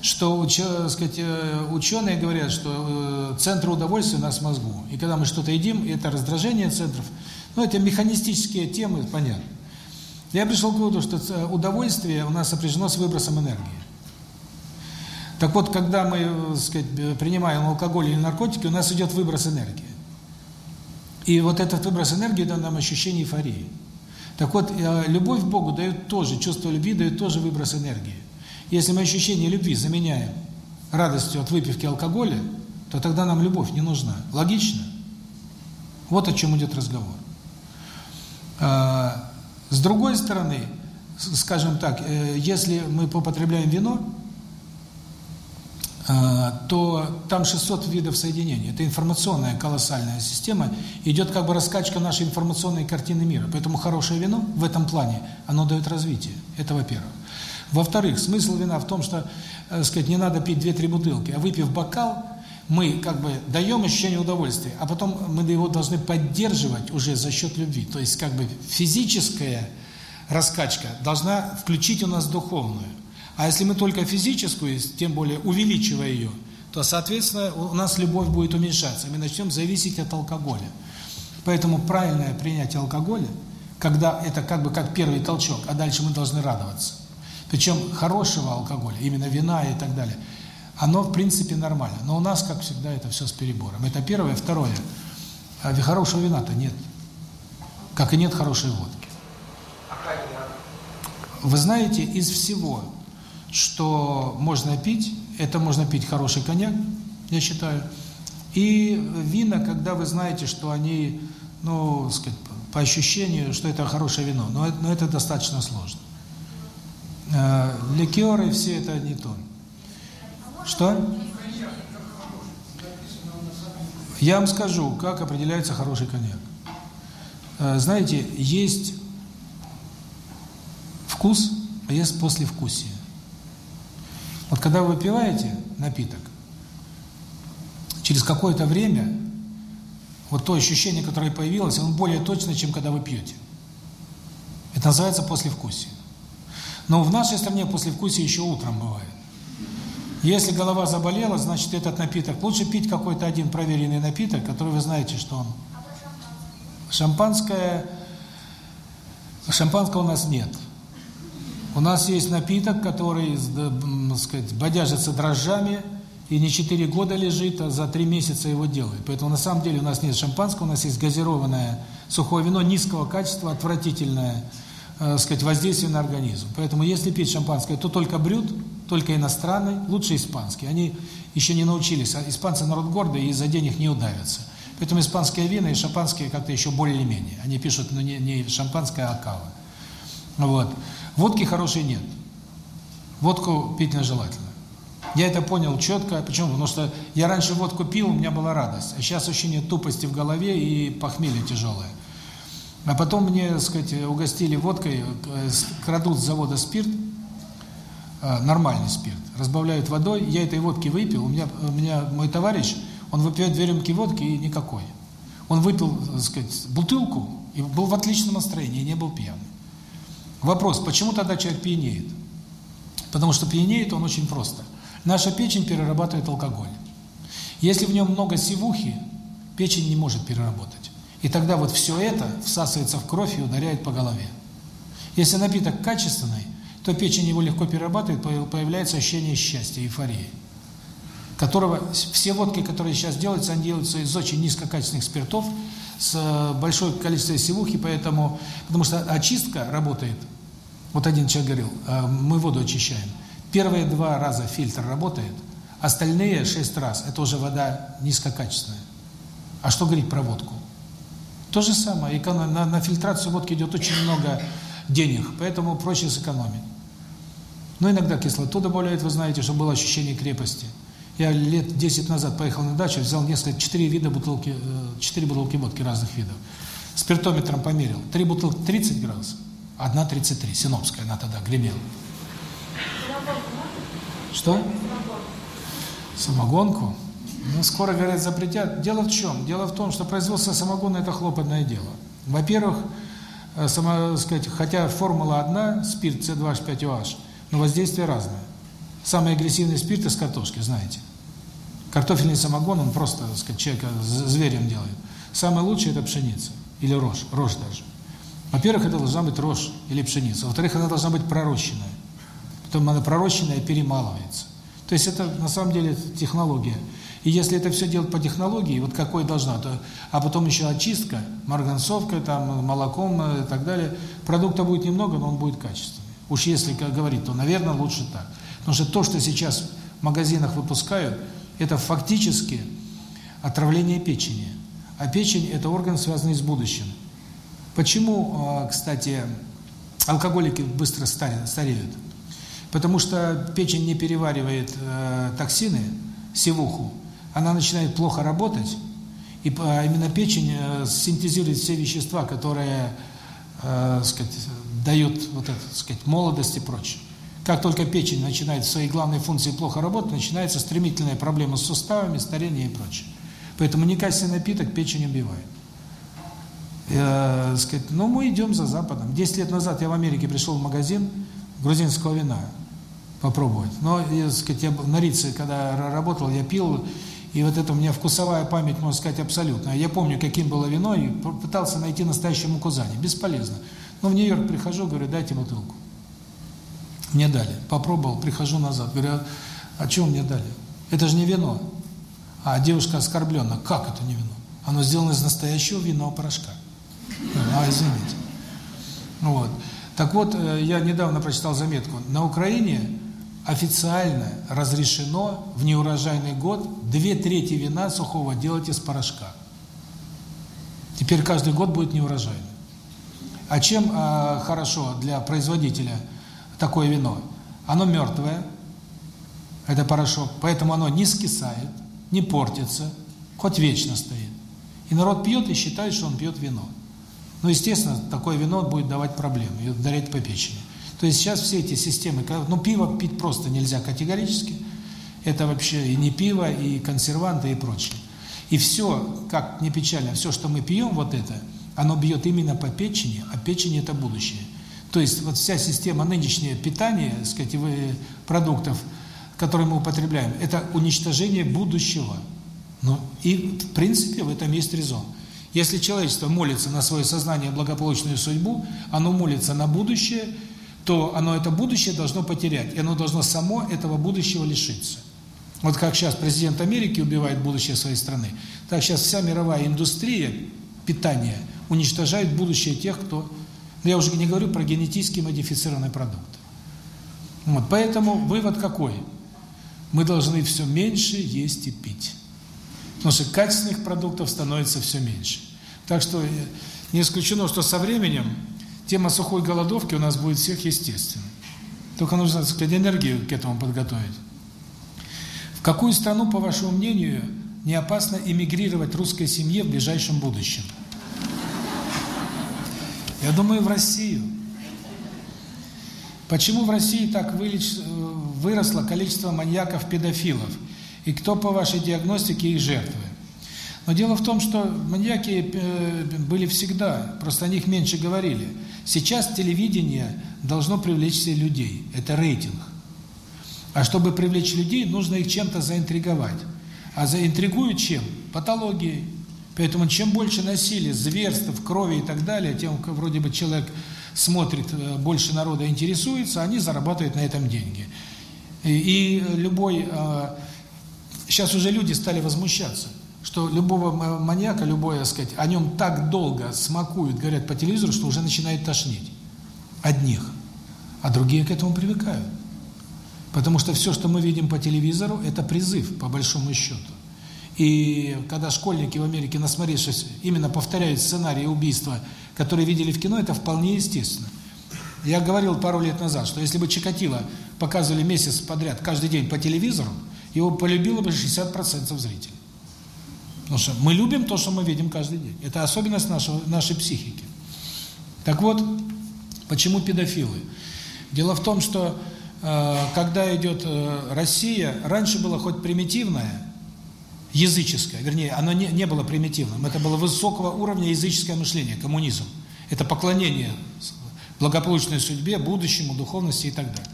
Что, э, ученые говорят, что э, центр удовольствия у нас в мозгу. И когда мы что-то едим, это раздражение центров. Ну, это механистические темы, понятно. Я пришел к выводу, что э, удовольствие у нас сопряжено с выбросом энергии. Так вот, когда мы, сказать, принимаем алкоголь или наркотики, у нас идет выброс энергии. И вот этот выброс энергии дает нам ощущение эйфории. Так вот, э, любовь к Богу дает тоже, чувство любви дает тоже выброс энергии. Если мы ощущение любви заменяем радостью от выпивки алкоголя, то тогда нам любовь не нужна. Логично? Вот о чем идет разговор. С другой стороны, скажем так, э, если мы употребляем вино, а, то там 600 видов соединений. Это информационная колоссальная система. Идет как бы раскачка нашей информационной картины мира. Поэтому хорошее вино в этом плане, оно дает развитие. Это во-первых. Во-вторых, смысл вина в том, что, э, сказать, не надо пить 2-3 бутылки, а выпив бокал, мы как бы даем ощущение удовольствия, а потом мы его должны поддерживать уже за счет любви. То есть как бы физическая раскачка должна включить у нас духовную. А если мы только физическую, тем более увеличивая ее, то, соответственно, у нас любовь будет уменьшаться, мы начнем зависеть от алкоголя. Поэтому правильное принятие алкоголя, когда это как бы как первый толчок, а дальше мы должны радоваться. Причем хорошего алкоголя, именно вина и так далее, оно в принципе нормально. Но у нас, как всегда, это все с перебором. Это первое. Второе. А хорошего вина-то нет. Как и нет хорошей водки. Вы знаете, из всего что можно пить, это можно пить хороший коньяк, я считаю, и вина, когда вы знаете, что они, ну, сказать, по ощущению, что это хорошее вино, но это, но это достаточно сложно. Э, ликеры, все это не то. Что? Я вам скажу, как определяется хороший коньяк. Э, знаете, есть вкус, а есть послевкусие. Вот когда вы выпиваете напиток, через какое-то время вот то ощущение, которое появилось, оно более точно, чем когда вы пьете. Это называется послевкусие. Но в нашей стране послевкусие еще утром бывает. Если голова заболела, значит этот напиток. Лучше пить какой-то один проверенный напиток, который вы знаете, что он. Шампанское. Шампанского у нас нет. У нас есть напиток, который, так сказать, бодяжится дрожжами, и не 4 года лежит, а за 3 месяца его делают. Поэтому на самом деле у нас нет шампанского, у нас есть газированное сухое вино низкого качества, отвратительное, э, сказать, воздействие на организм. Поэтому если пить шампанское, то только брют, только иностранный, лучше испанский. Они еще не научились. А испанцы народ гордый и за денег не удавятся. Поэтому испанские вина и шампанские как-то еще более-менее. Они пишут, ну, не, не шампанское, а кава. Вот. Водки хорошей нет. Водку пить нежелательно. Я это понял четко. Почему? Потому что я раньше водку пил, у меня была радость. А сейчас ощущение тупости в голове и похмелье тяжелое. А потом мне, так сказать, угостили водкой, э, крадут с завода спирт, нормальный спирт, разбавляют водой. Я этой водки выпил. У меня, у меня мой товарищ он выпьет две рюмки водки и никакой. Он выпил, так сказать, бутылку и был в отличном настроении, не был пьян. Вопрос, почему тогда человек пьянеет? Потому что пьянеет он очень просто. Наша печень перерабатывает алкоголь. Если в нем много сивухи, печень не может переработать. И тогда вот все это всасывается в кровь и ударяет по голове. Если напиток качественный, то печень его легко перерабатывает, появляется ощущение счастья, эйфории которого все водки, которые сейчас делаются, они делаются из очень низкокачественных спиртов с э, большой количеством сивухи, поэтому, потому что очистка работает. Вот один человек говорил, э, мы воду очищаем. Первые два раза фильтр работает, остальные шесть раз это уже вода низкокачественная. А что говорить про водку? То же самое, на, на фильтрацию водки идет очень много денег, поэтому проще сэкономить. Но иногда кислоту добавляют, вы знаете, чтобы было ощущение крепости. Я лет 10 назад поехал на дачу, взял несколько, 4 вида бутылки, 4 э, бутылки водки разных видов. Спиртометром померил. Три бутылки 30 градусов, одна 33, синопская, она тогда гремела. Что? Самогонку? Ну, скоро, говорят, запретят. Дело в чем? Дело в том, что производство самогона – это хлопотное дело. Во-первых, э, сама, сказать, хотя формула одна, спирт С2H5OH, но воздействие разное. Самый агрессивный спирт из картошки, знаете. Картофельный самогон, он просто, так сказать, человека зверем делает. Самое лучшее – это пшеница. Или рожь, рожь даже. Во-первых, это должна быть рожь или пшеница. Во-вторых, она должна быть пророщенная. Потом она пророщенная перемалывается. То есть это на самом деле технология. И если это все делать по технологии, вот какой должна, то, а потом еще очистка, марганцовка, там, молоком и так далее, продукта будет немного, но он будет качественный. Уж если как говорить, то, наверное, лучше так. Потому что то, что сейчас в магазинах выпускают, это фактически отравление печени. А печень – это орган, связанный с будущим. Почему, а, кстати, алкоголики быстро стареют? Потому что печень не переваривает э, токсины, сивуху, она начинает плохо работать, и а, именно печень э, синтезирует все вещества, которые, э, сказать, дают вот это, сказать, молодость и прочее. Как только печень начинает в своей главной функции плохо работать, начинается стремительная проблема с суставами, старение и прочее. Поэтому некачественный напиток печень убивает. Э, сказать, ну, мы идем за Западом. Десять лет назад я в Америке пришел в магазин грузинского вина попробовать. Но, я, сказать, я на Рице, когда работал, я пил, и вот это у меня вкусовая память, можно сказать, абсолютно. Я помню, каким было вино, и пытался найти настоящую мукузани. Бесполезно. Но в Нью-Йорк прихожу, говорю, дайте бутылку. Мне дали. Попробовал, прихожу назад. Говорю, а, а что мне дали? Это же не вино. А девушка оскорблена. Как это не вино? Оно сделано из настоящего винного порошка. А, извините. Вот. Так вот, э, я недавно прочитал заметку. На Украине официально разрешено в неурожайный год две трети вина сухого делать из порошка. Теперь каждый год будет неурожайный. А чем э, хорошо для производителя – такое вино, оно мертвое, это порошок, поэтому оно не скисает, не портится, хоть вечно стоит. И народ пьет и считает, что он пьет вино. Ну, естественно, такое вино будет давать проблемы и ударять по печени. То есть сейчас все эти системы, ну, пиво пить просто нельзя категорически, это вообще и не пиво, и консерванты, и прочее. И все, как не печально, все, что мы пьем, вот это, оно бьет именно по печени, а печень – это будущее. То есть вот вся система нынешнее питания, сказать, продуктов, которые мы употребляем, это уничтожение будущего. Ну, и в принципе в этом есть резон. Если человечество молится на свое сознание благополучную судьбу, оно молится на будущее, то оно это будущее должно потерять, и оно должно само этого будущего лишиться. Вот как сейчас президент Америки убивает будущее своей страны, так сейчас вся мировая индустрия питания уничтожает будущее тех, кто... Я уже не говорю про генетически модифицированные продукты. Вот, поэтому вывод какой? Мы должны все меньше есть и пить. Потому что качественных продуктов становится все меньше. Так что э, не исключено, что со временем тема сухой голодовки у нас будет всех естественной. Только нужно, так сказать, энергию к этому подготовить. В какую страну, по вашему мнению, не опасно эмигрировать русской семье в ближайшем будущем? Я думаю, в Россию. Почему в России так выросло количество маньяков-педофилов? И кто, по вашей диагностике, их жертвы? Но дело в том, что маньяки э, были всегда, просто о них меньше говорили. Сейчас телевидение должно привлечь все людей. Это рейтинг. А чтобы привлечь людей, нужно их чем-то заинтриговать. А заинтригуют чем? Патологией. Поэтому чем больше насилия, зверств, крови и так далее, тем вроде бы человек смотрит, э, больше народа интересуется, они зарабатывают на этом деньги. И, и любой... Э, сейчас уже люди стали возмущаться, что любого маньяка, любое, так сказать, о нем так долго смакуют, говорят по телевизору, что уже начинает тошнить. Одних. А другие к этому привыкают. Потому что все, что мы видим по телевизору, это призыв, по большому счету. И когда школьники в Америке, насмотревшись, именно повторяют сценарии убийства, которые видели в кино, это вполне естественно. Я говорил пару лет назад, что если бы Чикатило показывали месяц подряд, каждый день по телевизору, его полюбило бы 60% зрителей. Потому что мы любим то, что мы видим каждый день. Это особенность нашего, нашей психики. Так вот, почему педофилы? Дело в том, что Э, когда идет э, Россия, раньше было хоть примитивное, языческое, вернее, оно не, не было примитивным, это было высокого уровня языческое мышление, коммунизм. Это поклонение благополучной судьбе, будущему, духовности и так далее.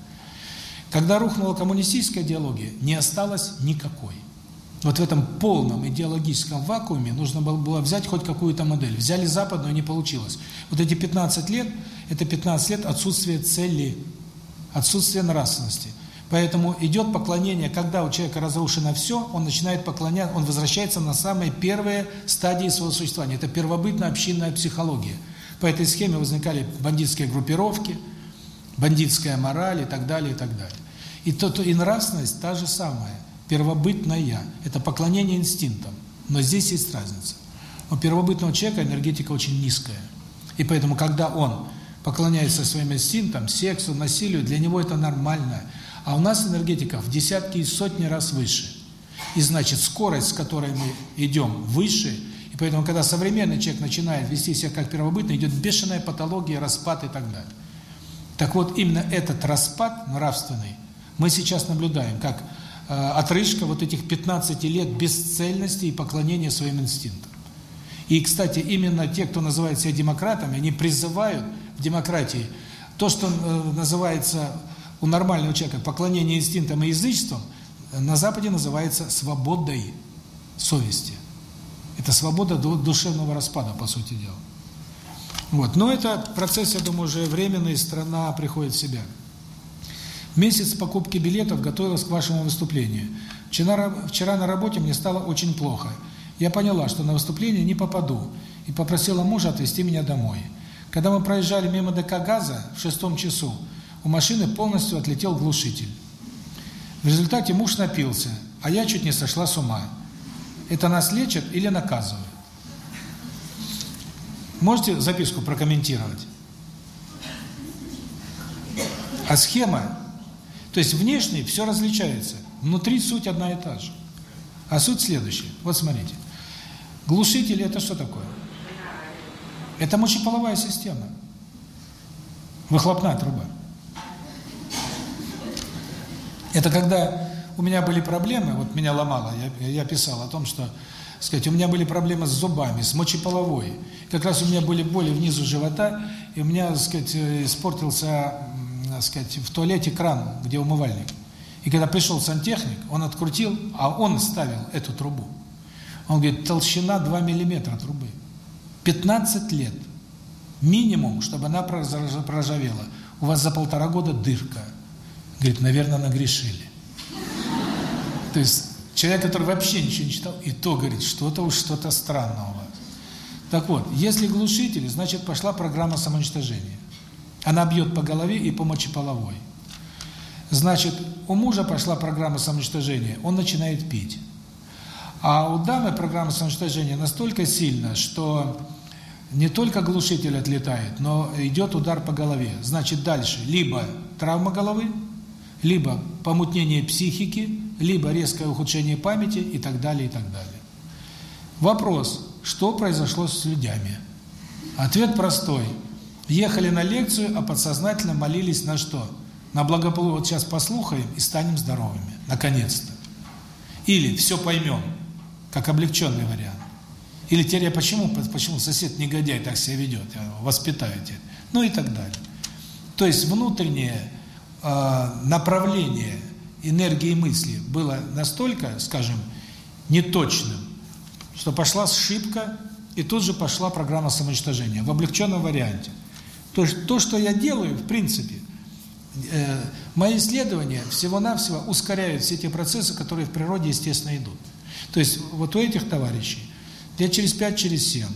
Когда рухнула коммунистическая идеология, не осталось никакой. Вот в этом полном идеологическом вакууме нужно было взять хоть какую-то модель. Взяли западную, не получилось. Вот эти 15 лет, это 15 лет отсутствия цели отсутствие нравственности. Поэтому идет поклонение, когда у человека разрушено все, он начинает поклоняться, он возвращается на самые первые стадии своего существования. Это первобытная общинная психология. По этой схеме возникали бандитские группировки, бандитская мораль и так далее, и так далее. И, то, то, и нравственность та же самая, первобытная. Это поклонение инстинктам. Но здесь есть разница. У первобытного человека энергетика очень низкая. И поэтому, когда он поклоняется своим инстинктам, сексу, насилию, для него это нормально. А у нас энергетика в десятки и сотни раз выше. И значит, скорость, с которой мы идем, выше. И поэтому, когда современный человек начинает вести себя как первобытный, идет бешеная патология, распад и так далее. Так вот, именно этот распад нравственный мы сейчас наблюдаем, как э, отрыжка вот этих 15 лет бесцельности и поклонения своим инстинктам. И, кстати, именно те, кто называет себя демократами, они призывают в демократии, то, что э, называется у нормального человека поклонение инстинктам и язычеством, на Западе называется свободой совести. Это свобода душевного распада, по сути дела. Вот. Но это процесс, я думаю, уже временный, страна приходит в себя. Месяц покупки билетов готовилась к вашему выступлению. Вчера, вчера на работе мне стало очень плохо. Я поняла, что на выступление не попаду, и попросила мужа отвезти меня домой. Когда мы проезжали мимо ДК «Газа» в шестом часу, у машины полностью отлетел глушитель. В результате муж напился, а я чуть не сошла с ума. Это нас лечат или наказывают? Можете записку прокомментировать? А схема, то есть внешне все различается, внутри суть одна и та же. А суть следующая. Вот смотрите. Глушитель – это что такое? Это мочеполовая система. Выхлопная труба. Это когда у меня были проблемы, вот меня ломало, я, я писал о том, что, сказать, у меня были проблемы с зубами, с мочеполовой. Как раз у меня были боли внизу живота, и у меня, сказать, испортился, сказать, в туалете кран, где умывальник. И когда пришел сантехник, он открутил, а он ставил эту трубу. Он говорит, толщина 2 миллиметра трубы. 15 лет. Минимум, чтобы она проржавела. у вас за полтора года дырка. Говорит, наверное, нагрешили. То есть человек, который вообще ничего не читал, и то говорит, что-то уж что-то странно у вас. Так вот, если глушители, значит пошла программа самоуничтожения. Она бьет по голове и по мочеполовой. Значит, у мужа пошла программа самоуничтожения, он начинает пить. А у дамы программа самоуничтожения настолько сильна, что не только глушитель отлетает, но идет удар по голове. Значит, дальше либо травма головы, либо помутнение психики, либо резкое ухудшение памяти и так далее, и так далее. Вопрос, что произошло с людьми? Ответ простой. Ехали на лекцию, а подсознательно молились на что? На благополучие. Вот сейчас послухаем и станем здоровыми. Наконец-то. Или все поймем, как облегченный вариант. Или теперь я почему, почему сосед негодяй так себя ведет, воспитаете, ну и так далее. То есть внутреннее направление энергии мысли было настолько, скажем, неточным, что пошла ошибка, и тут же пошла программа самоуничтожения в облегченном варианте. То есть то, что я делаю, в принципе, э, мои исследования всего-навсего ускоряют все те процессы, которые в природе, естественно, идут. То есть вот у этих товарищей Лет через пять, через семь.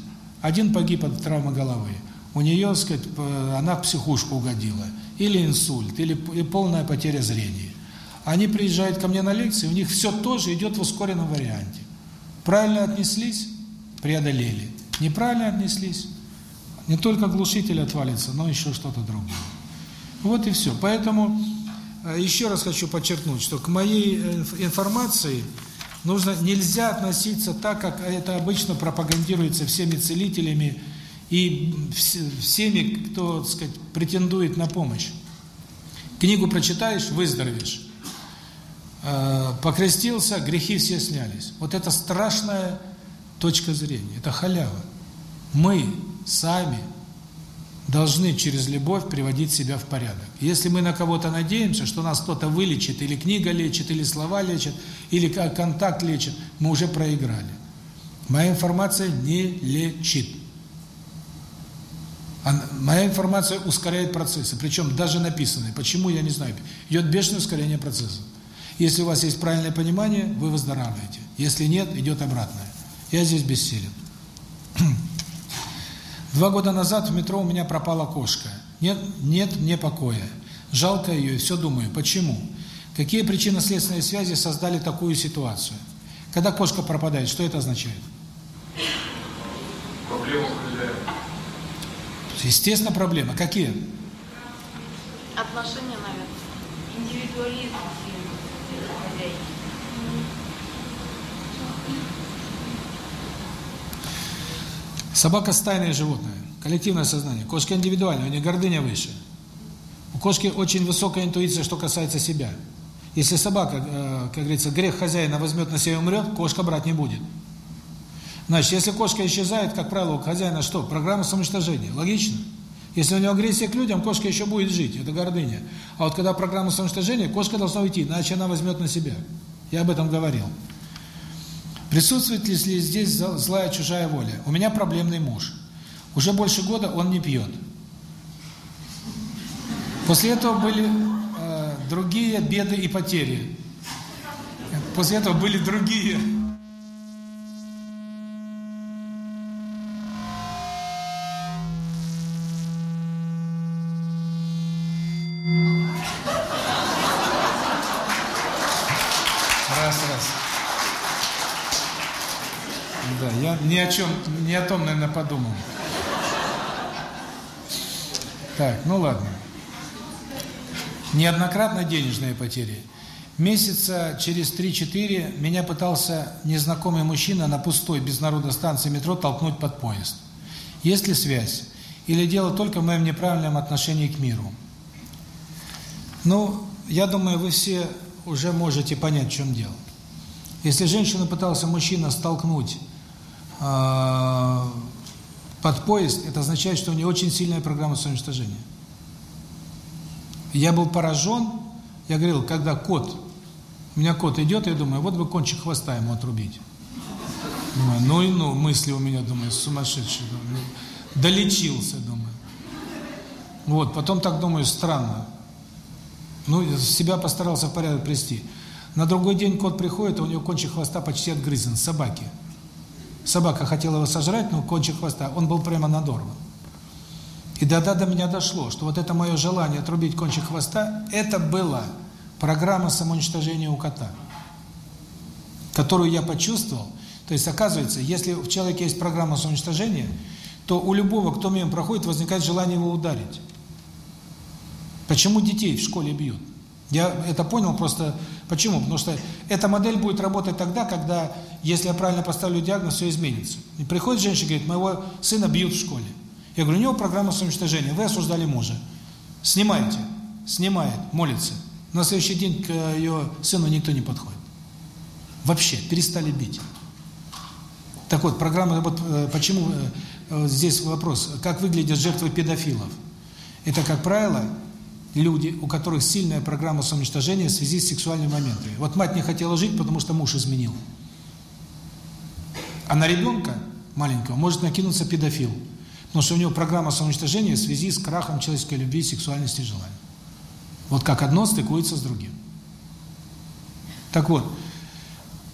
Один погиб от травмы головы. У нее, сказать, она в психушку угодила. Или инсульт, или полная потеря зрения. Они приезжают ко мне на лекции, у них все тоже идет в ускоренном варианте. Правильно отнеслись – преодолели. Неправильно отнеслись – не только глушитель отвалится, но еще что-то другое. Вот и все. Поэтому э, еще раз хочу подчеркнуть, что к моей э, информации – нужно нельзя относиться так, как это обычно пропагандируется всеми целителями и всеми, кто, так сказать, претендует на помощь. Книгу прочитаешь, выздоровеешь. Э, покрестился, грехи все снялись. Вот это страшная точка зрения, это халява. Мы сами должны через любовь приводить себя в порядок. Если мы на кого-то надеемся, что нас кто-то вылечит, или книга лечит, или слова лечат, или контакт лечит, мы уже проиграли. Моя информация не лечит. Моя информация ускоряет процессы, причем даже написанные. Почему, я не знаю. Идет бешеное ускорение процесса. Если у вас есть правильное понимание, вы выздоравливаете. Если нет, идет обратное. Я здесь бессилен. Два года назад в метро у меня пропала кошка. Нет, нет мне покоя. Жалко ее и все думаю, почему? Какие причинно-следственные связи создали такую ситуацию? Когда кошка пропадает, что это означает? Проблема хозяина. Естественно, проблема. Какие? Отношения, наверное. Индивидуализм. Собака – стайное животное, коллективное сознание. Кошка индивидуальная, у нее гордыня выше. У кошки очень высокая интуиция, что касается себя. Если собака, э, как говорится, грех хозяина возьмет на себя и умрет, кошка брать не будет. Значит, если кошка исчезает, как правило, у хозяина что? Программа самоуничтожения. Логично? Если у него агрессия к людям, кошка еще будет жить, это гордыня. А вот когда программа самоуничтожения, кошка должна уйти, иначе она возьмет на себя. Я об этом говорил. Присутствует ли здесь злая чужая воля? У меня проблемный муж. Уже больше года он не пьет. После этого были э, другие беды и потери. После этого были другие ни о чем, ни о том, наверное, подумал. Так, ну ладно. Неоднократно денежные потери. Месяца через 3-4 меня пытался незнакомый мужчина на пустой, без народа станции метро толкнуть под поезд. Есть ли связь? Или дело только в моем неправильном отношении к миру? Ну, я думаю, вы все уже можете понять, в чем дело. Если женщина пытался мужчина столкнуть под поезд, это означает, что у нее очень сильная программа самоуничтожения. Я был поражен, я говорил, когда кот, у меня кот идет, я думаю, вот бы кончик хвоста ему отрубить. Думаю, ну и ну, мысли у меня, думаю, сумасшедшие. Думаю, ну, долечился, думаю. Вот, потом так думаю, странно. Ну, себя постарался в порядок привести. На другой день кот приходит, а у него кончик хвоста почти отгрызен, собаки. Собака хотела его сожрать, но кончик хвоста, он был прямо надорван. И тогда до меня дошло, что вот это мое желание отрубить кончик хвоста, это была программа самоуничтожения у кота, которую я почувствовал. То есть, оказывается, если в человеке есть программа самоуничтожения, то у любого, кто мимо проходит, возникает желание его ударить. Почему детей в школе бьют? Я это понял просто почему? Потому что эта модель будет работать тогда, когда, если я правильно поставлю диагноз, все изменится. И приходит женщина и говорит, моего сына бьют в школе. Я говорю, у него программа самоуничтожения, вы осуждали мужа. Снимайте. Снимает, молится. На следующий день к ее сыну никто не подходит. Вообще, перестали бить. Так вот, программа, вот э, почему э, здесь вопрос, как выглядят жертвы педофилов? Это, как правило, люди, у которых сильная программа самоуничтожения в связи с сексуальными моментами. Вот мать не хотела жить, потому что муж изменил. А на ребенка маленького может накинуться педофил, потому что у него программа самоуничтожения в связи с крахом человеческой любви, сексуальности и желания. Вот как одно стыкуется с другим. Так вот,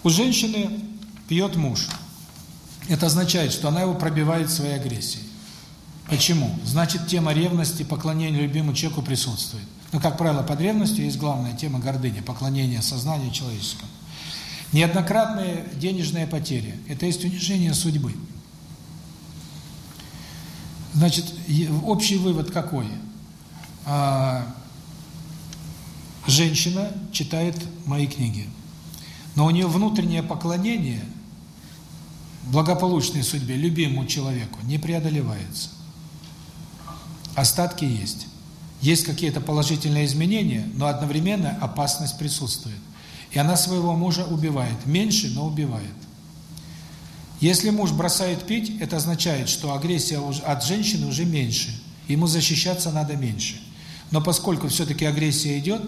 у женщины пьет муж. Это означает, что она его пробивает своей агрессией. Почему? Значит, тема ревности, поклонения любимому человеку присутствует. Но, как правило, под ревностью есть главная тема гордыни, поклонения сознанию человеческому. Неоднократные денежные потери – это есть унижение судьбы. Значит, общий вывод какой? А, женщина читает мои книги, но у нее внутреннее поклонение благополучной судьбе, любимому человеку не преодолевается. Остатки есть. Есть какие-то положительные изменения, но одновременно опасность присутствует. И она своего мужа убивает. Меньше, но убивает. Если муж бросает пить, это означает, что агрессия от женщины уже меньше. Ему защищаться надо меньше. Но поскольку все-таки агрессия идет,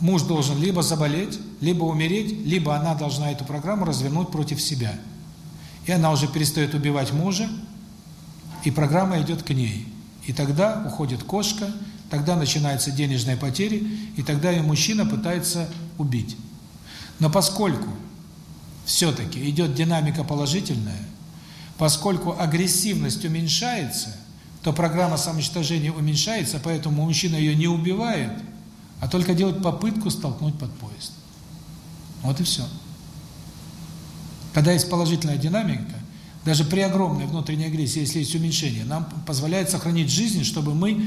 муж должен либо заболеть, либо умереть, либо она должна эту программу развернуть против себя. И она уже перестает убивать мужа, и программа идет к ней. И тогда уходит кошка, тогда начинаются денежные потери, и тогда и мужчина пытается убить. Но поскольку все-таки идет динамика положительная, поскольку агрессивность уменьшается, то программа самоуничтожения уменьшается, поэтому мужчина ее не убивает, а только делает попытку столкнуть под поезд. Вот и все. Когда есть положительная динамика, даже при огромной внутренней агрессии, если есть уменьшение, нам позволяет сохранить жизнь, чтобы мы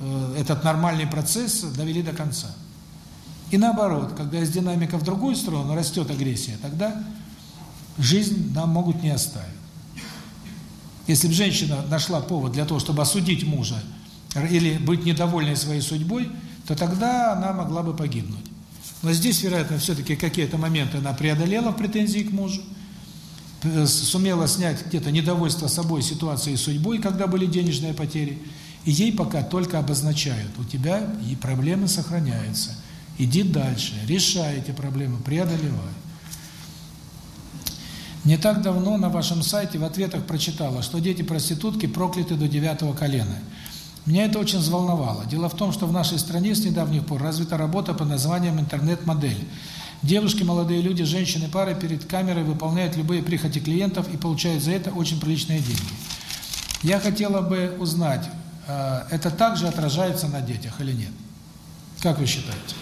э, этот нормальный процесс довели до конца. И наоборот, когда есть динамика в другую сторону, растет агрессия, тогда жизнь нам могут не оставить. Если бы женщина нашла повод для того, чтобы осудить мужа или быть недовольной своей судьбой, то тогда она могла бы погибнуть. Но здесь, вероятно, все-таки какие-то моменты она преодолела претензии к мужу, сумела снять где-то недовольство собой, ситуацией, судьбой, когда были денежные потери, и ей пока только обозначают, у тебя и проблемы сохраняются. Иди дальше, решай эти проблемы, преодолевай. Не так давно на вашем сайте в ответах прочитала, что дети-проститутки прокляты до девятого колена. Меня это очень взволновало. Дело в том, что в нашей стране с недавних пор развита работа под названием «Интернет-модель». Девушки, молодые люди, женщины, пары перед камерой выполняют любые прихоти клиентов и получают за это очень приличные деньги. Я хотела бы узнать, э, это также отражается на детях или нет? Как вы считаете?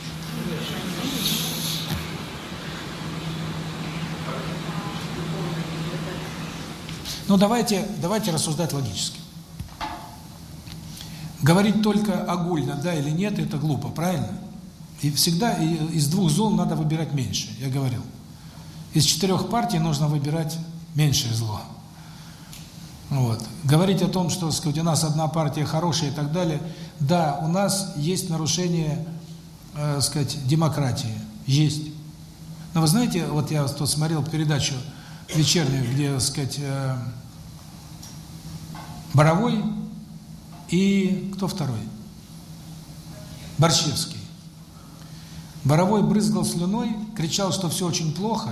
Ну давайте, давайте рассуждать логически. Говорить только огульно, да или нет, это глупо, правильно? И всегда из двух зол надо выбирать меньше, я говорил. Из четырех партий нужно выбирать меньшее зло. Вот. Говорить о том, что, сказать, у нас одна партия хорошая и так далее, да, у нас есть нарушение, э, сказать, демократии, есть. Но вы знаете, вот я тут смотрел передачу вечернюю, где, сказать, э, Боровой и кто второй? Борщевский. Боровой брызгал слюной, кричал, что все очень плохо,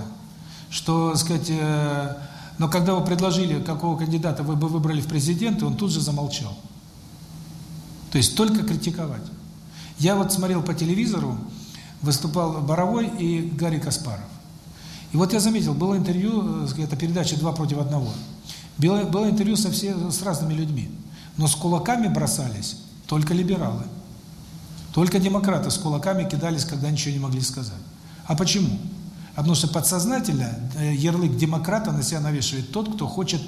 что, сказать, э, но когда вы предложили, какого кандидата вы бы выбрали в президенты, он тут же замолчал. То есть только критиковать. Я вот смотрел по телевизору, выступал Боровой и Гарри Каспаров. И вот я заметил, было интервью, э, это передача «Два против одного». Было, было интервью со все, с разными людьми. Но с кулаками бросались только либералы. Только демократы с кулаками кидались, когда ничего не могли сказать. А почему? Потому что подсознательно э, ярлык демократа на себя навешивает тот, кто хочет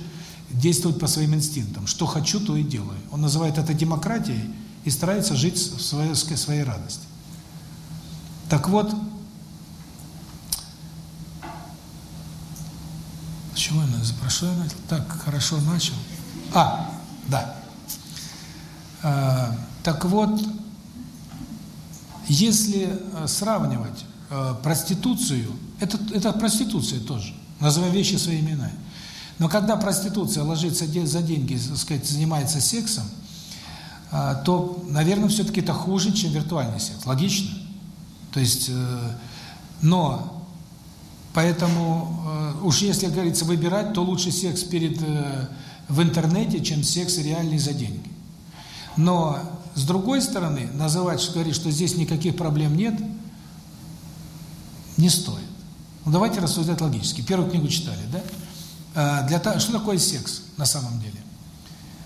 действовать по своим инстинктам. Что хочу, то и делаю. Он называет это демократией и старается жить в своей, своей радости. Так вот, чего я про что я начал? Так, хорошо начал. А, да. А, так вот, если э, сравнивать э, проституцию, это, это проституция тоже, называем вещи своими именами. Но когда проституция ложится за деньги, так сказать, занимается сексом, а, то, наверное, все-таки это хуже, чем виртуальный секс. Логично? То есть, э, но, поэтому, э, уж если, говорится, выбирать, то лучше секс перед э, в интернете, чем секс реальный за деньги. Но, с другой стороны, называть, говорить, что здесь никаких проблем нет, не стоит. Ну, давайте рассуждать логически. Первую книгу читали, да? Для того, что такое секс на самом деле?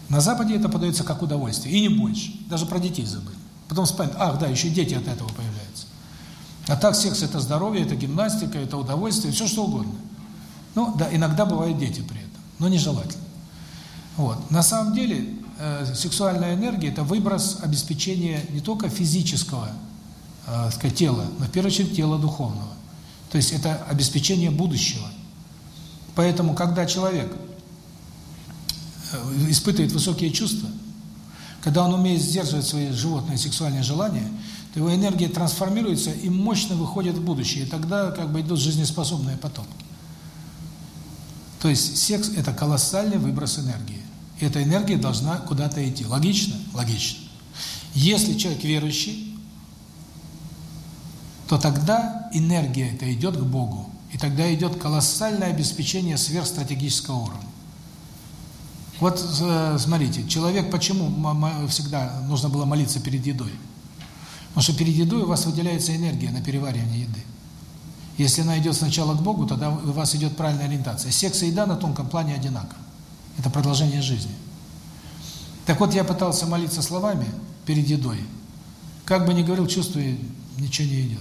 На Западе это подается как удовольствие, и не больше. Даже про детей забыть. Потом вспомнить, ах, да, еще дети от этого появляются. А так секс – это здоровье, это гимнастика, это удовольствие, все что угодно. Ну, да, иногда бывают дети при этом, но нежелательно. Вот. На самом деле, сексуальная энергия – это выброс обеспечения не только физического э, тела, но в первую очередь тела духовного. То есть это обеспечение будущего. Поэтому, когда человек Э, испытывает высокие чувства, когда он умеет сдерживать свои животные сексуальные желания, то его энергия трансформируется и мощно выходит в будущее, и тогда как бы идут жизнеспособные потомки. То есть секс – это колоссальный выброс энергии. Эта энергия должна куда-то идти. Логично? Логично. Если человек верующий, то тогда энергия это идет к Богу. И тогда идет колоссальное обеспечение сверхстратегического уровня. Вот э, смотрите, человек, почему всегда нужно было молиться перед едой? Потому что перед едой у вас выделяется энергия на переваривание еды. Если она идет сначала к Богу, тогда у вас идет правильная ориентация. Секс и еда на тонком плане одинаковы. Это продолжение жизни. Так вот, я пытался молиться словами перед едой. Как бы ни говорил, чувствую, ничего не идет.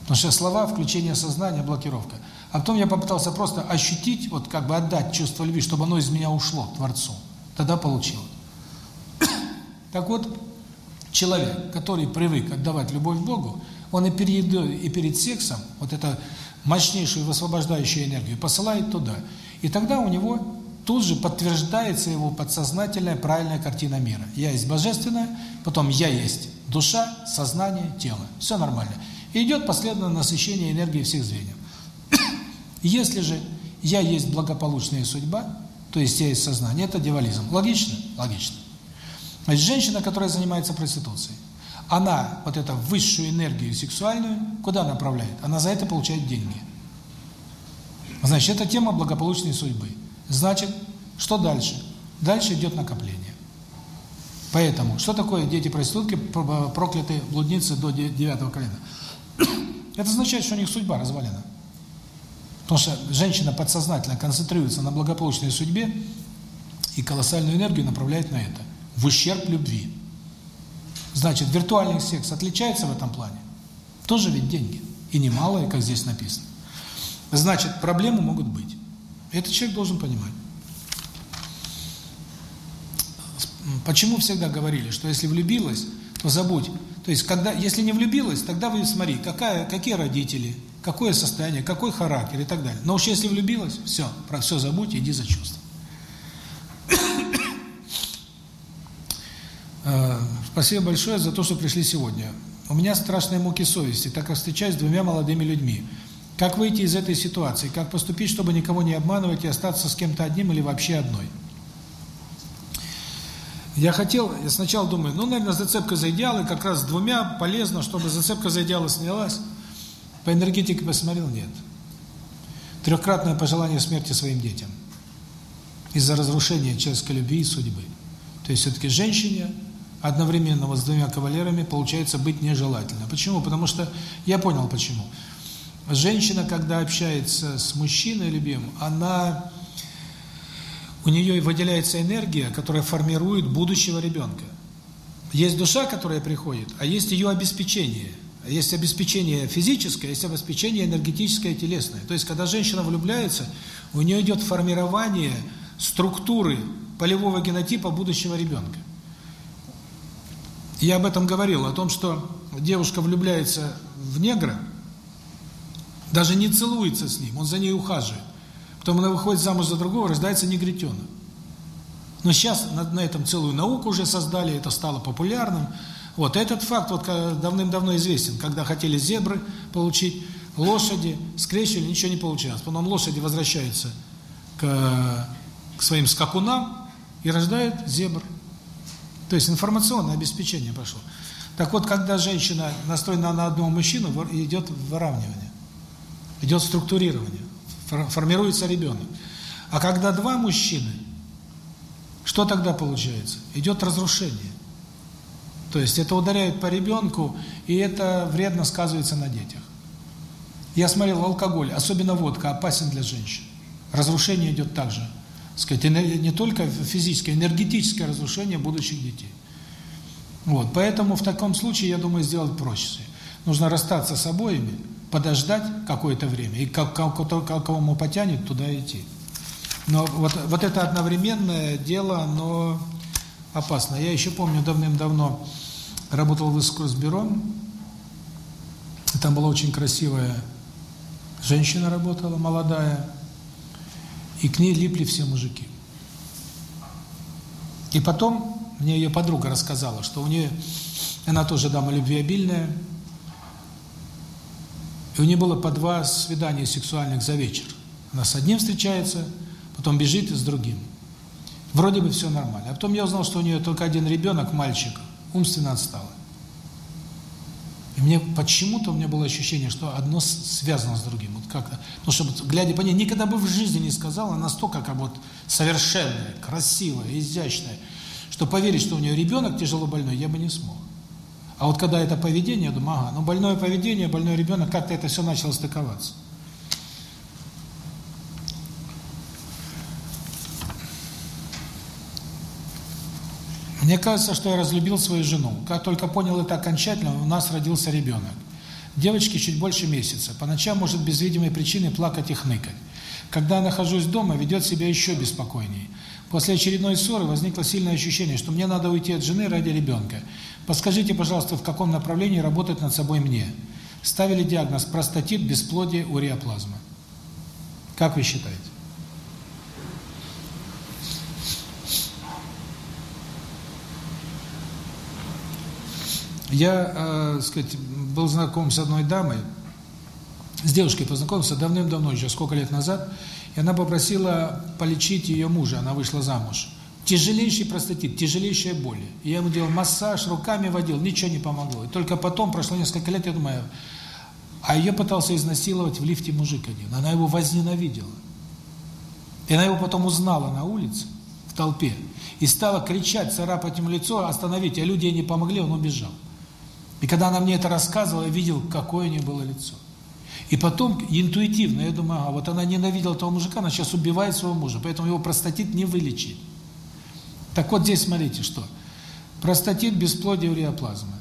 Потому что слова, включение сознания, блокировка. А потом я попытался просто ощутить, вот как бы отдать чувство любви, чтобы оно из меня ушло Творцу. Тогда получил. Так вот, человек, который привык отдавать любовь Богу, он и перед едой, и перед сексом вот эту мощнейшую высвобождающую энергию посылает туда. И тогда у него тут же подтверждается его подсознательная правильная картина мира. Я есть божественное, потом я есть душа, сознание, тело. Все нормально. И идет последовательное насыщение энергии всех звеньев. Если же я есть благополучная судьба, то есть я есть сознание, это дьяволизм. Логично? Логично. Значит, женщина, которая занимается проституцией, она вот эту высшую энергию сексуальную куда направляет? Она за это получает деньги. Значит, это тема благополучной судьбы. Значит, что дальше? Дальше идет накопление. Поэтому, что такое дети проститутки, проклятые блудницы до девятого колена? Это означает, что у них судьба развалена. Потому что женщина подсознательно концентрируется на благополучной судьбе и колоссальную энергию направляет на это, в ущерб любви. Значит, виртуальный секс отличается в этом плане? Тоже ведь деньги. И немалые, как здесь написано. Значит, проблемы могут быть. Этот человек должен понимать. Почему всегда говорили, что если влюбилась, то забудь. То есть, когда, если не влюбилась, тогда вы смотри, какая, какие родители, какое состояние, какой характер и так далее. Но уж если влюбилась, все, про все забудь, иди за чувством. Э, спасибо большое за то, что пришли сегодня. У меня страшные муки совести, так как встречаюсь с двумя молодыми людьми. Как выйти из этой ситуации? Как поступить, чтобы никого не обманывать и остаться с кем-то одним или вообще одной? Я хотел, я сначала думаю, ну, наверное, зацепка за идеалы, как раз двумя полезно, чтобы зацепка за идеалы снялась. По энергетике посмотрел, нет. Трехкратное пожелание смерти своим детям. Из-за разрушения человеческой любви и судьбы. То есть все-таки женщине одновременно вот с двумя кавалерами получается быть нежелательно. Почему? Потому что я понял почему. Женщина, когда общается с мужчиной любимым, она у нее выделяется энергия, которая формирует будущего ребенка. Есть душа, которая приходит, а есть ее обеспечение. Есть обеспечение физическое, есть обеспечение энергетическое, телесное. То есть, когда женщина влюбляется, у нее идет формирование структуры полевого генотипа будущего ребенка. Я об этом говорил, о том, что девушка влюбляется в негра, даже не целуется с ним, он за ней ухаживает. Потом она выходит замуж за другого, рождается негритенок. Но сейчас на, на этом целую науку уже создали, это стало популярным. Вот этот факт вот давным-давно известен, когда хотели зебры получить, лошади, скрещивали, ничего не получалось. Потом лошади возвращаются к, к своим скакунам и рождают зебр. То есть информационное обеспечение пошло. Так вот, когда женщина настроена на одного мужчину, идет выравнивание, идет структурирование, формируется ребенок. А когда два мужчины, что тогда получается? Идет разрушение. То есть это ударяет по ребенку, и это вредно сказывается на детях. Я смотрел, алкоголь, особенно водка, опасен для женщин. Разрушение идет также сказать, не только физическое, энергетическое разрушение будущих детей. Вот, поэтому в таком случае, я думаю, сделать проще. Нужно расстаться с обоими, подождать какое-то время, и как, как, как, кому потянет, туда идти. Но вот, вот это одновременное дело, оно опасно. Я еще помню, давным-давно работал в Искусбюро, там была очень красивая женщина работала, молодая, и к ней липли все мужики. И потом мне ее подруга рассказала, что у нее, она тоже дама любвеобильная, и у нее было по два свидания сексуальных за вечер. Она с одним встречается, потом бежит и с другим. Вроде бы все нормально. А потом я узнал, что у нее только один ребенок, мальчик, умственно отсталый. И мне почему-то у меня было ощущение, что одно связано с другим. Вот как-то. Ну, чтобы, глядя по ней, никогда бы в жизни не сказала, настолько как вот совершенная, красивая, изящная, что поверить, что у нее ребенок тяжело больной, я бы не смог. А вот когда это поведение, я думаю, ага, ну больное поведение, больной ребенок, как-то это все начало стыковаться. Мне кажется, что я разлюбил свою жену. Как только понял это окончательно, у нас родился ребенок. Девочке чуть больше месяца. По ночам может без видимой причины плакать и хныкать. Когда нахожусь дома, ведет себя еще беспокойнее. После очередной ссоры возникло сильное ощущение, что мне надо уйти от жены ради ребенка. Подскажите, пожалуйста, в каком направлении работать над собой мне? Ставили диагноз простатит, бесплодие, уреоплазма. Как вы считаете? Я, э, сказать, был знаком с одной дамой, с девушкой познакомился давным-давно, еще сколько лет назад, и она попросила полечить ее мужа, она вышла замуж. Тяжелейший простатит, тяжелейшая боль. Я ему делал массаж, руками водил, ничего не помогло. И только потом, прошло несколько лет, я думаю, а ее пытался изнасиловать в лифте мужик один. Она его возненавидела. И она его потом узнала на улице, в толпе, и стала кричать, царапать ему лицо, остановить, а люди ей не помогли, он убежал. И когда она мне это рассказывала, я видел, какое у нее было лицо. И потом, интуитивно, я думаю, а вот она ненавидела того мужика, она сейчас убивает своего мужа, поэтому его простатит не вылечит. Так вот здесь смотрите, что. Простатит, бесплодие, уреоплазма.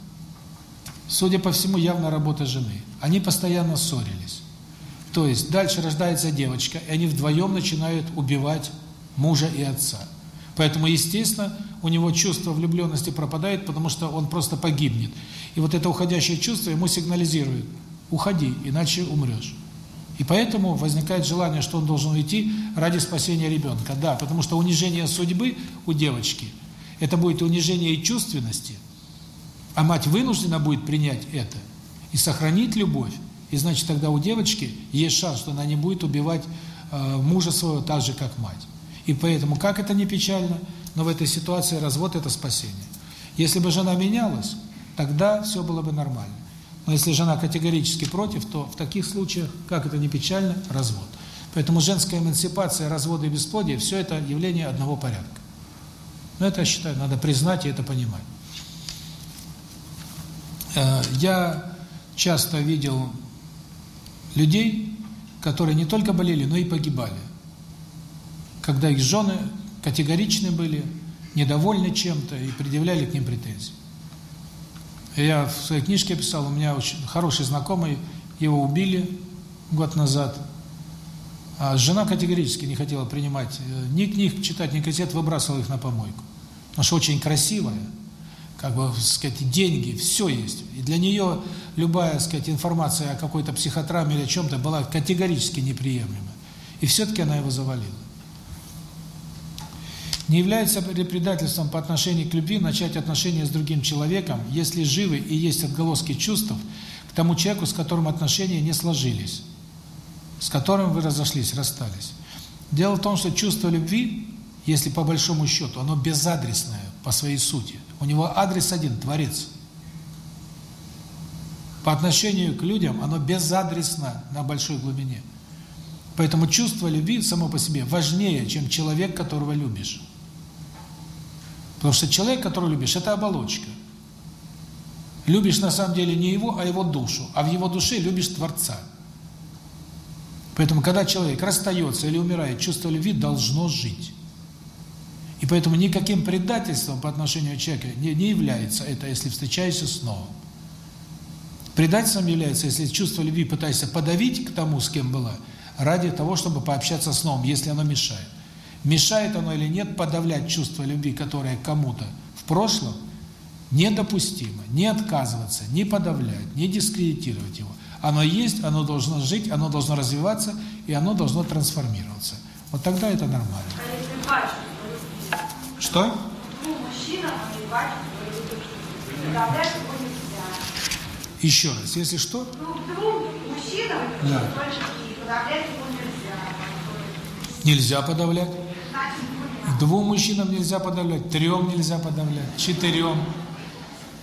Судя по всему, явно работа жены. Они постоянно ссорились. То есть дальше рождается девочка, и они вдвоем начинают убивать мужа и отца. Поэтому, естественно, у него чувство влюбленности пропадает, потому что он просто погибнет. И вот это уходящее чувство ему сигнализирует, уходи, иначе умрешь. И поэтому возникает желание, что он должен уйти ради спасения ребенка. Да, потому что унижение судьбы у девочки, это будет унижение и чувственности, а мать вынуждена будет принять это и сохранить любовь. И значит, тогда у девочки есть шанс, что она не будет убивать э, мужа своего так же, как мать. И поэтому, как это не печально, но в этой ситуации развод – это спасение. Если бы жена менялась, тогда все было бы нормально. Но если жена категорически против, то в таких случаях, как это не печально, развод. Поэтому женская эмансипация, разводы и бесплодие – все это явление одного порядка. Но это, я считаю, надо признать и это понимать. Э, я часто видел людей, которые не только болели, но и погибали. Когда их жены категоричны были, недовольны чем-то и предъявляли к ним претензии. Я в своей книжке писал, у меня очень хороший знакомый, его убили год назад, а жена категорически не хотела принимать э, ни книг читать, ни газет, выбрасывала их на помойку. Потому что очень красивая, как бы, сказать, деньги, все есть. И для нее любая, сказать, информация о какой-то психотравме или о чем-то была категорически неприемлема. И все-таки она его завалила. Не является ли предательством по отношению к любви начать отношения с другим человеком, если живы и есть отголоски чувств к тому человеку, с которым отношения не сложились, с которым вы разошлись, расстались? Дело в том, что чувство любви, если по большому счету, оно безадресное по своей сути. У него адрес один – Творец. По отношению к людям оно безадресно на большой глубине. Поэтому чувство любви само по себе важнее, чем человек, которого любишь. Потому что человек, которого любишь, это оболочка. Любишь на самом деле не его, а его душу. А в его душе любишь Творца. Поэтому, когда человек расстается или умирает, чувство любви должно жить. И поэтому никаким предательством по отношению к человеку не, не является это, если встречаешься снова. Предательством является, если чувство любви пытаешься подавить к тому, с кем была, ради того, чтобы пообщаться с новым, если оно мешает. Мешает оно или нет, подавлять чувство любви, которое кому-то в прошлом, недопустимо. Не отказываться, не подавлять, не дискредитировать его. Оно есть, оно должно жить, оно должно развиваться, и оно должно трансформироваться. Вот тогда это нормально. А Что? ну. Еще раз, если что, Ну, Да. нельзя подавлять. Двум мужчинам нельзя подавлять, трем нельзя подавлять, четырем.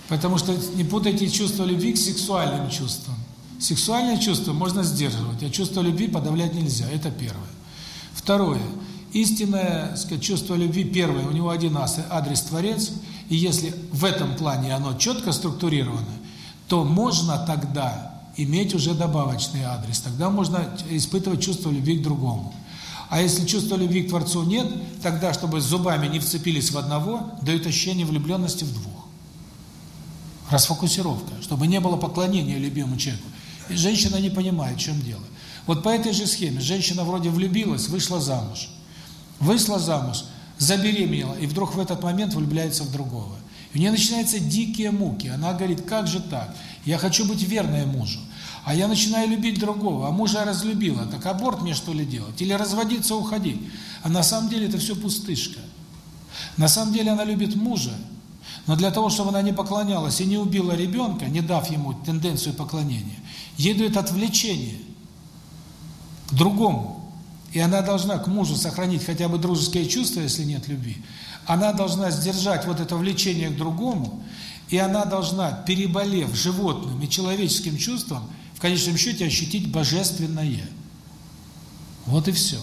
Потому что не путайте чувство любви к сексуальным чувствам. Сексуальные чувства можно сдерживать, а чувство любви подавлять нельзя. Это первое. Второе. Истинное сказать, чувство любви, первое, у него один адрес Творец, и если в этом плане оно четко структурировано, то можно тогда иметь уже добавочный адрес. Тогда можно испытывать чувство любви к другому. А если чувства любви к Творцу нет, тогда, чтобы зубами не вцепились в одного, дают ощущение влюбленности в двух. Расфокусировка, чтобы не было поклонения любимому человеку. И женщина не понимает, в чем дело. Вот по этой же схеме женщина вроде влюбилась, вышла замуж. Вышла замуж, забеременела, и вдруг в этот момент влюбляется в другого. И у нее начинаются дикие муки. Она говорит, как же так? Я хочу быть верной мужу. А я начинаю любить другого, а мужа разлюбила. Так аборт мне что ли делать? Или разводиться, уходить? А на самом деле это все пустышка. На самом деле она любит мужа, но для того, чтобы она не поклонялась и не убила ребенка, не дав ему тенденцию поклонения, ей дает отвлечение к другому. И она должна к мужу сохранить хотя бы дружеские чувства, если нет любви. Она должна сдержать вот это влечение к другому, и она должна, переболев животным и человеческим чувством, конечном счете ощутить божественное. Вот и все.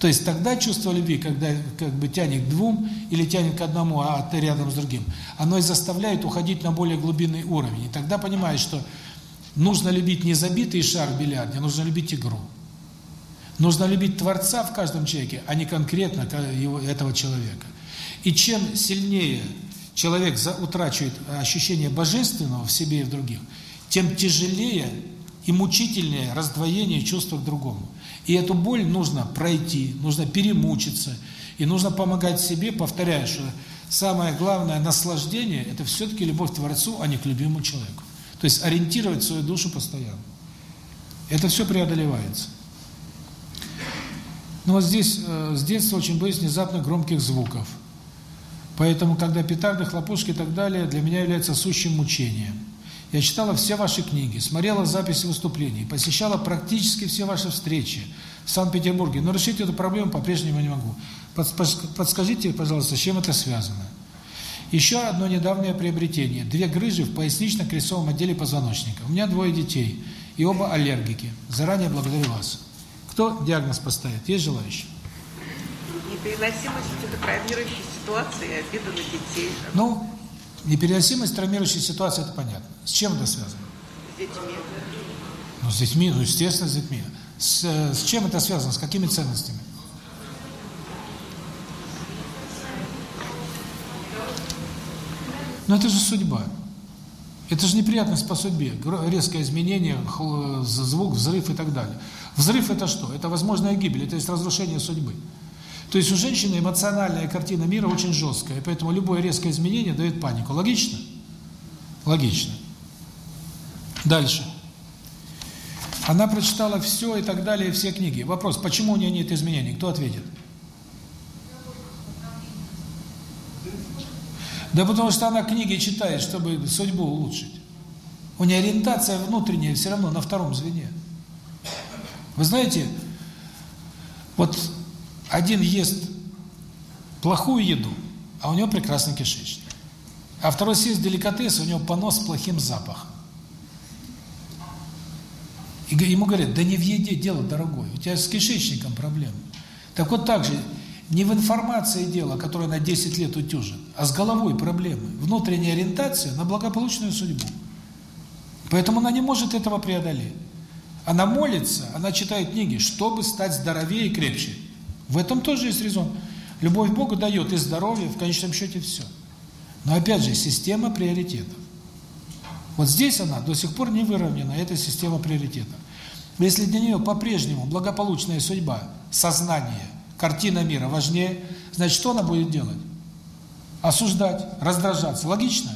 То есть тогда чувство любви, когда как бы тянет к двум или тянет к одному, а ты рядом с другим, оно и заставляет уходить на более глубинный уровень. И тогда понимаешь, что нужно любить не забитый шар в бильярде, нужно любить игру. Нужно любить Творца в каждом человеке, а не конкретно его, этого человека. И чем сильнее человек утрачивает ощущение божественного в себе и в других, тем тяжелее и мучительнее раздвоение чувства к другому. И эту боль нужно пройти, нужно перемучиться, и нужно помогать себе, повторяя, что самое главное наслаждение – это все-таки любовь к Творцу, а не к любимому человеку. То есть ориентировать свою душу постоянно. Это все преодолевается. Но вот здесь э, с детства очень боюсь внезапно громких звуков. Поэтому, когда петарды, хлопушки и так далее, для меня является сущим мучением. Я читала все ваши книги, смотрела записи выступлений, посещала практически все ваши встречи в Санкт-Петербурге, но решить эту проблему по-прежнему не могу. Подскажите, пожалуйста, с чем это связано? Еще одно недавнее приобретение. Две грыжи в пояснично-крестцовом отделе позвоночника. У меня двое детей, и оба аллергики. Заранее благодарю вас. Кто диагноз поставит? Есть желающие? Непереносимость это травмирующие ситуации, обида на детей. Ну, Непереносимость травмирующей ситуации – это понятно. С чем это связано? С детьми. Ну, с детьми, ну, естественно, с детьми. С, с чем это связано? С какими ценностями? Но это же судьба. Это же неприятность по судьбе. Резкое изменение, звук, взрыв и так далее. Взрыв – это что? Это возможная гибель, это есть разрушение судьбы. То есть у женщины эмоциональная картина мира очень жесткая, поэтому любое резкое изменение дает панику. Логично? Логично. Дальше. Она прочитала все и так далее, все книги. Вопрос, почему у нее нет изменений? Кто ответит? Да потому что она книги читает, чтобы судьбу улучшить. У нее ориентация внутренняя все равно на втором звене. Вы знаете, вот один ест плохую еду, а у него прекрасный кишечник. А второй съест деликатес, у него понос с плохим запахом. И ему говорят, да не в еде дело, дорогой, у тебя с кишечником проблемы. Так вот так же, не в информации дело, которое на 10 лет утюжит, а с головой проблемы. Внутренняя ориентация на благополучную судьбу. Поэтому она не может этого преодолеть. Она молится, она читает книги, чтобы стать здоровее и крепче. В этом тоже есть резон. Любовь к Богу дает и здоровье, в конечном счете все. Но опять же, система приоритетов. Вот здесь она до сих пор не выровнена, эта система приоритетов. Если для нее по-прежнему благополучная судьба, сознание, картина мира важнее, значит, что она будет делать? Осуждать, раздражаться. Логично?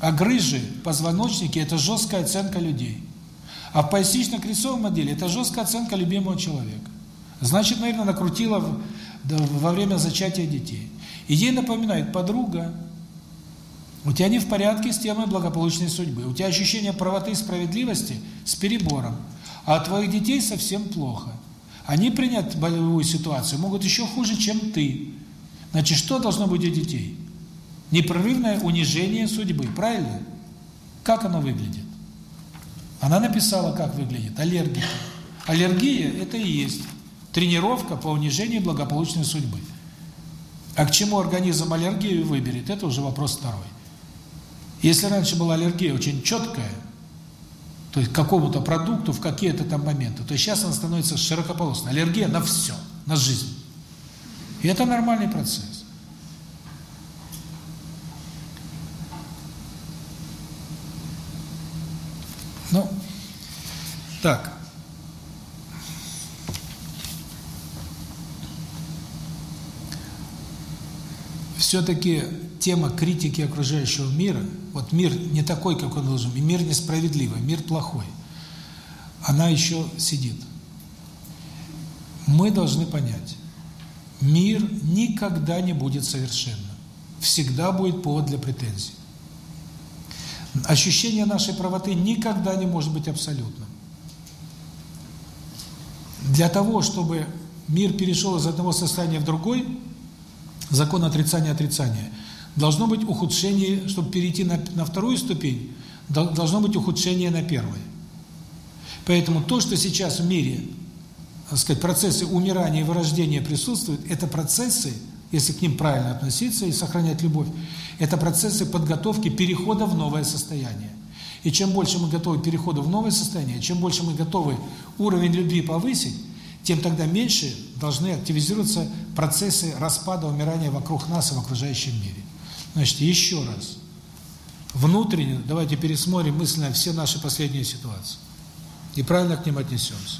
А грыжи, позвоночники – это жесткая оценка людей. А в пояснично-крестовом отделе – это жесткая оценка любимого человека. Значит, наверное, накрутила во время зачатия детей. И ей напоминает подруга, у тебя не в порядке с темой благополучной судьбы. У тебя ощущение правоты и справедливости с перебором. А у твоих детей совсем плохо. Они принять болевую ситуацию могут еще хуже, чем ты. Значит, что должно быть у детей? Непрерывное унижение судьбы. Правильно? Как оно выглядит? Она написала, как выглядит. Аллергия. Аллергия – это и есть тренировка по унижению благополучной судьбы. А к чему организм аллергию выберет, это уже вопрос второй. Если раньше была аллергия очень четкая, то есть к какому-то продукту в какие-то там моменты, то сейчас она становится широкополосной. Аллергия на все, на жизнь. И это нормальный процесс. Ну, так. Все-таки тема критики окружающего мира, вот мир не такой, как он должен быть, мир несправедливый, мир плохой, она еще сидит. Мы должны понять, мир никогда не будет совершенным. Всегда будет повод для претензий. Ощущение нашей правоты никогда не может быть абсолютным. Для того, чтобы мир перешел из одного состояния в другой, закон отрицания отрицания – должно быть ухудшение, чтобы перейти на, на вторую ступень, должно быть ухудшение на первой. Поэтому то, что сейчас в мире, так сказать, процессы умирания и вырождения присутствуют, это процессы, если к ним правильно относиться и сохранять любовь, это процессы подготовки перехода в новое состояние. И чем больше мы готовы к переходу в новое состояние, чем больше мы готовы уровень любви повысить, тем тогда меньше должны активизироваться процессы распада, умирания вокруг нас и в окружающем мире. Значит, еще раз. Внутренне, давайте пересмотрим мысленно все наши последние ситуации. И правильно к ним отнесемся.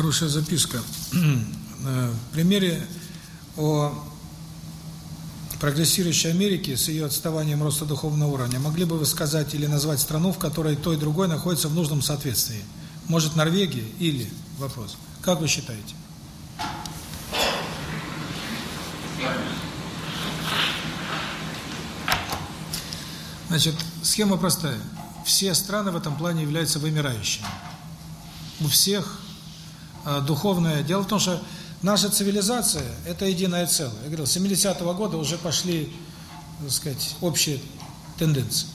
Хорошая записка. В примере о прогрессирующей Америке с ее отставанием роста духовного уровня, могли бы вы сказать или назвать страну, в которой то и другое находится в нужном соответствии? Может, Норвегия или? Вопрос. Как вы считаете? Значит, схема простая. Все страны в этом плане являются вымирающими. У всех э, духовное... Дело в том, что наша цивилизация – это единое целое. Я говорил, с 70-го года уже пошли, так сказать, общие тенденции.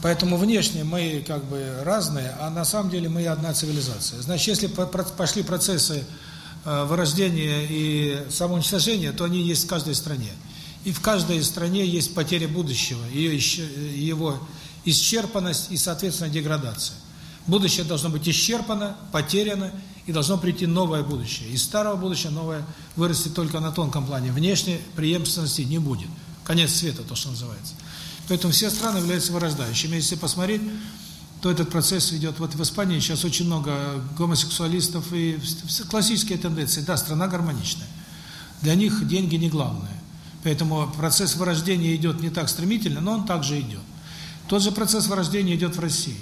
Поэтому внешне мы как бы разные, а на самом деле мы одна цивилизация. Значит, если пошли процессы э, вырождения и самоуничтожения, то они есть в каждой стране. И в каждой стране есть потеря будущего, ее его исчерпанность и, соответственно, деградация. Будущее должно быть исчерпано, потеряно, и должно прийти новое будущее. Из старого будущего новое вырастет только на тонком плане. Внешней преемственности не будет. Конец света, то, что называется. Поэтому все страны являются вырождающими. Если посмотреть, то этот процесс идет. Вот в Испании сейчас очень много гомосексуалистов и классические тенденции. Да, страна гармоничная. Для них деньги не главное. Поэтому процесс вырождения идет не так стремительно, но он также идет. Тот же процесс вырождения идет в России.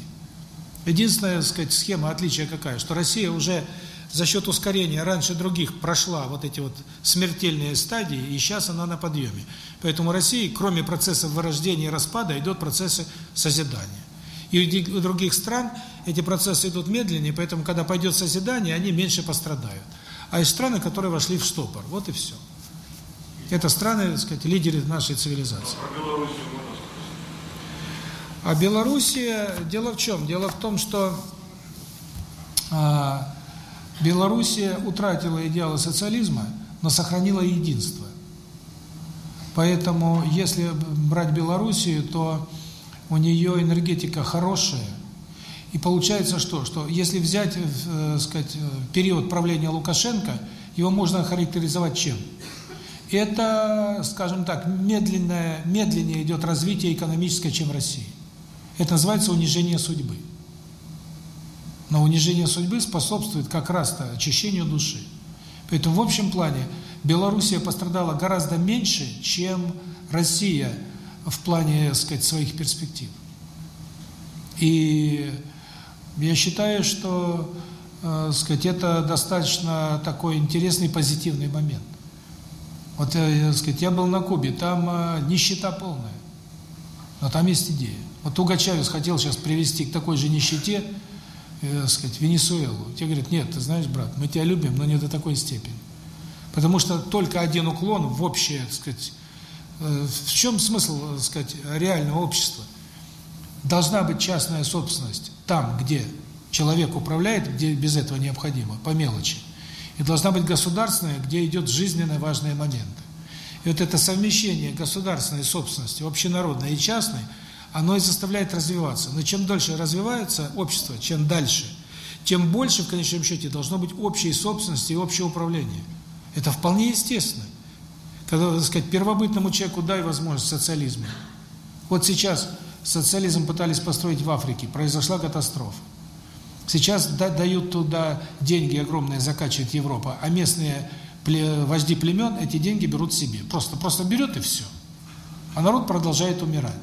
Единственная, так сказать, схема отличия какая, что Россия уже за счет ускорения раньше других прошла вот эти вот смертельные стадии, и сейчас она на подъеме. Поэтому России, кроме процессов вырождения и распада, идут процессы созидания. И у других стран эти процессы идут медленнее, поэтому, когда пойдет созидание, они меньше пострадают. А есть страны, которые вошли в штопор. Вот и все. Это страны, так сказать, лидеры нашей цивилизации. А Белоруссия, дело в чем? Дело в том, что а, Белоруссия утратила идеалы социализма, но сохранила единство. Поэтому, если брать Белоруссию, то у нее энергетика хорошая. И получается что? Что если взять, э, сказать, период правления Лукашенко, его можно характеризовать чем? это, скажем так, медленное, медленнее идет развитие экономическое, чем в России. Это называется унижение судьбы. Но унижение судьбы способствует как раз-то очищению души. Поэтому в общем плане Белоруссия пострадала гораздо меньше, чем Россия в плане, так сказать, своих перспектив. И я считаю, что, э, сказать, это достаточно такой интересный позитивный момент. Вот, я, сказать, я был на Кубе, там э, нищета полная, но там есть идея. Вот Туга Чавес хотел сейчас привести к такой же нищете, э, сказать, Венесуэлу. Те говорят, нет, ты знаешь, брат, мы тебя любим, но не до такой степени. Потому что только один уклон в общее, так сказать, э, в чем смысл, так сказать, реального общества? Должна быть частная собственность там, где человек управляет, где без этого необходимо, по мелочи. И должна быть государственная, где идет жизненно важные моменты. И вот это совмещение государственной собственности, общенародной и частной, оно и заставляет развиваться. Но чем дольше развивается общество, чем дальше, тем больше, в конечном счете, должно быть общей собственности и общее управление. Это вполне естественно. Когда, так сказать, первобытному человеку дай возможность социализма. Вот сейчас социализм пытались построить в Африке, произошла катастрофа. Сейчас дают туда деньги огромные, закачивает Европа, а местные вожди племен эти деньги берут себе. Просто, просто берет и все. А народ продолжает умирать.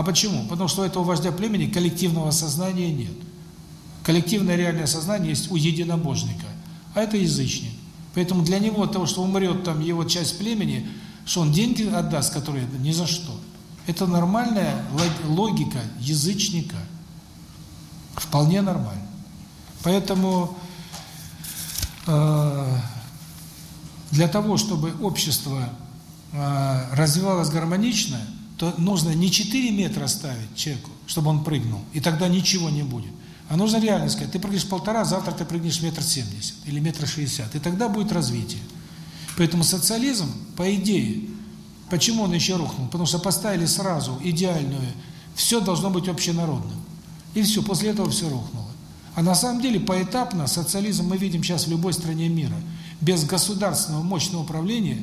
А почему? Потому что у этого вождя племени коллективного сознания нет. Коллективное реальное сознание есть у единобожника, а это язычник. Поэтому для него того, что умрет там его часть племени, что он деньги отдаст, которые ни за что. Это нормальная логика язычника. Вполне нормально. Поэтому э, для того, чтобы общество э, развивалось гармонично, то нужно не 4 метра ставить человеку, чтобы он прыгнул, и тогда ничего не будет. А нужно реально сказать, ты прыгнешь полтора, завтра ты прыгнешь метр семьдесят или метр шестьдесят, и тогда будет развитие. Поэтому социализм, по идее, почему он еще рухнул? Потому что поставили сразу идеальную, все должно быть общенародным. И все, после этого все рухнуло. А на самом деле поэтапно социализм мы видим сейчас в любой стране мира. Без государственного мощного управления,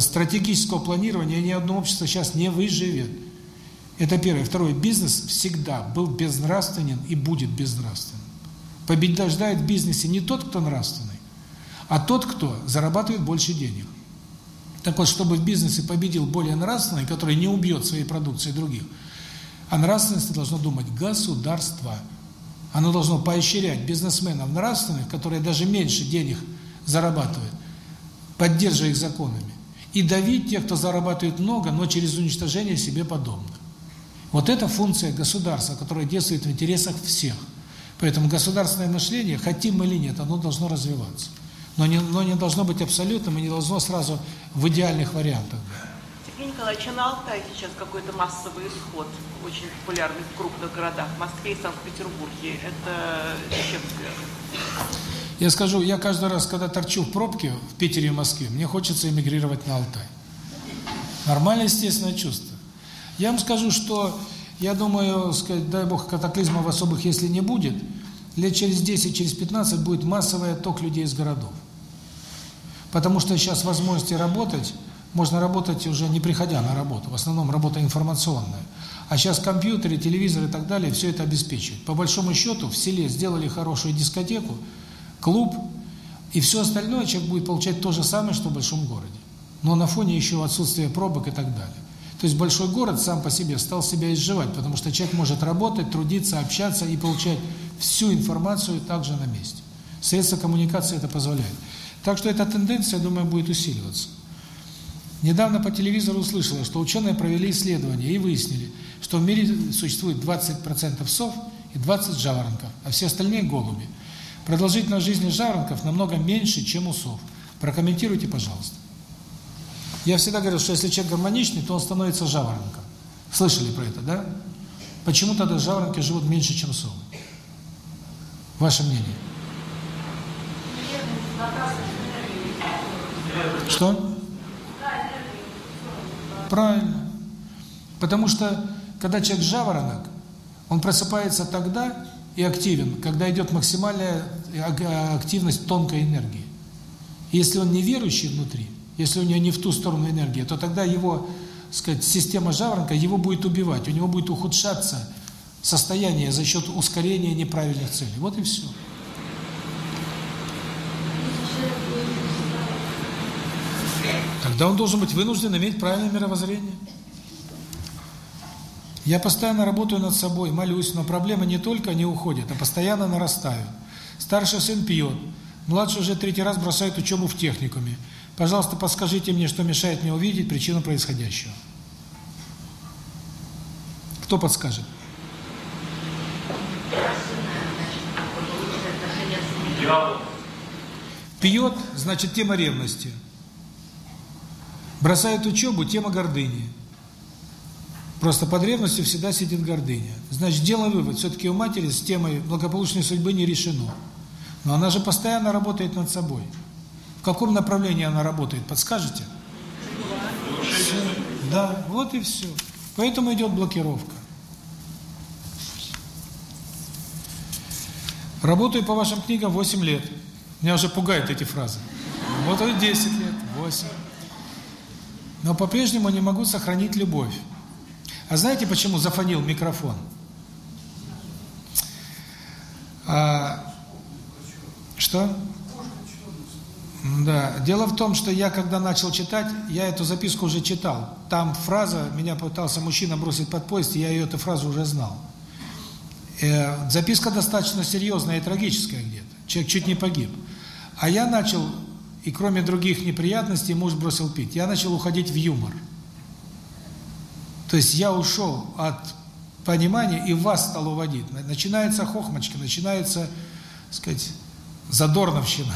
стратегического планирования ни одно общество сейчас не выживет. Это первое. Второе. Бизнес всегда был безнравственен и будет безнравственным. Побеждает в бизнесе не тот, кто нравственный, а тот, кто зарабатывает больше денег. Так вот, чтобы в бизнесе победил более нравственный, который не убьет своей продукцией других, о нравственности должно думать государство. Оно должно поощрять бизнесменов нравственных, которые даже меньше денег зарабатывают, поддерживая их законами, и давить тех, кто зарабатывает много, но через уничтожение себе подобных. Вот это функция государства, которая действует в интересах всех. Поэтому государственное мышление, хотим мы или нет, оно должно развиваться. Но не, но не должно быть абсолютным и не должно сразу в идеальных вариантах. Сергей Николаевич, а на Алтае сейчас какой-то массовый исход, очень популярный в крупных городах, в Москве и Санкт-Петербурге. Это с чем связано? Я скажу, я каждый раз, когда торчу в пробке в Питере и Москве, мне хочется эмигрировать на Алтай. Нормальное, естественное чувство. Я вам скажу, что, я думаю, сказать, дай Бог, катаклизмов особых, если не будет, лет через 10, через 15 будет массовый отток людей из городов. Потому что сейчас возможности работать, можно работать уже не приходя на работу, в основном работа информационная. А сейчас компьютеры, телевизор и так далее все это обеспечивают. По большому счету в селе сделали хорошую дискотеку, клуб, и все остальное человек будет получать то же самое, что в большом городе. Но на фоне еще отсутствия пробок и так далее. То есть большой город сам по себе стал себя изживать, потому что человек может работать, трудиться, общаться и получать всю информацию также на месте. Средства коммуникации это позволяет. Так что эта тенденция, я думаю, будет усиливаться. Недавно по телевизору услышала, что ученые провели исследование и выяснили, что в мире существует 20% сов и 20 жаворонков, а все остальные голуби. Продолжительность жизни жаворонков намного меньше, чем у сов. Прокомментируйте, пожалуйста. Я всегда говорил, что если человек гармоничный, то он становится жаворонком. Слышали про это, да? Почему тогда жаворонки живут меньше, чем совы? Ваше мнение? Что? Правильно. Потому что, когда человек жаворонок, он просыпается тогда и активен, когда идет максимальная активность тонкой энергии. Если он не верующий внутри, если у него не в ту сторону энергия, то тогда его, сказать, система жаворонка его будет убивать, у него будет ухудшаться состояние за счет ускорения неправильных целей. Вот и все. Тогда он должен быть вынужден иметь правильное мировоззрение. Я постоянно работаю над собой, молюсь, но проблемы не только не уходят, а постоянно нарастают. Старший сын пьет, младший уже третий раз бросает учебу в техникуме. Пожалуйста, подскажите мне, что мешает мне увидеть причину происходящего. Кто подскажет? Пьет, значит, тема ревности. Бросает учебу, тема гордыни. Просто под ревностью всегда сидит гордыня. Значит, делаем вывод, все-таки у матери с темой благополучной судьбы не решено. Но она же постоянно работает над собой. В каком направлении она работает, подскажете? Да, вот и все. Поэтому идет блокировка. Работаю по вашим книгам 8 лет. Меня уже пугают эти фразы. Вот и 10 лет, 8. Но по-прежнему не могу сохранить любовь. А знаете, почему зафонил микрофон? А, что? Да. Дело в том, что я, когда начал читать, я эту записку уже читал. Там фраза, меня пытался мужчина бросить под поезд, я ее эту фразу уже знал. Э, записка достаточно серьезная и трагическая где-то. Человек чуть не погиб. А я начал, и кроме других неприятностей, муж бросил пить, я начал уходить в юмор. То есть я ушел от понимания и вас стал уводить. Начинается хохмочка, начинается, сказать, задорновщина.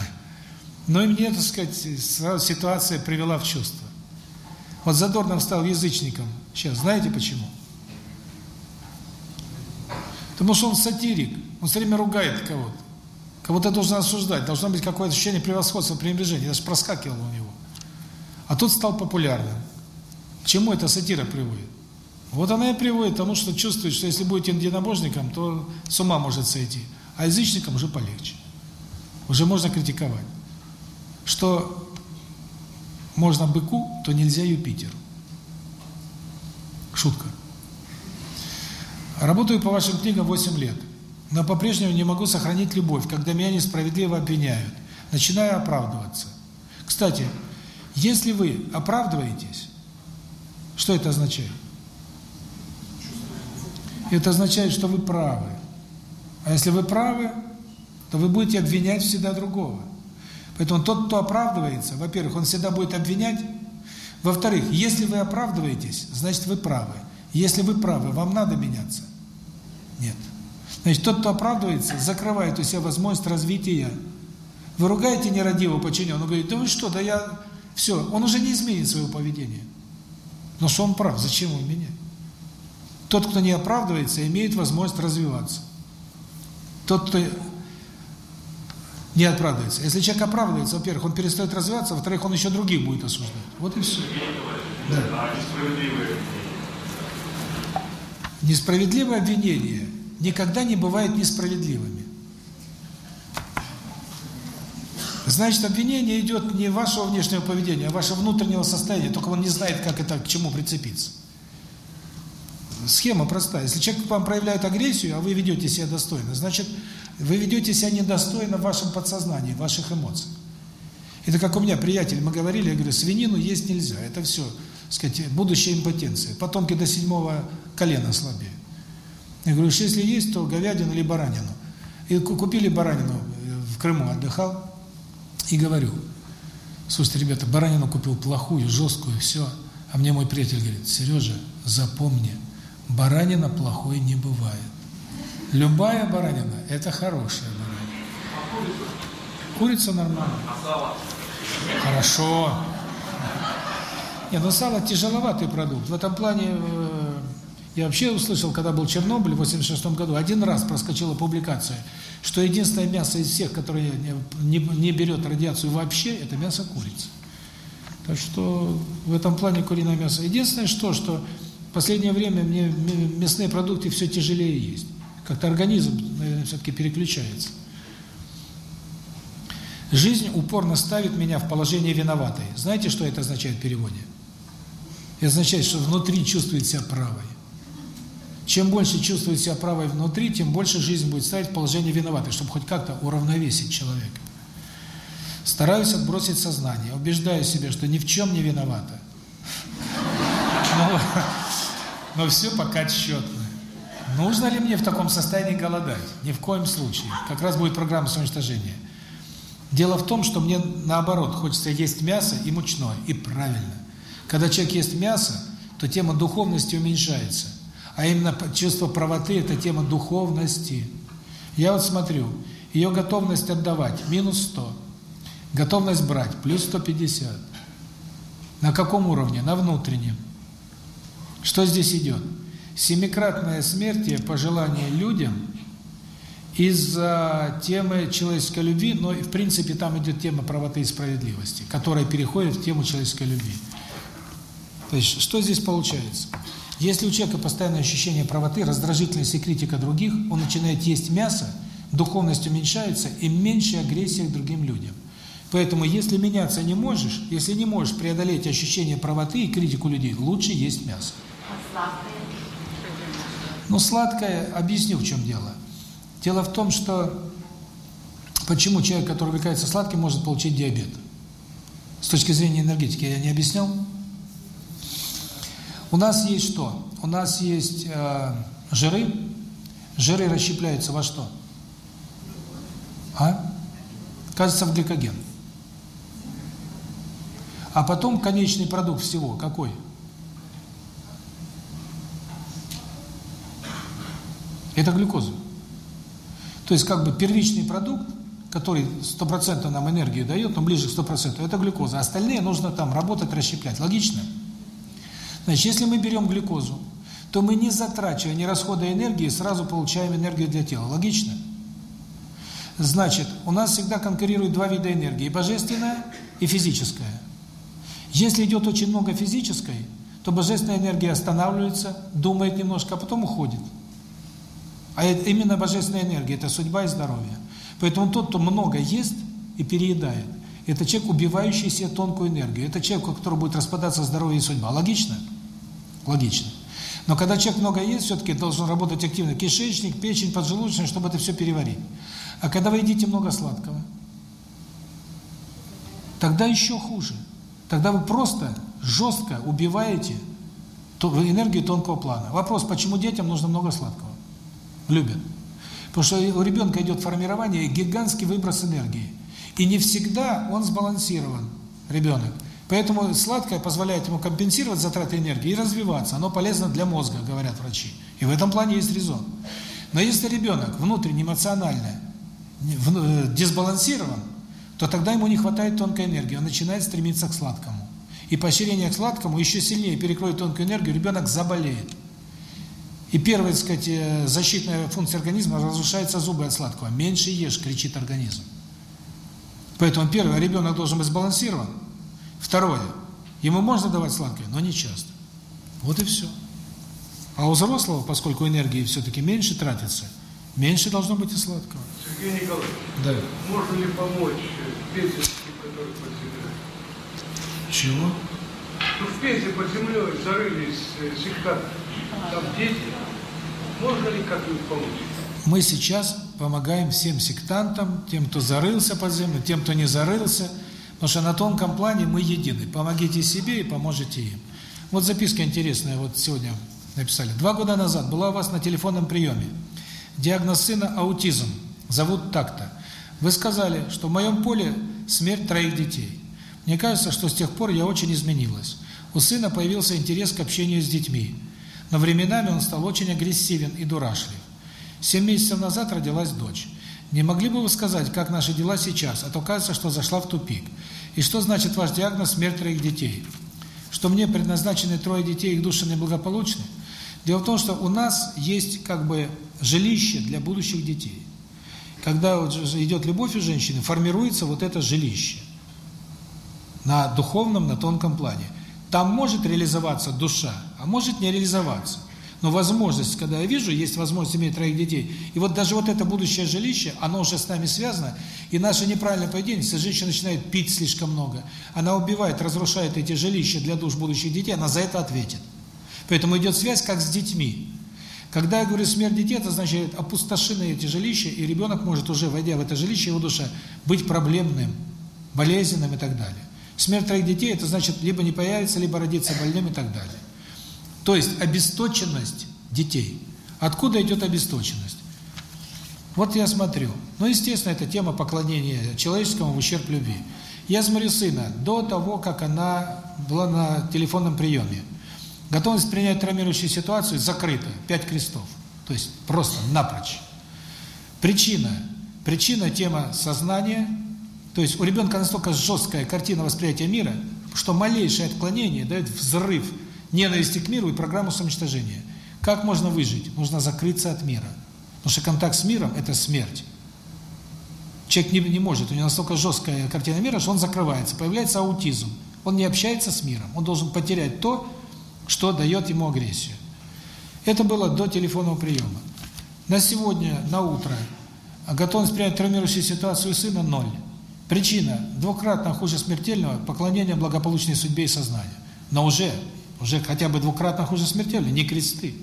Но и мне, так сказать, ситуация привела в чувство. Вот Задорнов стал язычником. Сейчас, знаете почему? Потому что он сатирик, он все время ругает кого-то. Кого-то должен осуждать, должно быть какое-то ощущение превосходства, пренебрежения, даже проскакивало у него. А тут стал популярным. К чему эта сатира приводит? Вот она и приводит к тому, что чувствует, что если будет единобожником, то с ума может сойти. А язычникам уже полегче. Уже можно критиковать. Что можно быку, то нельзя Юпитеру. Шутка. Работаю по вашим книгам 8 лет. но по-прежнему не могу сохранить любовь, когда меня несправедливо обвиняют. Начинаю оправдываться. Кстати, если вы оправдываетесь, что это означает? Это означает, что вы правы. А если вы правы, то вы будете обвинять всегда другого. Поэтому тот, кто оправдывается, во-первых, он всегда будет обвинять. Во-вторых, если вы оправдываетесь, значит вы правы. Если вы правы, вам надо меняться? Нет. Значит, тот, кто оправдывается, закрывает у себя возможность развития. Вы ругаете нерадивого подчиненного, он говорит, да вы что, да я... Все, он уже не изменит своего поведения. Но что он прав, зачем его менять? Тот, кто не оправдывается, имеет возможность развиваться. Тот, кто не оправдывается. Если человек оправдывается, во-первых, он перестает развиваться, во-вторых, он еще других будет осуждать. Вот и все. Да. Несправедливое обвинение никогда не бывает несправедливыми. Значит, обвинение идет не вашего внешнего поведения, а вашего внутреннего состояния, только он не знает, как это, к чему прицепиться. Схема простая. Если человек вам проявляет агрессию, а вы ведете себя достойно, значит, вы ведете себя недостойно в вашем подсознании, в ваших эмоциях. Это как у меня приятель, мы говорили, я говорю, свинину есть нельзя, это все, сказать, будущая импотенция. Потомки до седьмого колена слабее. Я говорю, если есть, то говядину или баранину. И купили баранину, э, в Крыму отдыхал, и говорю, слушайте, ребята, баранину купил плохую, жесткую, все. А мне мой приятель говорит, Сережа, запомни, баранина плохой не бывает. Любая баранина – это хорошая баранина. Курица нормально. Хорошо. Не, но сало тяжеловатый продукт. В этом плане э, я вообще услышал, когда был Чернобыль в 86 году, один раз проскочила публикация, что единственное мясо из всех, которое не, не берет радиацию вообще, это мясо курицы. Так что в этом плане куриное мясо. Единственное, что, что последнее время мне мясные продукты все тяжелее есть. Как-то организм, наверное, все-таки переключается. Жизнь упорно ставит меня в положение виноватой. Знаете, что это означает в переводе? Это означает, что внутри чувствует себя правой. Чем больше чувствует себя правой внутри, тем больше жизнь будет ставить в положение виноватой, чтобы хоть как-то уравновесить человека. Стараюсь отбросить сознание, убеждаю себя, что ни в чем не виновата. Но, все пока тщетно. Нужно ли мне в таком состоянии голодать? Ни в коем случае. Как раз будет программа самоуничтожения. Дело в том, что мне наоборот хочется есть мясо и мучное. И правильно. Когда человек ест мясо, то тема духовности уменьшается. А именно чувство правоты – это тема духовности. Я вот смотрю, ее готовность отдавать – минус 100. Готовность брать – плюс 150. На каком уровне? На внутреннем. Что здесь идет? Семикратное смертие пожелание людям из-за темы человеческой любви, но в принципе там идет тема правоты и справедливости, которая переходит в тему человеческой любви. То есть что здесь получается? Если у человека постоянное ощущение правоты, раздражительность и критика других, он начинает есть мясо, духовность уменьшается и меньше агрессии к другим людям. Поэтому, если меняться не можешь, если не можешь преодолеть ощущение правоты и критику людей, лучше есть мясо. Ну, сладкое, объясню, в чем дело. Дело в том, что почему человек, который увлекается сладким, может получить диабет. С точки зрения энергетики я не объяснял? У нас есть что? У нас есть э, жиры. Жиры расщепляются во что? А? Кажется, в гликоген. А потом конечный продукт всего какой? Это глюкоза. То есть как бы первичный продукт, который стопроцентно нам энергию дает, но ближе к 100%, это глюкоза. Остальные нужно там работать, расщеплять. Логично? Значит, если мы берем глюкозу, то мы не затрачивая, не расходуя энергии, сразу получаем энергию для тела. Логично? Значит, у нас всегда конкурируют два вида энергии, божественная и физическая. Если идет очень много физической, то божественная энергия останавливается, думает немножко, а потом уходит. А это именно божественная энергия – это судьба и здоровье. Поэтому тот, кто много ест и переедает, это человек, убивающий себе тонкую энергию. Это человек, у которого будет распадаться здоровье и судьба. Логично? Логично. Но когда человек много ест, все-таки должен работать активно кишечник, печень, поджелудочная, чтобы это все переварить. А когда вы едите много сладкого, тогда еще хуже. Тогда вы просто жестко убиваете энергию тонкого плана. Вопрос, почему детям нужно много сладкого? Любят. Потому что у ребенка идет формирование гигантский выброс энергии. И не всегда он сбалансирован, ребенок. Поэтому сладкое позволяет ему компенсировать затраты энергии и развиваться. Оно полезно для мозга, говорят врачи. И в этом плане есть резон. Но если ребенок внутренне эмоционально э, дисбалансирован, то тогда ему не хватает тонкой энергии, он начинает стремиться к сладкому. И поощрение к сладкому еще сильнее перекроет тонкую энергию, ребенок заболеет. И первая, так сказать, э, защитная функция организма разрушается зубы от сладкого. Меньше ешь, кричит организм. Поэтому первое, ребенок должен быть сбалансирован. Второе, ему можно давать сладкое, но не часто. Вот и все. А у взрослого, поскольку энергии все-таки меньше тратится, меньше должно быть и сладкого. Сергей Николаевич, да. можно ли помочь пенсионерам, которые под землей? Чего? Ну, в Пензе под землей зарылись э, сектанты. Мы сейчас помогаем всем сектантам, тем, кто зарылся под землю, тем, кто не зарылся, потому что на тонком плане мы едины. Помогите себе и поможете им. Вот записка интересная, вот сегодня написали. Два года назад была у вас на телефонном приеме. Диагноз сына – аутизм. Зовут так-то. Вы сказали, что в моем поле смерть троих детей. Мне кажется, что с тех пор я очень изменилась. У сына появился интерес к общению с детьми. Но временами он стал очень агрессивен и дурашлив. Семь месяцев назад родилась дочь. Не могли бы вы сказать, как наши дела сейчас, а то кажется, что зашла в тупик. И что значит ваш диагноз «смерть троих детей»? Что мне предназначены трое детей, их души неблагополучны? Дело в том, что у нас есть как бы жилище для будущих детей. Когда идет любовь у женщины, формируется вот это жилище на духовном, на тонком плане. Там может реализоваться душа, а может не реализоваться. Но возможность, когда я вижу, есть возможность иметь троих детей, и вот даже вот это будущее жилище, оно уже с нами связано, и наше неправильное поведение, если женщина начинает пить слишком много, она убивает, разрушает эти жилища для душ будущих детей, она за это ответит. Поэтому идет связь как с детьми. Когда я говорю смерть детей, это значит опустошены эти жилища, и ребенок может уже, войдя в это жилище, его душа, быть проблемным, болезненным и так далее. Смерть троих детей, это значит, либо не появится, либо родиться больным и так далее. То есть обесточенность детей. Откуда идет обесточенность? Вот я смотрю. Ну, естественно, это тема поклонения человеческому в ущерб любви. Я смотрю сына до того, как она была на телефонном приеме. Готовность принять травмирующую ситуацию закрыта. Пять крестов. То есть просто напрочь. Причина. Причина тема сознания. То есть у ребенка настолько жесткая картина восприятия мира, что малейшее отклонение дает взрыв ненависти к миру и программу самоуничтожения. Как можно выжить? Нужно закрыться от мира. Потому что контакт с миром – это смерть. Человек не, не может, у него настолько жесткая картина мира, что он закрывается, появляется аутизм. Он не общается с миром, он должен потерять то, что дает ему агрессию. Это было до телефонного приема. На сегодня, на утро, готовность принять травмирующую ситуацию сына – ноль. Причина – двукратно хуже смертельного поклонения благополучной судьбе и сознанию. Но уже уже хотя бы двукратно хуже смертельно, не кресты.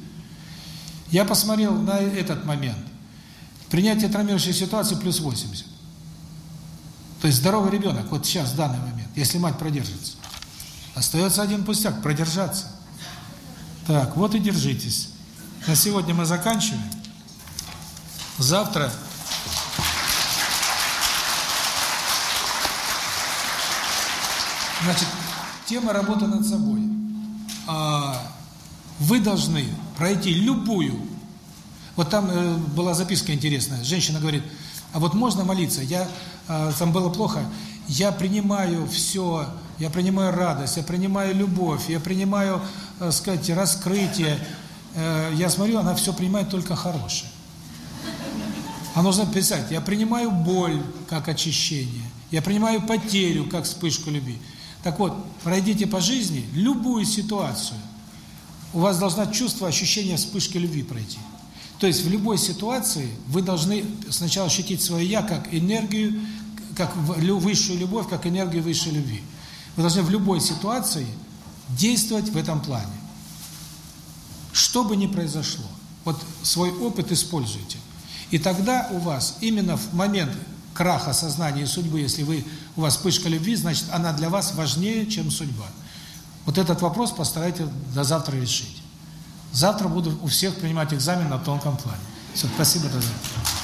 Я посмотрел на этот момент. Принятие травмирующей ситуации плюс 80. То есть здоровый ребенок, вот сейчас, в данный момент, если мать продержится. Остается один пустяк – продержаться. Так, вот и держитесь. На сегодня мы заканчиваем. Завтра... Значит, тема работы над собой вы должны пройти любую. Вот там э, была записка интересная. Женщина говорит: "А вот можно молиться? Я э, там было плохо. Я принимаю все, я принимаю радость, я принимаю любовь, я принимаю, э, сказать, раскрытие. Э, я смотрю, она все принимает только хорошее. А нужно писать: я принимаю боль как очищение, я принимаю потерю как вспышку любви. Так вот, пройдите по жизни любую ситуацию. У вас должна чувство, ощущение вспышки любви пройти. То есть в любой ситуации вы должны сначала ощутить свое «я» как энергию, как высшую любовь, как энергию высшей любви. Вы должны в любой ситуации действовать в этом плане. Что бы ни произошло, вот свой опыт используйте. И тогда у вас именно в момент краха сознания и судьбы, если вы у вас вспышка любви, значит, она для вас важнее, чем судьба. Вот этот вопрос постарайтесь до завтра решить. Завтра буду у всех принимать экзамен на тонком плане. Все, спасибо, завтра.